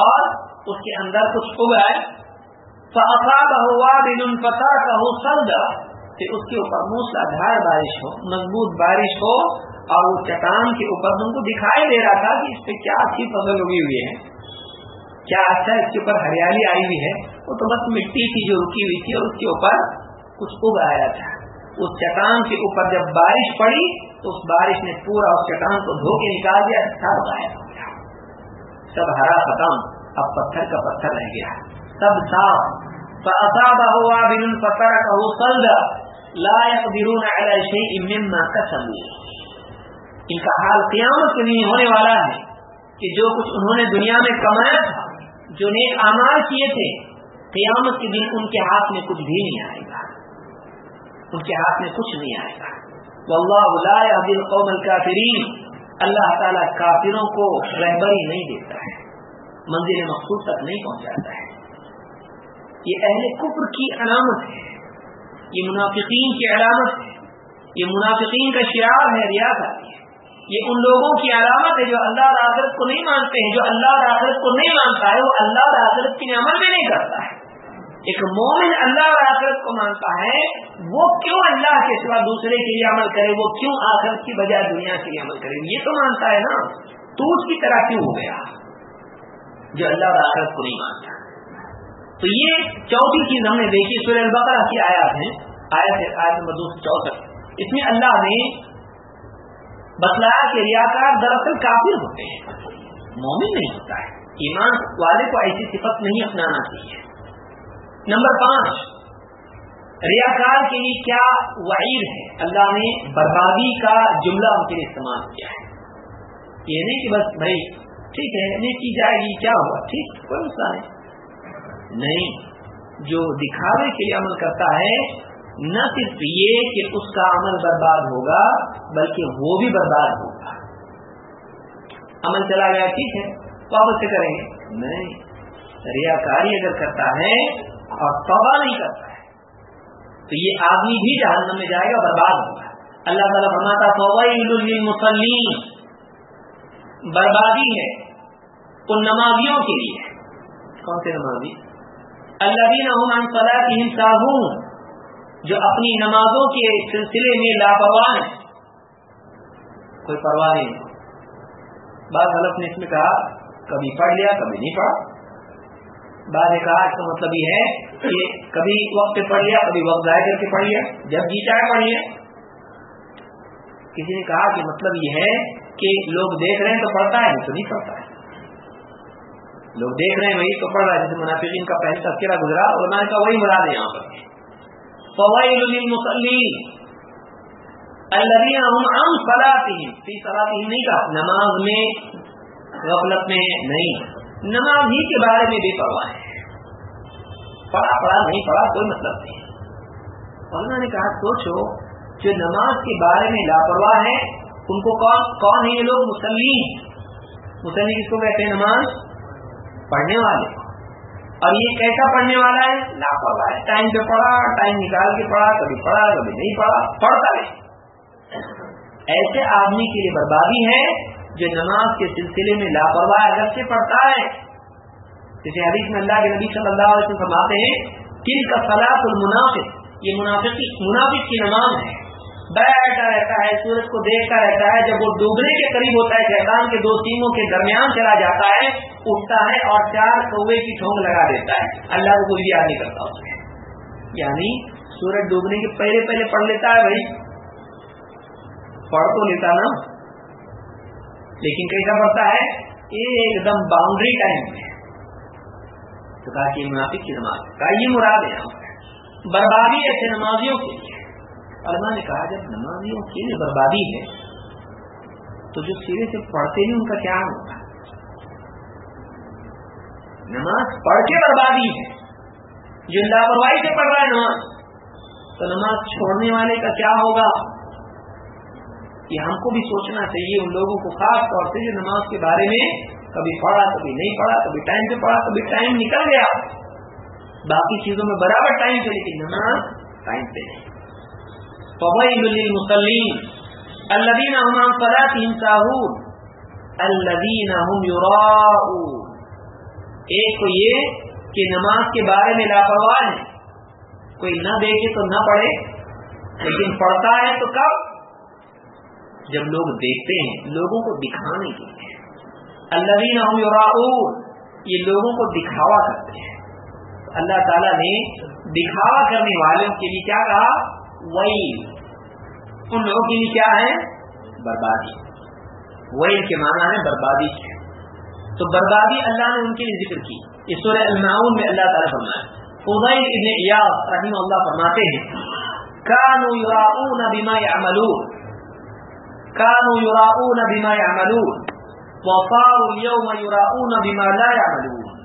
اور اس کے اندر کچھ اگ آئے کہ اس کے اوپر موسلا دھار بارش ہو، مضبوط بارش ہو، اور وہ چٹان کے اوپر ان کو دکھائی دے رہا تھا کہ اس پہ کیا اچھی فصل اگی ہوئی ہے کیا اچھا اس کے اوپر ہریالی آئی ہوئی ہے۔ وہ تو بس مٹی کی جو رکی ہوئی تھی اور اس کے اوپر کچھ اگ آیا تھا۔ اس چٹان کے اوپر جب بارش پڑی اس بارش نے پورا اس چٹان کو دھو کے نکال دیا سب گیا سب ہرا ختم، اب پتھر کا پتھر رہ گیا۔ سب صاف۔ فأصابه وابل فتركه صلدا لا يقدرون على شيء مما كسبوا۔ ان کا حال قیامت کے نہیں ہونے والا ہے کہ جو کچھ انہوں نے دنیا میں کمایا تھا، جو نیک اعمال کیے تھے، قیامت کے دن ان کے ہاتھ میں کچھ بھی نہیں آئے گا۔ ان کے ہاتھ میں کچھ نہیں آئے گا۔ واللہ لا يهدي القوم الكافرین اللہ تعالیٰ کافروں کو رہبری نہیں دیتا ہے، منزل مقصود تک نہیں پہنچاتا ہے۔ یہ اہل کفر کی علامت ہے، یہ منافقین کی علامت ہے، یہ منافقین کا شعار ہے، ریاض یہ ان لوگوں کی علامت ہے جو اللہ آخرت کو نہیں مانتے ہیں، جو اللہ آخرت کو نہیں مانتا ہے، وہ اللہ آخرت کی عمل میں نہیں کرتا ہے۔ ایک مومن اللہ اور آخرت کو مانتا ہے، وہ کیوں اللہ کے سوا دوسرے کے لیے عمل کرے؟ وہ کیوں آخرت کی بجائے دنیا کے لیے عمل کرے؟ یہ تو مانتا ہے نا۔ تو اس کی طرح کیوں ہو گیا؟ جو اللہ اور آخرت کو نہیں مانتا۔ تو یہ چوتھی چیز ہم نے دیکھی، سورہ البقرہ کی آیات ہیں۔ آیت آیت نمبر دو سو اس میں اللہ نے بتلایا کہ ریاکار دراصل کافر ہوتے ہیں۔ مومن نہیں ہوتا ہے۔ ایمان والے کو ایسی صفت نہیں اپنانا چاہیے۔ نمبر پانچ، ریاکار کے لیے کیا وعیر ہے؟ اللہ نے بربادی کا جملہ ان کے لیے استعمال کیا ہے۔ یہ نہیں کہ بس بھائی، ٹھیک ہے، نہیں کی جائے گی، کیا ہوا ٹھیک، کوئی مسئلہ نہیں۔ نہیں، جو دکھاوے کے لیے عمل کرتا ہے، نہ صرف یہ کہ اس کا عمل برباد ہوگا، بلکہ وہ بھی برباد ہوگا۔ عمل چلا گیا، ٹھیک ہے واپس سے کریں گے۔ نہیں، ریاکاری اگر کرتا ہے اور توبہ نہیں کرتا ہے۔ تو یہ آدمی بھی جہنم میں جائے گا برباد ہوگا۔ اللہ تعالیٰ فرماتا مسلم بربادی ہے ان نمازیوں کے لیے۔ کون سے نمازی؟ اللہ صلاح کی ہنسا جو اپنی نمازوں کے سلسلے میں لاپرواہ ہیں۔ کوئی پرواہ نہیں۔ بعض غلط نے اس میں کہا، کبھی پڑھ لیا، کبھی نہیں پڑھا۔ بعد نے کہا اس کا مطلب یہ ہے کہ کبھی وقت پڑھ لیا، کبھی وقت ضائع کر کے پڑھ لیا، جب جی چاہے پڑھ لیا۔ کسی نے کہا کہ مطلب یہ ہے کہ لوگ دیکھ رہے ہیں تو پڑھتا ہے تو نہیں پڑھتا ہے۔ لوگ دیکھ رہے ہیں، وہی تو پڑھ رہا ہے، جیسے منافقین کا پہلے تذکرہ گزرا اور میں نے کہا وہی مراد ہے یہاں پر۔ فوائل للمصلین الذين هم عن صلاتهم۔ في صلاتهم نہیں کہا، نماز میں، غفلت میں نہیں۔ نماز ہی کے بارے میں بے پرواہ ہے پڑھا پڑھا نہیں، پڑھا کوئی مطلب نہیں۔ انہوں نے کہا، سوچو، جو نماز کے بارے میں لاپرواہ ہے، ان کو کون کون ہے یہ لوگ؟ مسلم مسلم کس کو کہتے ہیں نماز؟ پڑھنے والے۔ اور یہ کیسا پڑھنے والا ہے؟ لاپرواہ ہے۔ ٹائم پہ پڑھا، ٹائم نکال کے پڑھا، کبھی پڑھا، کبھی نہیں پڑھا، پڑھتا ہے ایسے آدمی کے لیے بربادی ہے جو نماز کے سلسلے میں لاپرواہ اگر سے پڑھتا ہے جیسے حدیث میں اللہ کے نبی صلی اللہ علیہ وسلم فرماتے ہیں کن کا فلاح المنافق، یہ منافق منافق کی نماز ہے۔ بیٹھا رہتا ہے، سورج کو دیکھتا رہتا ہے، جب وہ ڈوبنے کے قریب ہوتا ہے، شیطان کے دو سیموں کے درمیان چلا جاتا ہے، اٹھتا ہے اور چار کوے کی ٹھونگ لگا دیتا ہے۔ اللہ کو کوئی یاد نہیں کرتا اس میں۔ یعنی سورج ڈوبنے کے پہلے پہلے پڑھ لیتا ہے بھائی۔ پڑھ تو لیتا نا۔ لیکن کیسا پڑتا ہے؟ ایک دم باؤنڈری ٹائم میں۔ تو کہا کہ منافق کی نماز۔ کا یہ مراد ہے۔ بربادی ایسے نمازیوں کے لیے۔ علماء نے کہا جب نمازیوں کے لیے بربادی ہے، تو جو سیرے سے پڑھتے ہیں، ان کا کیا ہوگا نماز پڑھ کے بربادی ہے۔ جو لاپرواہی سے پڑھ رہا ہے نماز، تو نماز چھوڑنے والے کا کیا ہوگا؟ ہم کو بھی سوچنا چاہیے ان لوگوں کو خاص طور سے جو نماز کے بارے میں کبھی پڑھا، کبھی نہیں پڑھا، کبھی ٹائم سے پڑھا، کبھی ٹائم نکل گیا۔ باقی چیزوں میں برابر ٹائم سے لیکن نماز ٹائم سے نہیں۔ مسلم الدین الدین ایک تو یہ کہ نماز کے بارے میں لاپرواہ ہے۔ کوئی نہ دیکھے تو نہ پڑھے، لیکن پڑھتا ہے تو کب؟ جب لوگ دیکھتے ہیں، لوگوں کو دکھانے کے لیے۔ اللہ یہ لوگوں کو دکھاوا کرتے ہیں۔ اللہ تعالیٰ نے دکھاوا کرنے والوں کے لیے کیا کہا؟ وہی ان لوگوں کے لیے کیا ہے؟ بربادی۔ وہی کے معنی ہے بربادی۔ تو بربادی اللہ نے ان کے لیے ذکر کی۔ اس سورہ المعون میں اللہ تعالیٰ فرمایا ابن ایاس رحمہ اللہ فرماتے ہیں کانو یراؤون بما یعملون۔ كانوا يراؤون بما يعملون وصاروا اليوم يراؤون بما لا يعملون.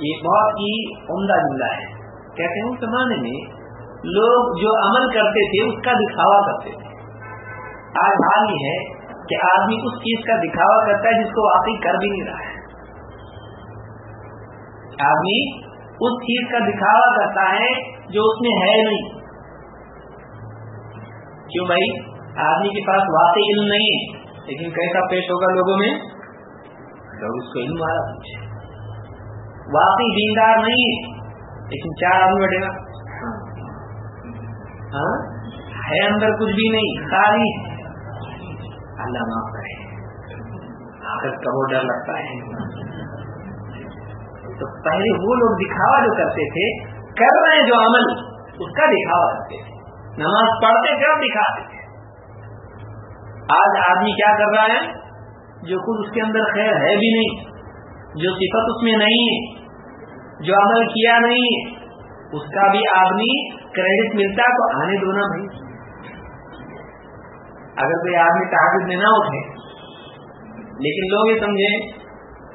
یہ بہت ہی عمدہ جملہ ہے۔ کہتے ہیں اس زمانے میں لوگ جو عمل کرتے تھے، اس کا دکھاوا کرتے تھے۔ آج حال یہ ہے کہ آدمی اس چیز کا دکھاوا کرتا ہے جس کو واقعی کر بھی نہیں رہا ہے۔ آدمی اس چیز کا دکھاوا کرتا ہے جو اس میں ہے نہیں۔ کیوں بھائی؟ آدمی کے پاس واقعی علم نہیں ہے، لیکن کیسا پیش ہوگا لوگوں میں؟ لوگ اس کو علم والا پوچھے۔ واقعی دیندار نہیں ہے، لیکن چار آدمی بیٹھے گا ہاں؟ ہے اندر کچھ بھی نہیں، خالی اللہ معاف کرے۔ آخر کا وہ ڈر لگتا ہے۔ تو پہلے وہ لوگ دکھاوا جو کرتے تھے، کر رہے ہیں جو عمل، اس کا دکھاوا کرتے تھے۔ نماز پڑھتے تھے اور دکھاتے تھے۔ آج آدمی کیا کر رہا ہے؟ جو خود اس کے اندر خیر ہے بھی نہیں، جو صفت اس میں نہیں ہے جو عمل کیا نہیں ہے اس کا بھی آدمی کریڈٹ ملتا تو آنے دو نا بھائی۔ اگر کوئی آدمی تعداد میں نہ اٹھے، لیکن لوگ یہ سمجھے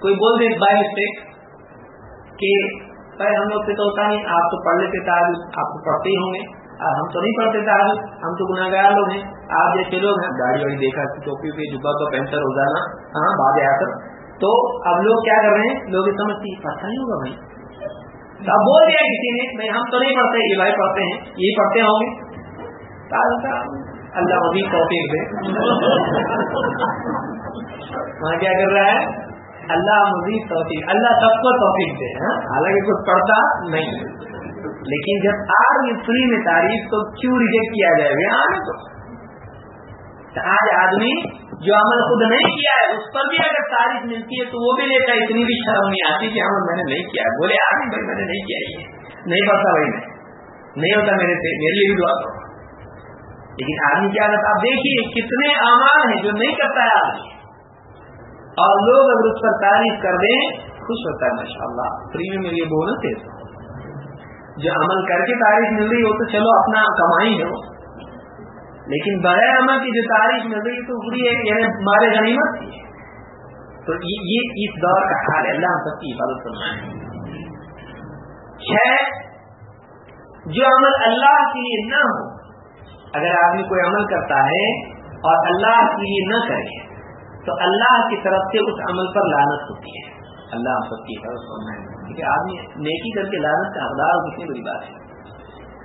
کوئی بول دے بائی مسٹیک کہ بھائی ہم لوگ سے تو ہوتا نہیں، آپ تو پڑھ لیتے تعداد آپ تو پڑھتے ہی ہوں گے۔ ہم تو نہیں پڑھتے تعداد ہم تو گناہ گار لوگ ہیں۔ آپ جیسے لوگ ہیں، گاڑی واڑی دیکھا، ٹوپی پہ جبا تو پینسر ہو جانا ہاں بعد آ کر تو اب لوگ کیا کر رہے ہیں؟ لوگ سمجھتی پڑھتا نہیں ہوگا بھائی۔ اب بول دیا کسی نے، نہیں، ہم تو نہیں پڑھتے، یہ بھائی پڑھتے ہیں، یہ پڑھتے ہوں گے۔ اللہ مزید توفیق دے۔ وہاں کیا کر رہا ہے؟ اللہ مزید توفیق، اللہ سب کو توفیق دے ہاں۔ حالانکہ کچھ پڑھتا نہیں۔ لیکن جب آج فری میں تعریف تو کیوں ریجیکٹ کیا جائے؟ گا آنے تو آج آدمی جو عمل خود نہیں کیا ہے، اس پر بھی اگر تعریف ملتی ہے تو وہ بھی لیتا اتنی بھی شرم نہیں آتی کہ عمل میں نے نہیں کیا بولے آج بھائی، میں نے نہیں کیا یہ۔ نہیں پڑھتا بھائی، میں۔ نہیں ہوتا میرے سے، میرے لیے بھی دعا کرو۔ لیکن آدمی کیا کرتا آپ دیکھیے کتنے امان ہیں جو نہیں کرتا ہے آدمی۔ اور لوگ اگر اس پر تعریف کر دیں، خوش ہوتا ہے ماشاء اللہ فری میں میرے بونس ہے جو عمل کر کے تعریف مل رہی ہو تو چلو اپنا کمائی ہے وہ لیکن بغیر عمل کی جو تعریف مل رہی تو پوری ہے یعنی مارے غنیمت۔ تھی تو یہ اس دور کا حال ہے۔ اللہ سب کی حفاظت کرنا ہے چھ جو عمل اللہ کے لیے نہ ہو، اگر آدمی کوئی عمل کرتا ہے اور اللہ کے لیے نہ کرے، تو اللہ کی طرف سے اس عمل پر لانت ہوتی ہے۔ اللہ سب کی حفاظت کرنا ہے کیونکہ آدمی نیکی کر کے لانت کا حقدار کتنی بڑی بات ہے۔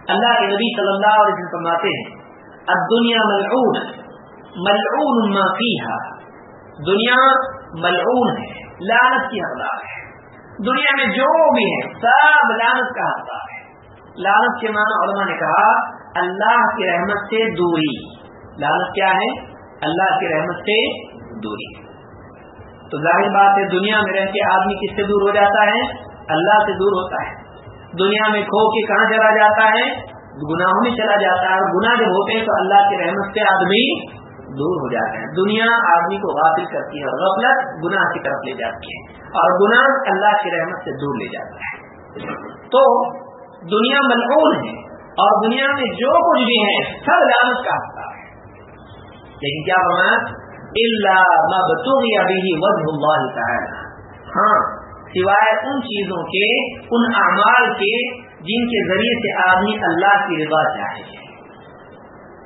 اللہ کے نبی صلی اللہ علیہ وسلم فرماتے ہیں، الدنیا ملعون ملعون ما فیها دنیا ملعون ہے، لعنت کی حقدار ہے۔ دنیا میں جو بھی ہے، سب لعنت کا حقدار ہے۔ لعنت کے معنی علماء نے کہا، اللہ کی رحمت سے دوری۔ لعنت کیا ہے؟ اللہ کی رحمت سے دوری۔ تو ظاہر بات ہے، دنیا میں رہ کے آدمی کس سے دور ہو جاتا ہے؟ اللہ سے دور ہوتا ہے۔ دنیا میں کھو کے کہاں چلا جاتا ہے؟ گناہوں میں چلا جاتا ہے۔ اور گناہ جب ہوتے ہیں تو اللہ کی رحمت سے آدمی دور ہو جاتا ہے۔ دنیا آدمی کو غافل کرتی ہے اور غفلت گناہ کی طرف لے جاتی ہے۔ اور گناہ اللہ کی رحمت سے دور لے جاتا ہے۔ تو دنیا ملعون ہے اور دنیا میں جو کچھ بھی ہے، سب لعنت کا حصہ ہے۔ لیکن کیا فرمایا؟ اللہ مبتغی ابھی وجہ اللہ تعالی ہاں سوائے ان چیزوں کے، ان اعمال کے جن کے ذریعے سے آدمی اللہ کی رضا چاہے۔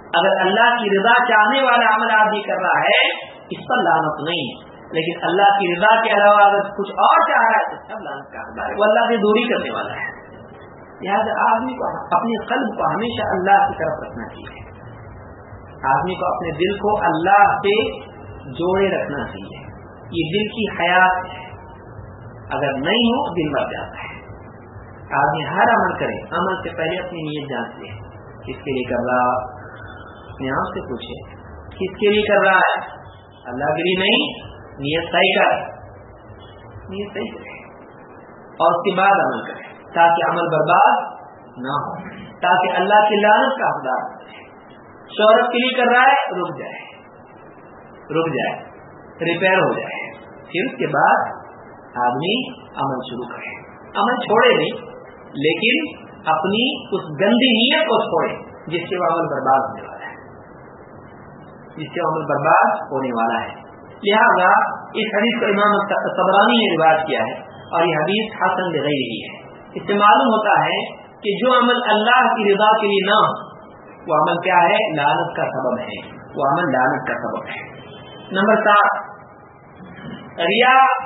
اگر اللہ کی رضا چاہنے والا عمل آدمی کر رہا ہے، اس پر لانت نہیں۔ لیکن اللہ کی رضا کے علاوہ اگر کچھ اور چاہ رہا ہے، تو سب لانت کا حقدار ہے۔ وہ اللہ سے دوری کرنے والا ہے۔ لہٰذا آدمی کو اپنے قلب کو ہمیشہ اللہ کی طرف رکھنا چاہیے۔ آدمی کو اپنے دل کو اللہ سے جوڑے رکھنا چاہیے۔ یہ دل کی حیات ہے۔ اگر نہیں ہو، دل مر جاتا ہے۔ آدمی ہر عمل کرے، عمل سے پہلے اپنی نیت جانچ لے کس کے لیے کر رہا؟ اپنے آپ سے پوچھے۔ کس کے لیے کر رہا ہے؟ اللہ کے لیے نہیں، نیت صحیح کر۔ نیت صحیح کرے۔ اور اس کے بعد عمل کرے۔ تاکہ عمل برباد نہ ہو۔ تاکہ اللہ کی لانت کا حقدار شہرت کے لیے کر رہا ہے، رک جائے۔ رک جائے۔ ریپیئر ہو جائے۔ پھر اس کے بعد آدمی عمل شروع کرے عمل چھوڑے نہیں، لیکن اپنی اس گندی نیت کو چھوڑے، جس سے وہ عمل برباد ہونے والا ہے۔ جس سے عمل برباد ہونے والا ہے۔ لہذا اس حدیث کو امام صبرانی نے روایت کیا ہے اور یہ حدیث حسن لے رہی ہے۔ اس سے معلوم ہوتا ہے کہ جو عمل اللہ کی رضا کے لیے نہ وہ عمل کیا ہے؟ لالت کا سبب ہے۔ وہ عمل لالت کا سبب ہے۔ نمبر سات، ریا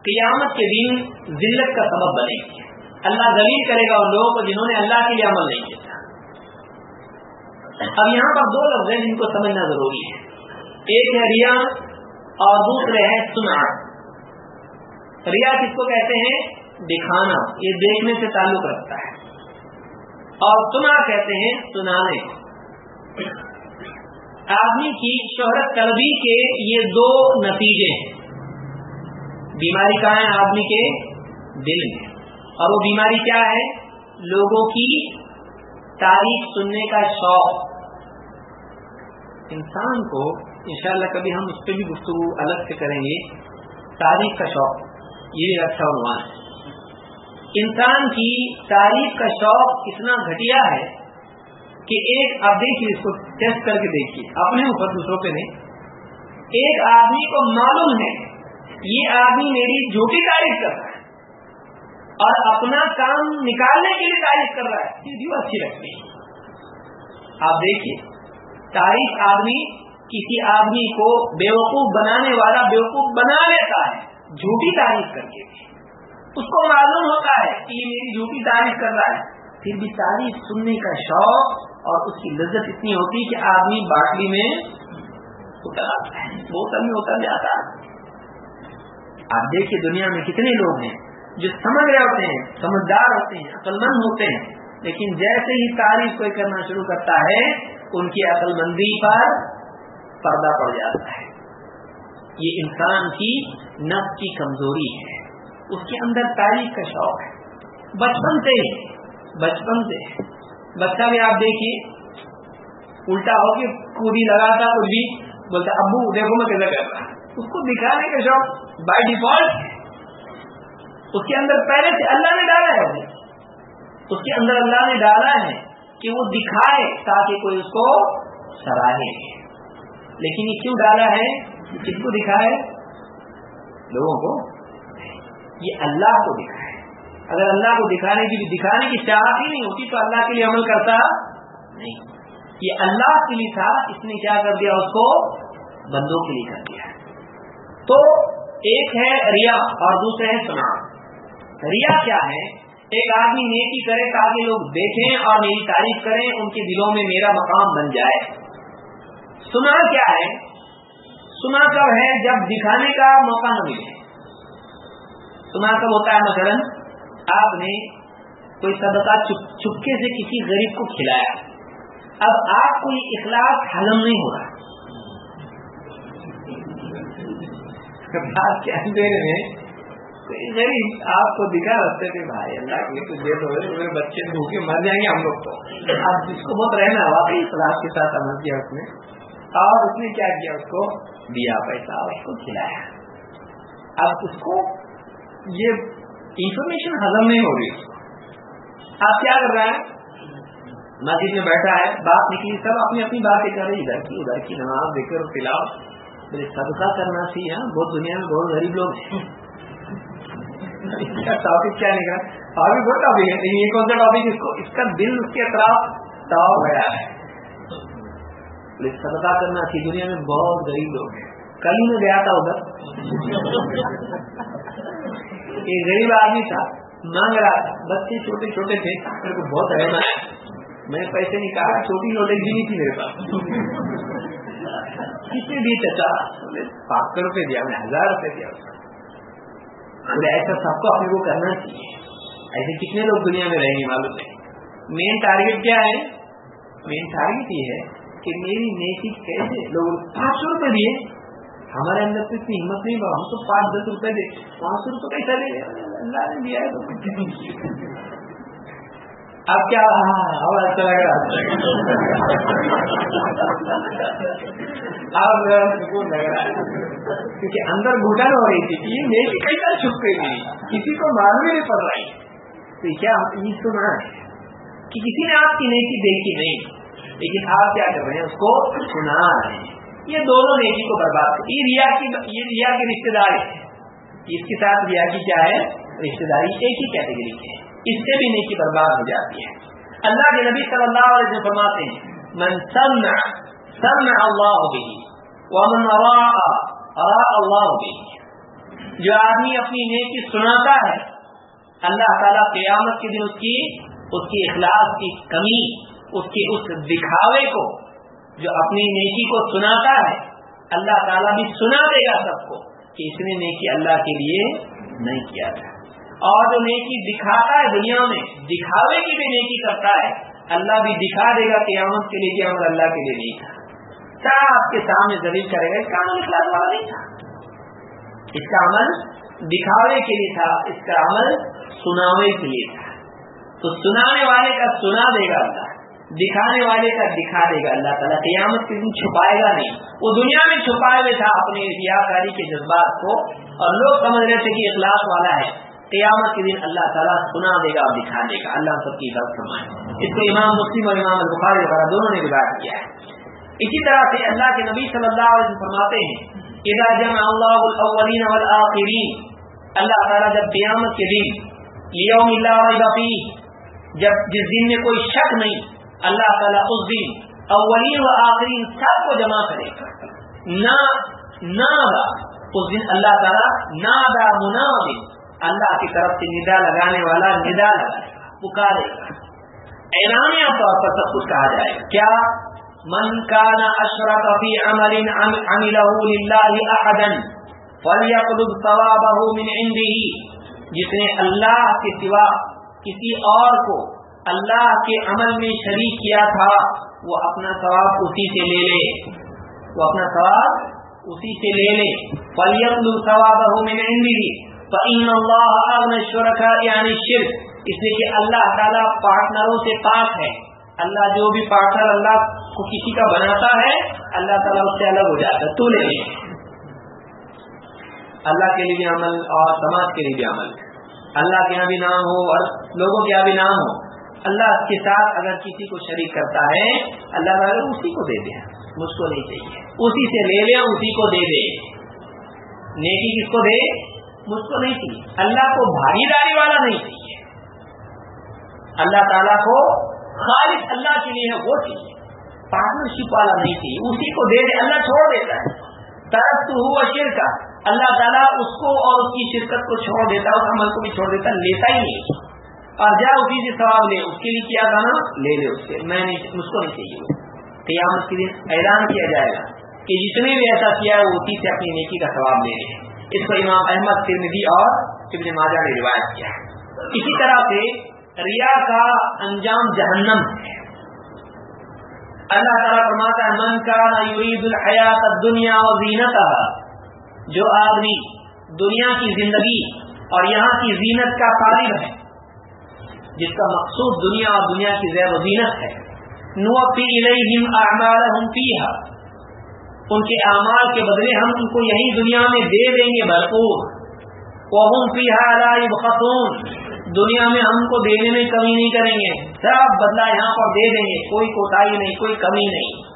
قیامت کے دن ذلت کا سبب بنے گی۔ اللہ ذلیل کرے گا ان لوگوں کو جنہوں نے اللہ کے لیے عمل نہیں کیا۔ اب یہاں پر دو لفظ ہیں جن کو سمجھنا ضروری ہے۔ ایک ہے ریا اور دوسرے ہے سنا ریا کس کو کہتے ہیں؟ دکھانا۔ یہ دیکھنے سے تعلق رکھتا ہے۔ اور سنا کہتے ہیں سنانے۔ آدمی کی شہرت طلبی کے یہ دو نتیجے ہیں۔ بیماری کہاں ہے آدمی کے دل میں؟ اور وہ بیماری کیا ہے؟ لوگوں کی تاریخ سننے کا شوق۔ انسان کو انشاءاللہ کبھی ہم اس پہ بھی گفتگو الگ سے کریں گے۔ تاریخ کا شوق، یہ بھی اچھا عنوان ہے۔ انسان کی تاریخ کا شوق اتنا گھٹیا ہے کہ ایک آپ دیکھیے اس کو ٹیسٹ کر کے دیکھیے۔ اپنے اوپر دوسروں پہ نہیں۔ ایک آدمی کو معلوم ہے یہ آدمی میری جھوٹی تعریف کر رہا ہے اور اپنا کام نکالنے کے لیے تعریف کر رہا ہے۔ یہ بھی اچھی لگتی ہے۔ آپ دیکھیے تاریخ آدمی کسی آدمی کو بیوقوف بنانے والا بیوقوف بنا لیتا ہے، جھوٹی تعریف کر کے۔ اس کو معلوم ہوتا ہے کہ یہ میری جھوٹی تعریف کر رہا ہے۔ پھر بھی تعریف سننے کا شوق اور اس کی لذت اتنی ہوتی کہ آدمی باٹلی میں اتر آتا ہے۔ بوتل میں اتر جاتا ہے۔ آپ دیکھیے دنیا میں کتنے لوگ ہیں جو سمجھ رہے ہوتے ہیں، سمجھدار ہوتے ہیں عقل مند ہوتے ہیں، لیکن جیسے ہی تعریف کوئی کرنا شروع کرتا ہے، ان کی عقل مندی پر پردہ پڑ جاتا ہے۔ یہ انسان کی نف کی کمزوری ہے۔ اس کے اندر تاریخ کا شوق ہے۔ بچپن سے بچپن سے بچہ بھی آپ دیکھیے، الٹا ہو کے کودی لگاتا کچھ بھی، بولتا، ابو، دیکھو میں کیسا کر رہا اس کو دکھانے کا شوق بائی ڈیفالٹ اس کے اندر پہلے سے اللہ نے ڈالا ہے اس کے اندر اللہ نے ڈالا ہے کہ وہ دکھائے تاکہ کوئی اس کو سراہے۔ لیکن یہ کیوں ڈالا ہے؟ کس کو دکھائے؟ لوگوں کو۔ یہ اللہ کو دکھائے۔ اگر اللہ کو دکھانے کی دکھانے کی چاہت ہی نہیں ہوتی تو اللہ کے لیے عمل کرتا نہیں۔ یہ اللہ کے لیے تھا، اس نے کیا کر دیا؟ اس کو بندوں کے لیے کر دیا۔ تو ایک ہے ریا اور دوسرے ہے سنا۔ ریا کیا ہے؟ ایک آدمی نیکی کرے تاکہ لوگ دیکھیں اور میری تعریف کریں، ان کے دلوں میں میرا مقام بن جائے۔ سنا کیا ہے؟ سنا کب ہے؟ جب دکھانے کا موقع نہ ملے۔ سنا کب ہوتا ہے مثلا؟ آپ نے کوئی صدقہ چپکے سے کسی غریب کو کھلایا۔ اب آپ کو یہ اخلاق حلم نہیں ہو رہا۔ کے اندھیرے میں غریب یعنی آپ کو دکھا رستے تھے بھائی اللہ کی تو دے دو، میرے بچے بھوکے مر جائیں گے ہم لوگ تو۔ اب جس کو بہت رہنا، واقعی اخلاق کے ساتھ سمجھ گیا اس نے۔ اور اس نے کیا کیا؟ اس کو دیا پیسہ، اس کو کھلایا۔ اب اس کو یہ انفارمیشن ہزم نہیں ہو رہی۔ آپ کیا کر رہے ہیں؟ مسجد میں بیٹھا ہے بات نکلی، سب اپنی اپنی باتیں کر رہی ادھر کی ادھر کی، نماز ذکر پلاؤ صدقہ کرنا چاہیے ہاں، بہت دنیا میں بہت غریب لوگ ہیں۔ ٹاپک کیا نکلا؟ ابھی بہت ٹاپک ہے لیکن یہ کون سا ٹاپک اس کو اس کا دل اس کے اطراف داؤ گیا ہے۔ صدقہ کرنا چاہیے دنیا میں بہت غریب لوگ ہیں۔ کل ہی میں گیا تھا ادھر۔ ایک غریب آدمی تھا مانگ رہا تھا۔ بچے چھوٹے چھوٹے تھے میرے کو بہت رہنا ہے میں نے پیسے نکالا چھوٹی نوٹیں بھی نہیں تھی میرے پاس۔ کتنے دی چچا، پانچ سو روپے دیا، میں ہزار روپے دیا۔ اس ایسا سب کو اپنے کو کرنا چاہیے۔ ایسے کتنے لوگ دنیا میں رہیں گے معلوم نہیں۔ مین ٹارگیٹ کیا ہے؟ مین ٹارگیٹ یہ ہے کہ میری نیکی کیسے؟ لوگ پانچ سو روپے دیے۔ ہمارے اندر تو اتنی ہمت نہیں ہم تو پانچ دس روپے دے۔ پانچ سو روپے کیسا لے؟ اللہ نے دیا ہے تو اب کیا اب اچھا لگ رہا اب سکون لگ رہا ہے۔ کیونکہ اندر گھٹن ہو رہی تھی۔ کہ یہ میری کیسا چھپ گئی کسی کو معلوم ہی نہیں پڑ رہی تو کیا یہ سنا ہے کہ کسی نے آپ کی نیکی دیکھی نہیں، لیکن آپ کیا کر رہے ہیں؟ اس کو سنا رہے ہیں۔ یہ دونوں نیکی کو برباد یہ ریا کی یہ ریا کی رشتے داری ہے۔ اس کے ساتھ ریا کی کیا ہے؟ رشتے داری ایک ہی کیٹیگری کے ہیں اس سے بھی نیکی برباد ہو جاتی ہے۔ اللہ کے نبی صلی اللہ علیہ وسلم فرماتے ہیں، من سمع سمع اللہ بھی ومن راء راء اللہ بھی جو آدمی اپنی نیکی سناتا ہے، اللہ تعالیٰ قیامت کے دن اس کی اس کی اخلاص کی کمی، اس کی، اس دکھاوے کو، جو اپنی نیکی کو سناتا ہے، اللہ تعالیٰ بھی سنا دے گا سب کو کہ اس نے نیکی اللہ کے لیے نہیں کیا تھا۔ اور جو نیکی دکھاتا ہے دنیا میں، دکھاوے کی بھی نیکی کرتا ہے، اللہ بھی دکھا دے گا قیامت کے لیے کہ عمل اللہ کے لیے نہیں تھا کیا آپ کے سامنے ذریع کرے گا اس کا عمل اخلاص والا نہیں تھا۔ اس کا عمل دکھاوے کے لیے تھا، اس کا عمل سناوے کے لیے تھا۔ تو سنانے والے کا سنا دے گا اللہ، دکھانے والے کا دکھا دے گا اللہ تعالیٰ، قیامت کے دن چھپائے گا نہیں۔ وہ دنیا میں چھپائے ہوئے تھا اپنے کاری کے جذبات کو، اور لوگ سمجھ رہے تھے کہ اخلاق والا ہے۔ قیامت کے دن اللہ تعالیٰ سنا دے گا اور دکھا دے گا۔ اللہ سب کی بات فرمائے۔ اس کو امام مسلم اور امام البخاری وغیرہ دونوں نے بگاڑ کیا ہے۔ اسی طرح سے اللہ کے نبی صلی اللہ علیہ وسلم فرماتے ہیں، اذا جمع اللہ الاولین والآخرین اللہ تعالیٰ جب قیامت کے دن یوم اللہ ریب جب جس دن میں کوئی شک نہیں، اللہ تعالیٰ اس دن اولین و آخرین سب کو جمع کرے گا۔ نہ نہ اس دن اللہ تعالیٰ نادا منادن اللہ کی طرف سے ندا لگانے والا ندا لگائے پکارے۔ گا اعلانیہ طور پر سب کچھ کہا جائے۔ کیا من کان اشرف فی عمل عملہ للہ احدا فلیقلب ثوابہ من عنده۔ جس نے اللہ کے سوا کسی اور کو اللہ کے عمل میں شریک کیا تھا، وہ اپنا ثواب اسی سے لے لے۔ وہ اپنا ثواب اسی سے لے لے۔ فلیقلب ثوابہ من عنده۔ اللہ اغن شرکا یعنی شرک اس لیے کہ اللہ تعالیٰ پارٹنروں سے پاک ہے۔ اللہ جو بھی پارٹنر اللہ کو کسی کا بناتا ہے، اللہ تعالیٰ اس سے الگ ہو جاتا ہے۔ تو لے اللہ کے لیے بھی عمل اور سماج کے لیے بھی عمل۔ اللہ کے یہاں بھی نام ہو اور لوگوں کے یہاں بھی نام ہو۔ اللہ کے ساتھ اگر کسی کو شریک کرتا ہے، اللہ تعالیٰ اسی کو دے دے۔ مجھ کو نہیں چاہیے۔ اسی سے لے لے اسی کو دے دے۔ نیکی کس کو دے؟ مجھ کو نہیں چاہیے۔ اللہ کو بھاگی داری والا نہیں چاہیے۔ اللہ تعالیٰ کو خالص اللہ کے لیے وہ چاہیے۔ پارٹنرشپ والا نہیں چاہیے۔ اسی کو دے دے، اللہ چھوڑ دیتا ہے۔ طرف تو ہوا شرکا۔ اللہ تعالیٰ اس کو اور اس کی شرکت کو چھوڑ دیتا ہے، اس عمل کو بھی چھوڑ دیتا لیتا ہی نہیں۔ اور جا اسی سے ثواب لے، اس کے لیے کیا کرنا لے لے اس سے میں نہیں، مجھ کو نہیں چاہیے۔ قیامت کے دن اعلان کیا جائے گا کہ جتنے بھی ایسا کیا ہے، وہ اسی سے اپنی نیکی کا ثواب لے رہے ہیں۔ اس کو امام احمد ترمدی اور ابن ماجہ نے روایت کیا ہے۔ اسی طرح سے ریا کا انجام جہنم ہے۔ اللہ تعالیٰ فرماتا ہے، من کا یرید الحیات دنیا اور زینت جو آدمی دنیا کی زندگی اور یہاں کی زینت کا طالب ہے، جس کا مقصود دنیا اور دنیا کی زیر و زینت ہے۔ نوفی الیہم اعمالہم فیہا ان کے اعمال کے بدلے ہم ان کو یہی دنیا میں دے دیں گے بھرپور۔ وہم فیہا لا دنیا میں ہم کو دینے میں کمی نہیں کریں گے۔ سب بدلہ یہاں پر دے دیں گے۔ کوئی کوتاہی نہیں، کوئی کمی نہیں۔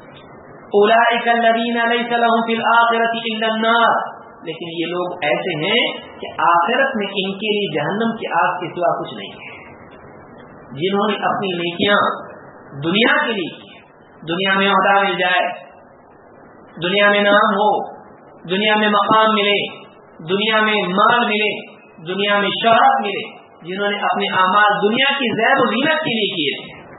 اولئک الذین لیس لهم فی الا النار۔ لیکن یہ لوگ ایسے ہیں کہ آخرت میں ان کے لیے جہنم کی آگ کے سوا کچھ نہیں۔ ہے جنہوں نے اپنی نیکیاں دنیا کے لیے دنیا میں عہدہ مل جائے۔ دنیا میں نام ہو، دنیا میں مقام ملے، دنیا میں مال ملے، دنیا میں شہرت ملے، جنہوں نے اپنے اعمال دنیا کی زیر و زینت کے لیے کیے تھے۔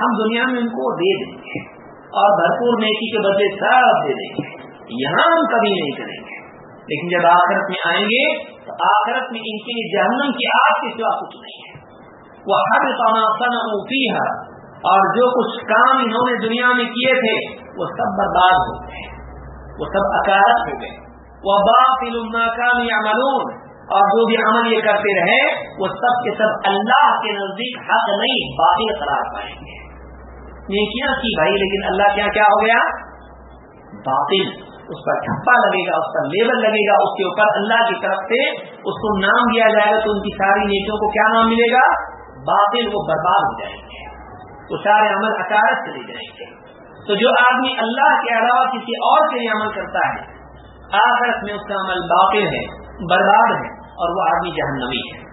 ہم دنیا میں ان کو دے دیں گے اور بھرپور نیکی کے بدلے سب دے دیں گے۔ یہاں ہم کبھی نہیں کریں گے۔ لیکن جب آخرت میں آئیں گے، تو آخرت میں ان کے لیے جہنم کی آگ کے سوا کچھ نہیں ہے۔ وہ ہر تناسن ہے اور جو کچھ کام انہوں نے دنیا میں کیے تھے وہ سب برباد ہو گئے وہ سب اکارت ہو گئے وہ باطل ناکام یا ملون اور جو بھی عمل یہ کرتے رہے، وہ سب کے سب اللہ کے نزدیک حق نہیں، باطل قرار پائیں گے نیکیاں کی بھائی؟ لیکن اللہ کیا کیا ہو گیا؟ باطل۔ اس پر ٹھپا لگے گا، اس پر لیبل لگے گا، اس کے اوپر اللہ کی طرف سے اس کو نام دیا جائے گا تو ان کی ساری نیکیوں کو کیا نام ملے گا؟ باطل۔ وہ برباد ہو جائیں گے۔ وہ سارے عمل اچانک چلے جائیں گے۔ تو جو آدمی اللہ کے علاوہ کسی اور کے لیے عمل کرتا ہے، آخرت میں اس کا عمل باطل ہے، برباد ہے اور وہ آدمی جہنمی ہے۔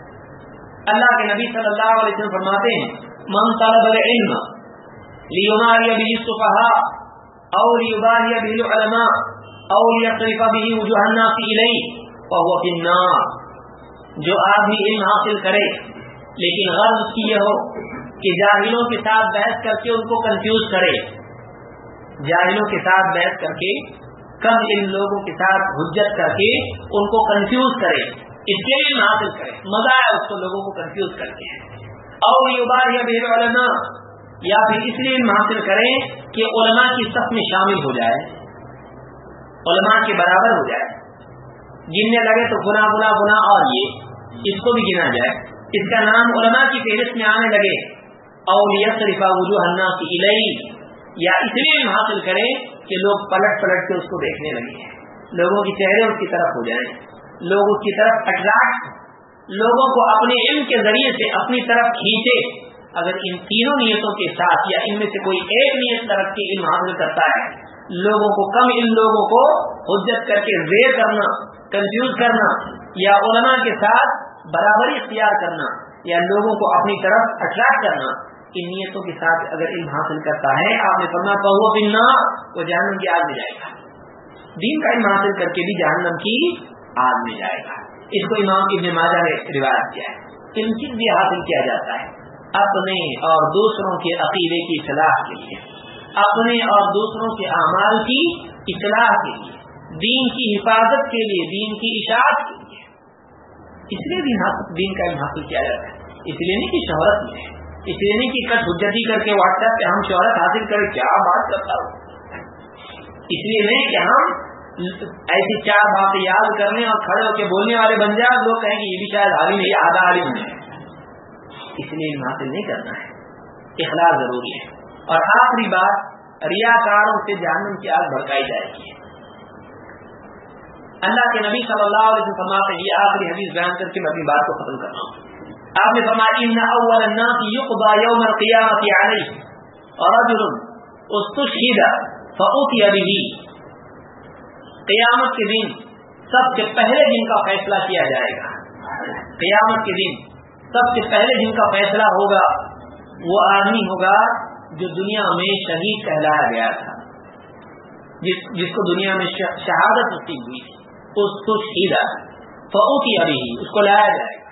اللہ کے نبی صلی اللہ علیہ وسلم فرماتے ہیں، من طلب العلم لیماری به الصفحاء او لیباری به العلماء او لیقرف به وجوه الناس الیہ فهو فی النار۔ جو آدمی علم حاصل کرے، لیکن غرض کی یہ ہو کہ جاہلوں کے ساتھ بحث کر کے ان کو کنفیوز کرے۔ جاہلوں کے ساتھ بحث کر کے، کم ان لوگوں کے ساتھ حجت کر کے ان کو کنفیوز کرے اس کے لیے حاصل کرے مزہ ہے اس کو لوگوں کو کنفیوز کرتے ہیں اور یہ بار یا بیر علماء، یا پھر اس لیے حاصل کریں کہ علماء کی سب میں شامل ہو جائے۔ علماء کے برابر ہو جائے۔ گننے لگے تو گنا گنا گنا اور یہ۔ اس کو بھی گنا جائے۔ اس کا نام علماء کی فہرست میں آنے لگے۔ اور یہ شریفہ وجوہ کی الہی یا اس لیے حاصل کریں کہ لوگ پلٹ پلٹ کے اس کو دیکھنے لگے ہیں۔ لوگوں کی چہرے اس کی طرف ہو جائیں۔ لوگ اس کی طرف اٹریکٹ لوگوں کو اپنے علم کے ذریعے سے اپنی طرف کھینچے۔ اگر ان تینوں نیتوں کے ساتھ یا ان میں سے کوئی ایک نیت طرف کے علم حاصل کرتا ہے، لوگوں کو کم ان لوگوں کو حجت کر کے زیر کرنا، کنفیوز کرنا یا علماء کے ساتھ برابری اختیار کرنا یا لوگوں کو اپنی طرف اٹریکٹ کرنا۔ ان نیتوں کے ساتھ اگر علم حاصل کرتا ہے، آپ نے فرما پہو بننا وہ جہنم کی آگ میں جائے گا۔ دین کا علم حاصل کر کے بھی جہنم کی آگ میں جائے گا۔ اس کو امام ابن ماجہ نے روایت کیا ہے۔ علم بھی حاصل کیا جاتا ہے۔ اپنے اور دوسروں کے عقیدے کی اصلاح کے لیے۔ اپنے اور دوسروں کے اعمال کی اصلاح کے لیے۔ دین کی حفاظت کے لیے، دین کی اشاعت کے لیے۔ اس لیے دین کا علم حاصل کیا جاتا ہے۔ اس لیے نہیں کہ شہرت میں ہے۔ اس لیے نہیں کہ کٹ حجتی کر کے واٹس ایپ پہ ہم شہرت حاصل کریں، کیا بات کرتا ہوں؟ اس لیے نہیں کہ ہم ایسی چار باتیں یاد کرنے اور کھڑے ہو کے بولنے والے بن جائے لوگ کہیں کہ یہ بھی شاید عالم ہے آدھا عالم ہے اس لیے حاصل نہیں کرنا ہے۔ اخلاق ضروری ہے۔ اور آخری بات ریا کاروں سے جہنم کی آگ بھڑکائی جائے گی اللہ کے نبی صلی اللہ علیہ وسلم فرماتے یہ آخری حدیث بیان کر کے میں اپنی بات کو ختم کرنا ہوں۔ آپ نے فرمایا ان اول الناس يقضى يوم القيامه عليه. رجل استشهد فاتي به۔ قیامت کے دن سب سے پہلے جن کا فیصلہ کیا جائے گا۔ قیامت کے دن سب سے پہلے جن کا فیصلہ ہوگا، وہ آدمی ہوگا جو دنیا میں شہید کہلایا گیا تھا، جس جس کو دنیا میں شہادت نصیب ہوئی تھی۔ اس کو شہیدا فوتی ابھی اس کو لایا جائے گا۔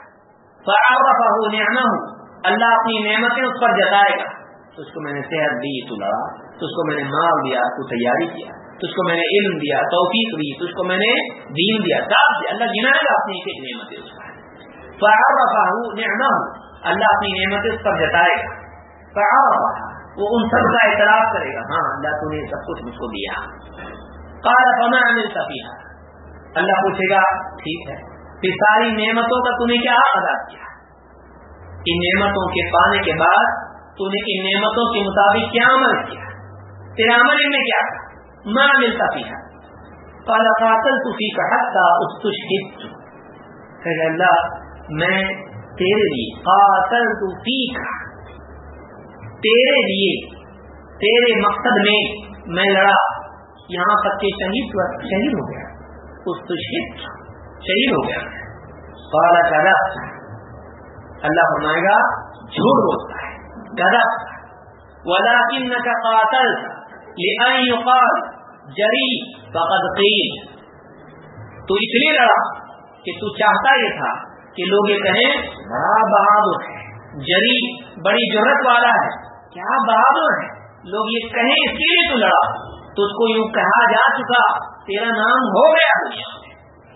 اللہ اپنی نعمتیں اس پر جتائے گا۔ اس کو میں نے صحت دی، تو لڑا۔ تو اس کو میں نے مال دیا، تو تیاری کیا۔ تو اس کو میں نے علم دیا، توفیق دی۔ تو اس کو میں نے دین دیا سب اللہ گنائے گا اپنی ایک نعمتیں اس پر۔ اللہ اپنی نعمتیں اس پر جتائے گا۔ وہ ان سب کا اعتراف کرے گا۔ ہاں اللہ تو نے سب کچھ مجھ کو دیا۔ کالا فما ملتا اللہ پوچھے گا، ٹھیک ہے۔ پھر ساری نعمتوں کا تھی کیا ادا کیا؟ ان نعمتوں کے پانے کے بعد تو نے ان نعمتوں کے مطابق کیا عمل کیا؟ تیرا عمل ان میں کیا تھا؟ ماں ملتا پیتا کالا قاتل تو فی کا حق تھا اس کچھ کہ اللہ، میں تیرے لیے قاتل تو فی کا تیرے لیے، تیرے مقصد میں میں لڑا۔ یہاں تک کہ شہید شہید ہو گیا۔ اس تشہد شہید ہو گیا۔ پالا گدا اللہ فرمائے گا، جھوٹ بولتا ہے۔ گدا ولا کن کا قاتل جری فقد قیل تو اس لیے لڑا کہ تو چاہتا یہ تھا کہ لوگ یہ کہیں، بڑا بہادر ہے۔ جری بڑی ضرورت والا ہے۔ کیا بہادر ہے؟ لوگ یہ کہیں، اس کے لیے تو لڑا۔ تو اس کو یوں کہا جا چکا، تیرا نام ہو گیا۔ دنیا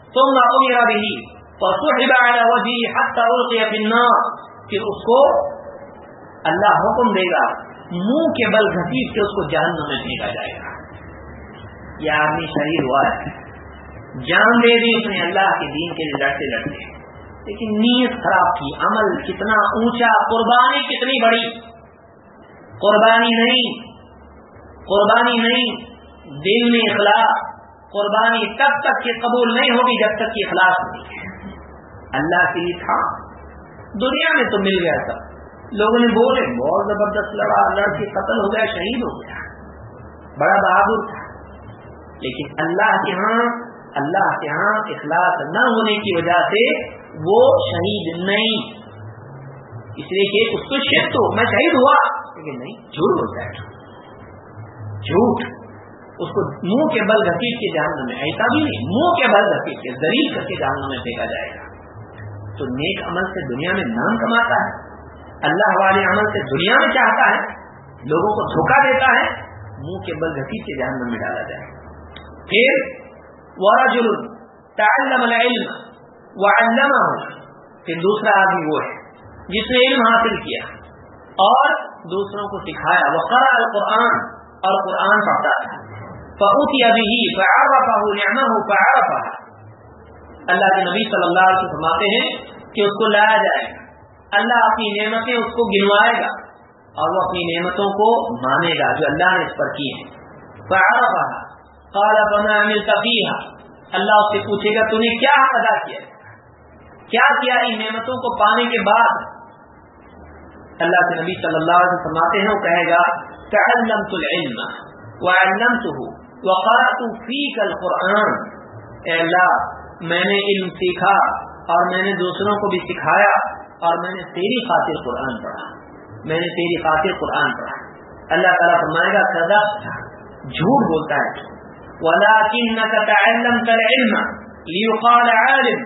ثم امر به، فصحب على وجهه حتى القي في النار. پھر اس کو اللہ حکم دے گا، منہ کے بل گھسیٹ کے اس کو جہنم میں پھینکا جائے گا۔ یہ آدمی شہید ہوا ہے۔ جان دے دی اس نے اللہ کے دین کے لیے لڑتے لڑتے۔ لیکن نیت خراب تھی، عمل کتنا اونچا، قربانی کتنی بڑی۔ قربانی نہیں قربانی نہیں دل میں اخلاق قربانی تب تک کہ قبول نہیں ہوگی جب تک کہ اخلاص نہیں اللہ کے لیے تھا۔ دنیا میں تو مل گیا تھا۔ لوگوں نے بولے بہت زبردست لڑا لڑکی قتل ہو گیا، شہید ہو گیا۔ بڑا بہادر تھا۔ لیکن اللہ کے ہاں اللہ کے ہاں اخلاص نہ ہونے کی وجہ سے وہ شہید نہیں۔ اس لیے کہ اس کو شک تو، میں شہید ہوا، لیکن نہیں، جھوٹ بولتا ہے۔ جھوٹ۔ اس کو منہ کے بل گھسیٹ کے جاننے میں، ایسا بھی نہیں، منہ کے بل گھسیٹ کے ذریع کر کے جاننے میں پھینکا جائے گا۔ تو نیک عمل سے دنیا میں نام کماتا ہے، اللہ والے عمل سے دنیا میں چاہتا ہے، لوگوں کو دھوکہ دیتا ہے، منہ کے بل گھسیٹ کے جہنم میں ڈالا جائے۔ پھر، ورجل تعلم العلم وعلمه۔ پھر دوسرا آدمی وہ ہے، جس نے علم حاصل کیا اور دوسروں کو سکھایا۔ وہ القرآن اور قرآن پڑھتا تھا فعوتی ابھی فعرفه نعمه فعرفها اللہ کے نبی صلی اللہ علیہ وسلم فرماتے ہیں کہ اس کو لایا جائے گا۔ اللہ اپنی نعمتیں اس کو گنوائے گا اور وہ اپنی نعمتوں کو مانے گا جو اللہ نے اس پر کی ہے فعرفها قال، فما عملت فيها اللہ اس سے پوچھے گا تو نے کیا ادا کیا کیا کیا ان نعمتوں کو پانے کے بعد؟ اللہ کے نبی صلی اللہ علیہ وسلم فرماتے ہیں، وہ کہے گا، تعلمت العلم وعلمته وقرأت فيك القرآن۔ اے اللہ، میں نے علم سیکھا اور میں نے دوسروں کو بھی سکھایا اور میں نے تیری خاطر قرآن پڑھا۔ میں نے تیری خاطر قرآن پڑھا۔ اللہ تعالیٰ فرمائے گا سدا جھوٹ بولتا ہے۔ وَلَكِنَّكَ تَعَلَّمْتَ الْعِلْمَ لِيُقَالَ عَالِمْ۔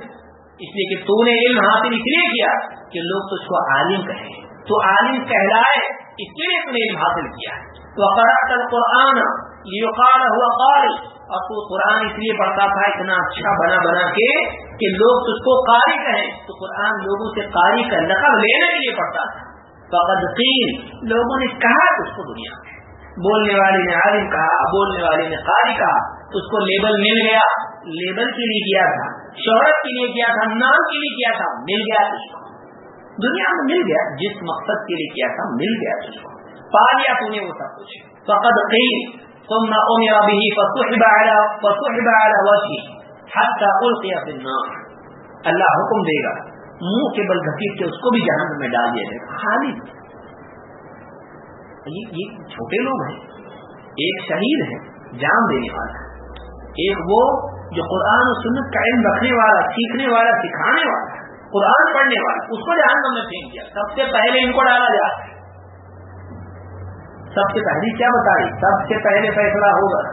اس لیے کہ تو نے علم حاصل اس لیے کیا کہ لوگ تجھ کو عالم کہیں۔ تو عالم کہلائے، اس لیے تو نے علم حاصل کیا۔ وَقَرَأْتَ الْقُرْآنَ لِيُقَالَ هُوَ قَارِ اور تو قرآن اس لیے پڑھتا تھا، اتنا اچھا بنا بنا کے کہ لوگ تجھ کو قاری کہیں۔ تو قرآن لوگوں سے قاری کا لقب لینے کے لیے پڑھتا تھا۔ فقد قیل، لوگوں نے کہا اس کو دنیا میں۔ بولنے والے نے عالم کہا، بولنے والے نے قاری کہا۔ اس کو لیبل مل گیا۔ لیبل کے لیے کیا تھا؟ شہرت کے لیے کیا تھا؟ نام کے لیے کیا تھا؟ مل گیا اس کو۔ دنیا میں مل گیا، جس مقصد کے لیے کیا تھا؟ مل گیا اس کو۔ پا لیا تو نے وہ سب کچھ۔ فقد قیل ثم امر به فصحب على فصحب على وجهه حتى القي في النار. اللہ حکم دے گا۔ منہ کے بل گھسیٹ کے اس کو بھی جہنم میں ڈال دیا جائے۔ گا خالی۔ یہ چھوٹے لوگ ہیں۔ ایک شہید ہے۔ جان دینے والا۔ ایک وہ جو قرآن و سنت کا علم رکھنے والا، سیکھنے والا، سکھانے والا، قرآن پڑھنے والا، اس کو جہنم میں پھینک دیا۔ سب سے پہلے ان کو ڈالا جاتا ہے سب سے پہلی کیا بتا رہی سب سے پہلے فیصلہ ہوگا۔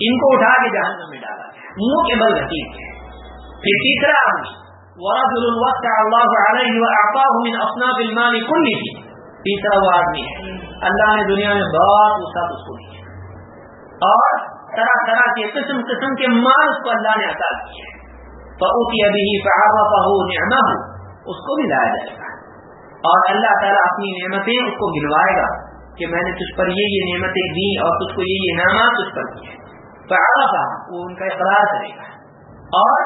ان کو اٹھا کے جہنم میں ڈالا۔ منہ کے بل رکیب ہے پھر تیسرا آدمی، ورجل وسع الله عليه واعطاه من اصناف المال كله۔ تیسرا وہ آدمی ہے۔ اللہ نے دنیا میں بہت وسعت اس کو دی اور طرح طرح کے قسم قسم کے مال اس کو اللہ نے عطا کیے فاوتي به فعرفه نعمه۔ اس کو بھی لایا جائے گا۔ اور اللہ تعالیٰ اپنی نعمتیں اس کو گنوائے گا۔ کہ میں نے تجھ پر یہ یہ نعمتیں دی اور تجھ کو یہ یہ انعامات تجھ پر دیے فعرفه وہ ان کا اقرار کرے گا۔ اور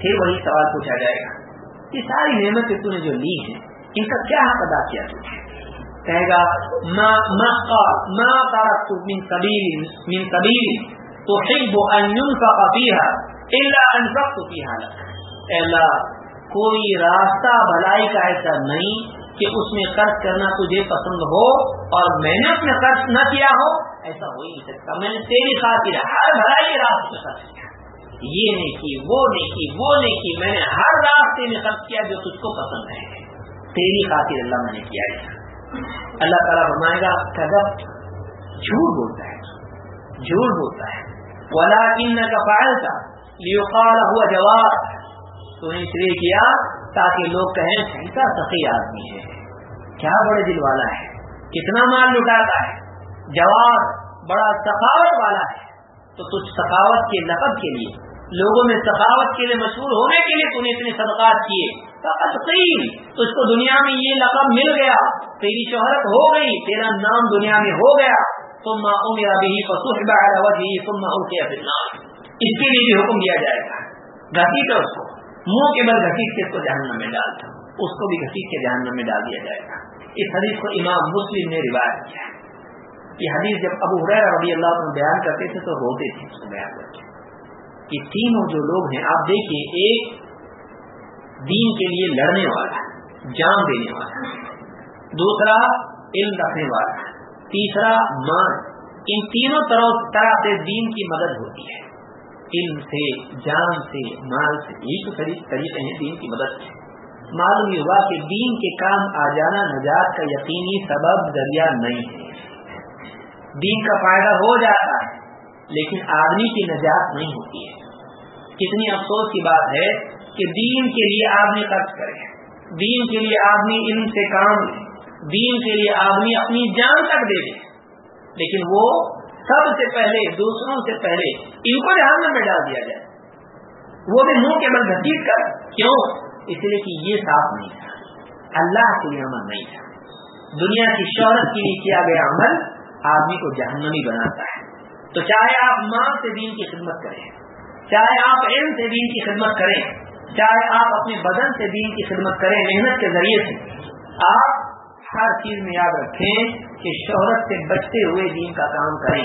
پھر وہی سوال پوچھا جائے گا یہ ساری نعمتیں تو نے جو لی ہیں، ان کا کیا حق ادا کیا تھی کہے گا، ما ما ما تركت من سبيل من سبيل تحب ان ينفق فيها الا انفقت فيها لك اے اللہ، کوئی راستہ بھلائی کا ایسا نہیں کہ اس میں خرچ کرنا تجھے پسند ہو اور میں نے اس میں خرچ نہ کیا ہو، ایسا ہو ہی نہیں سکتا۔ میں نے تیری خاطر ہر بھلائی راستے خرچ کیا۔ یہ نہیں کی، وہ نہیں کی، وہ نہیں کی، میں نے ہر راستے میں خرچ کیا جو تجھ کو پسند ہے۔ تیری خاطر اللہ میں نے کیا اللہ تعالیٰ فرمائے گا کدب جھوٹ بولتا ہے، جھوٹ بولتا ہے۔ ولا ان کا فائل تھا لیوقال ہوا جواب تو نے اس لیے کیا تاکہ لوگ کہیں کیسا سخی آدمی ہے۔ کیا بڑے دل والا ہے۔ کتنا مال لٹاتا ہے۔ جواب بڑا سخاوت والا ہے۔ تو کچھ سخاوت کے لقب کے لیے، لوگوں میں سخاوت کے لیے مشہور ہونے کے لیے تھی اتنے صدقات کیے۔ اس کو دنیا میں یہ لقب مل گیا، تیری شہرت ہو گئی، تیرا نام دنیا میں ہو گیا۔ تم میرا بھی تم اس کے لیے بھی حکم دیا جائے گا۔ گھسیٹ اس کو۔ منہ کے بل گھسیٹ کے اس کو جہنم میں ڈال دو اس کو بھی گھسیٹ کے جہنم میں ڈال دیا جائے گا۔ اس حدیث کو امام مسلم نے روایت کیا یہ حدیث جب ابو حریر رضی اللہ عنہ بیان کرتے تھے تو روتے تھے، اس کو بیان کرتے یہ تینوں جو لوگ ہیں، آپ دیکھیے، ایک دین کے لیے لڑنے والا جان دینے والا دوسرا، علم رکھنے والا تیسرا مان ان تینوں طرح طرح سے دین کی مدد ہوتی ہے۔ علم سے، جان سے، مال سے یہی تو طریقے ہیں دین کی مدد سے۔ معلوم یہ ہوا کہ دین کے کام آ جانا نجات کا یقینی سبب ذریعہ نہیں ہے۔ دین کا فائدہ ہو جاتا ہے، لیکن آدمی کی نجات نہیں ہوتی ہے۔ کتنی افسوس کی بات ہے کہ دین کے لیے آدمی خرچ کرے۔ دین کے لیے آدمی علم سے کام لے۔ دین کے لیے آدمی اپنی جان تک دے دے۔ لیکن وہ سب سے پہلے، دوسروں سے پہلے ان کو جہاں میں ڈال دیا جائے۔ وہ بھی منہ کے بل گھسیٹ کر۔ کیوں؟ اس لیے کہ یہ صاف نہیں تھا۔ اللہ کے لیے عمل نہیں تھا۔ دنیا کی شہرت کے لیے کیا گیا عمل آدمی کو جہنمی بناتا ہے۔ تو چاہے آپ ماں سے دین کی خدمت کریں، چاہے آپ علم سے دین کی خدمت کریں، چاہے آپ اپنے بدن سے دین کی خدمت کریں، محنت کے ذریعے سے، آپ ہر چیز میں یاد رکھیں کہ شہرت سے بچتے ہوئے دین کا کام کریں۔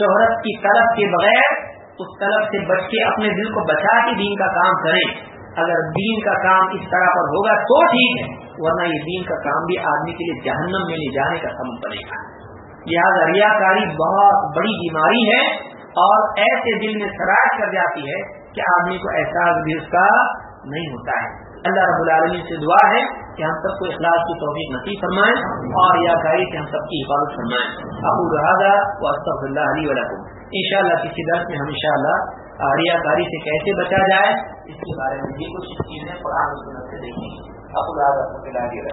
شہرت کی طرف کے بغیر اس طرف سے بچ کے اپنے دل کو بچا کے دین کا کام کریں۔ اگر دین کا کام اس طرح پر ہوگا تو ٹھیک ہے، ورنہ یہ دین کا کام بھی آدمی کے لیے جہنم میں لے جانے کا سبب بنے گا۔ لہٰذا ریا کاری بہت بڑی بیماری ہے اور ایسے دل میں سراج کر جاتی ہے کہ آدمی کو احساس بھی اس کا نہیں ہوتا ہے۔ اللہ رب العالمین سے دعا ہے کہ ہم سب کو اخلاص کی توفیق نصیب فرمائیں اور یا کاری سے ہم سب کی حفاظت فرمائیں۔ ابو رحاظہ و استف اللہ علی ولکم ان شاء اللہ کسی درس میں ہم ان شاء اللہ ریا کاری سے کیسے بچا جائے، اس کے بارے میں بھی کچھ چیزیں قرآن سے دیکھیں۔ ابو رحاظہ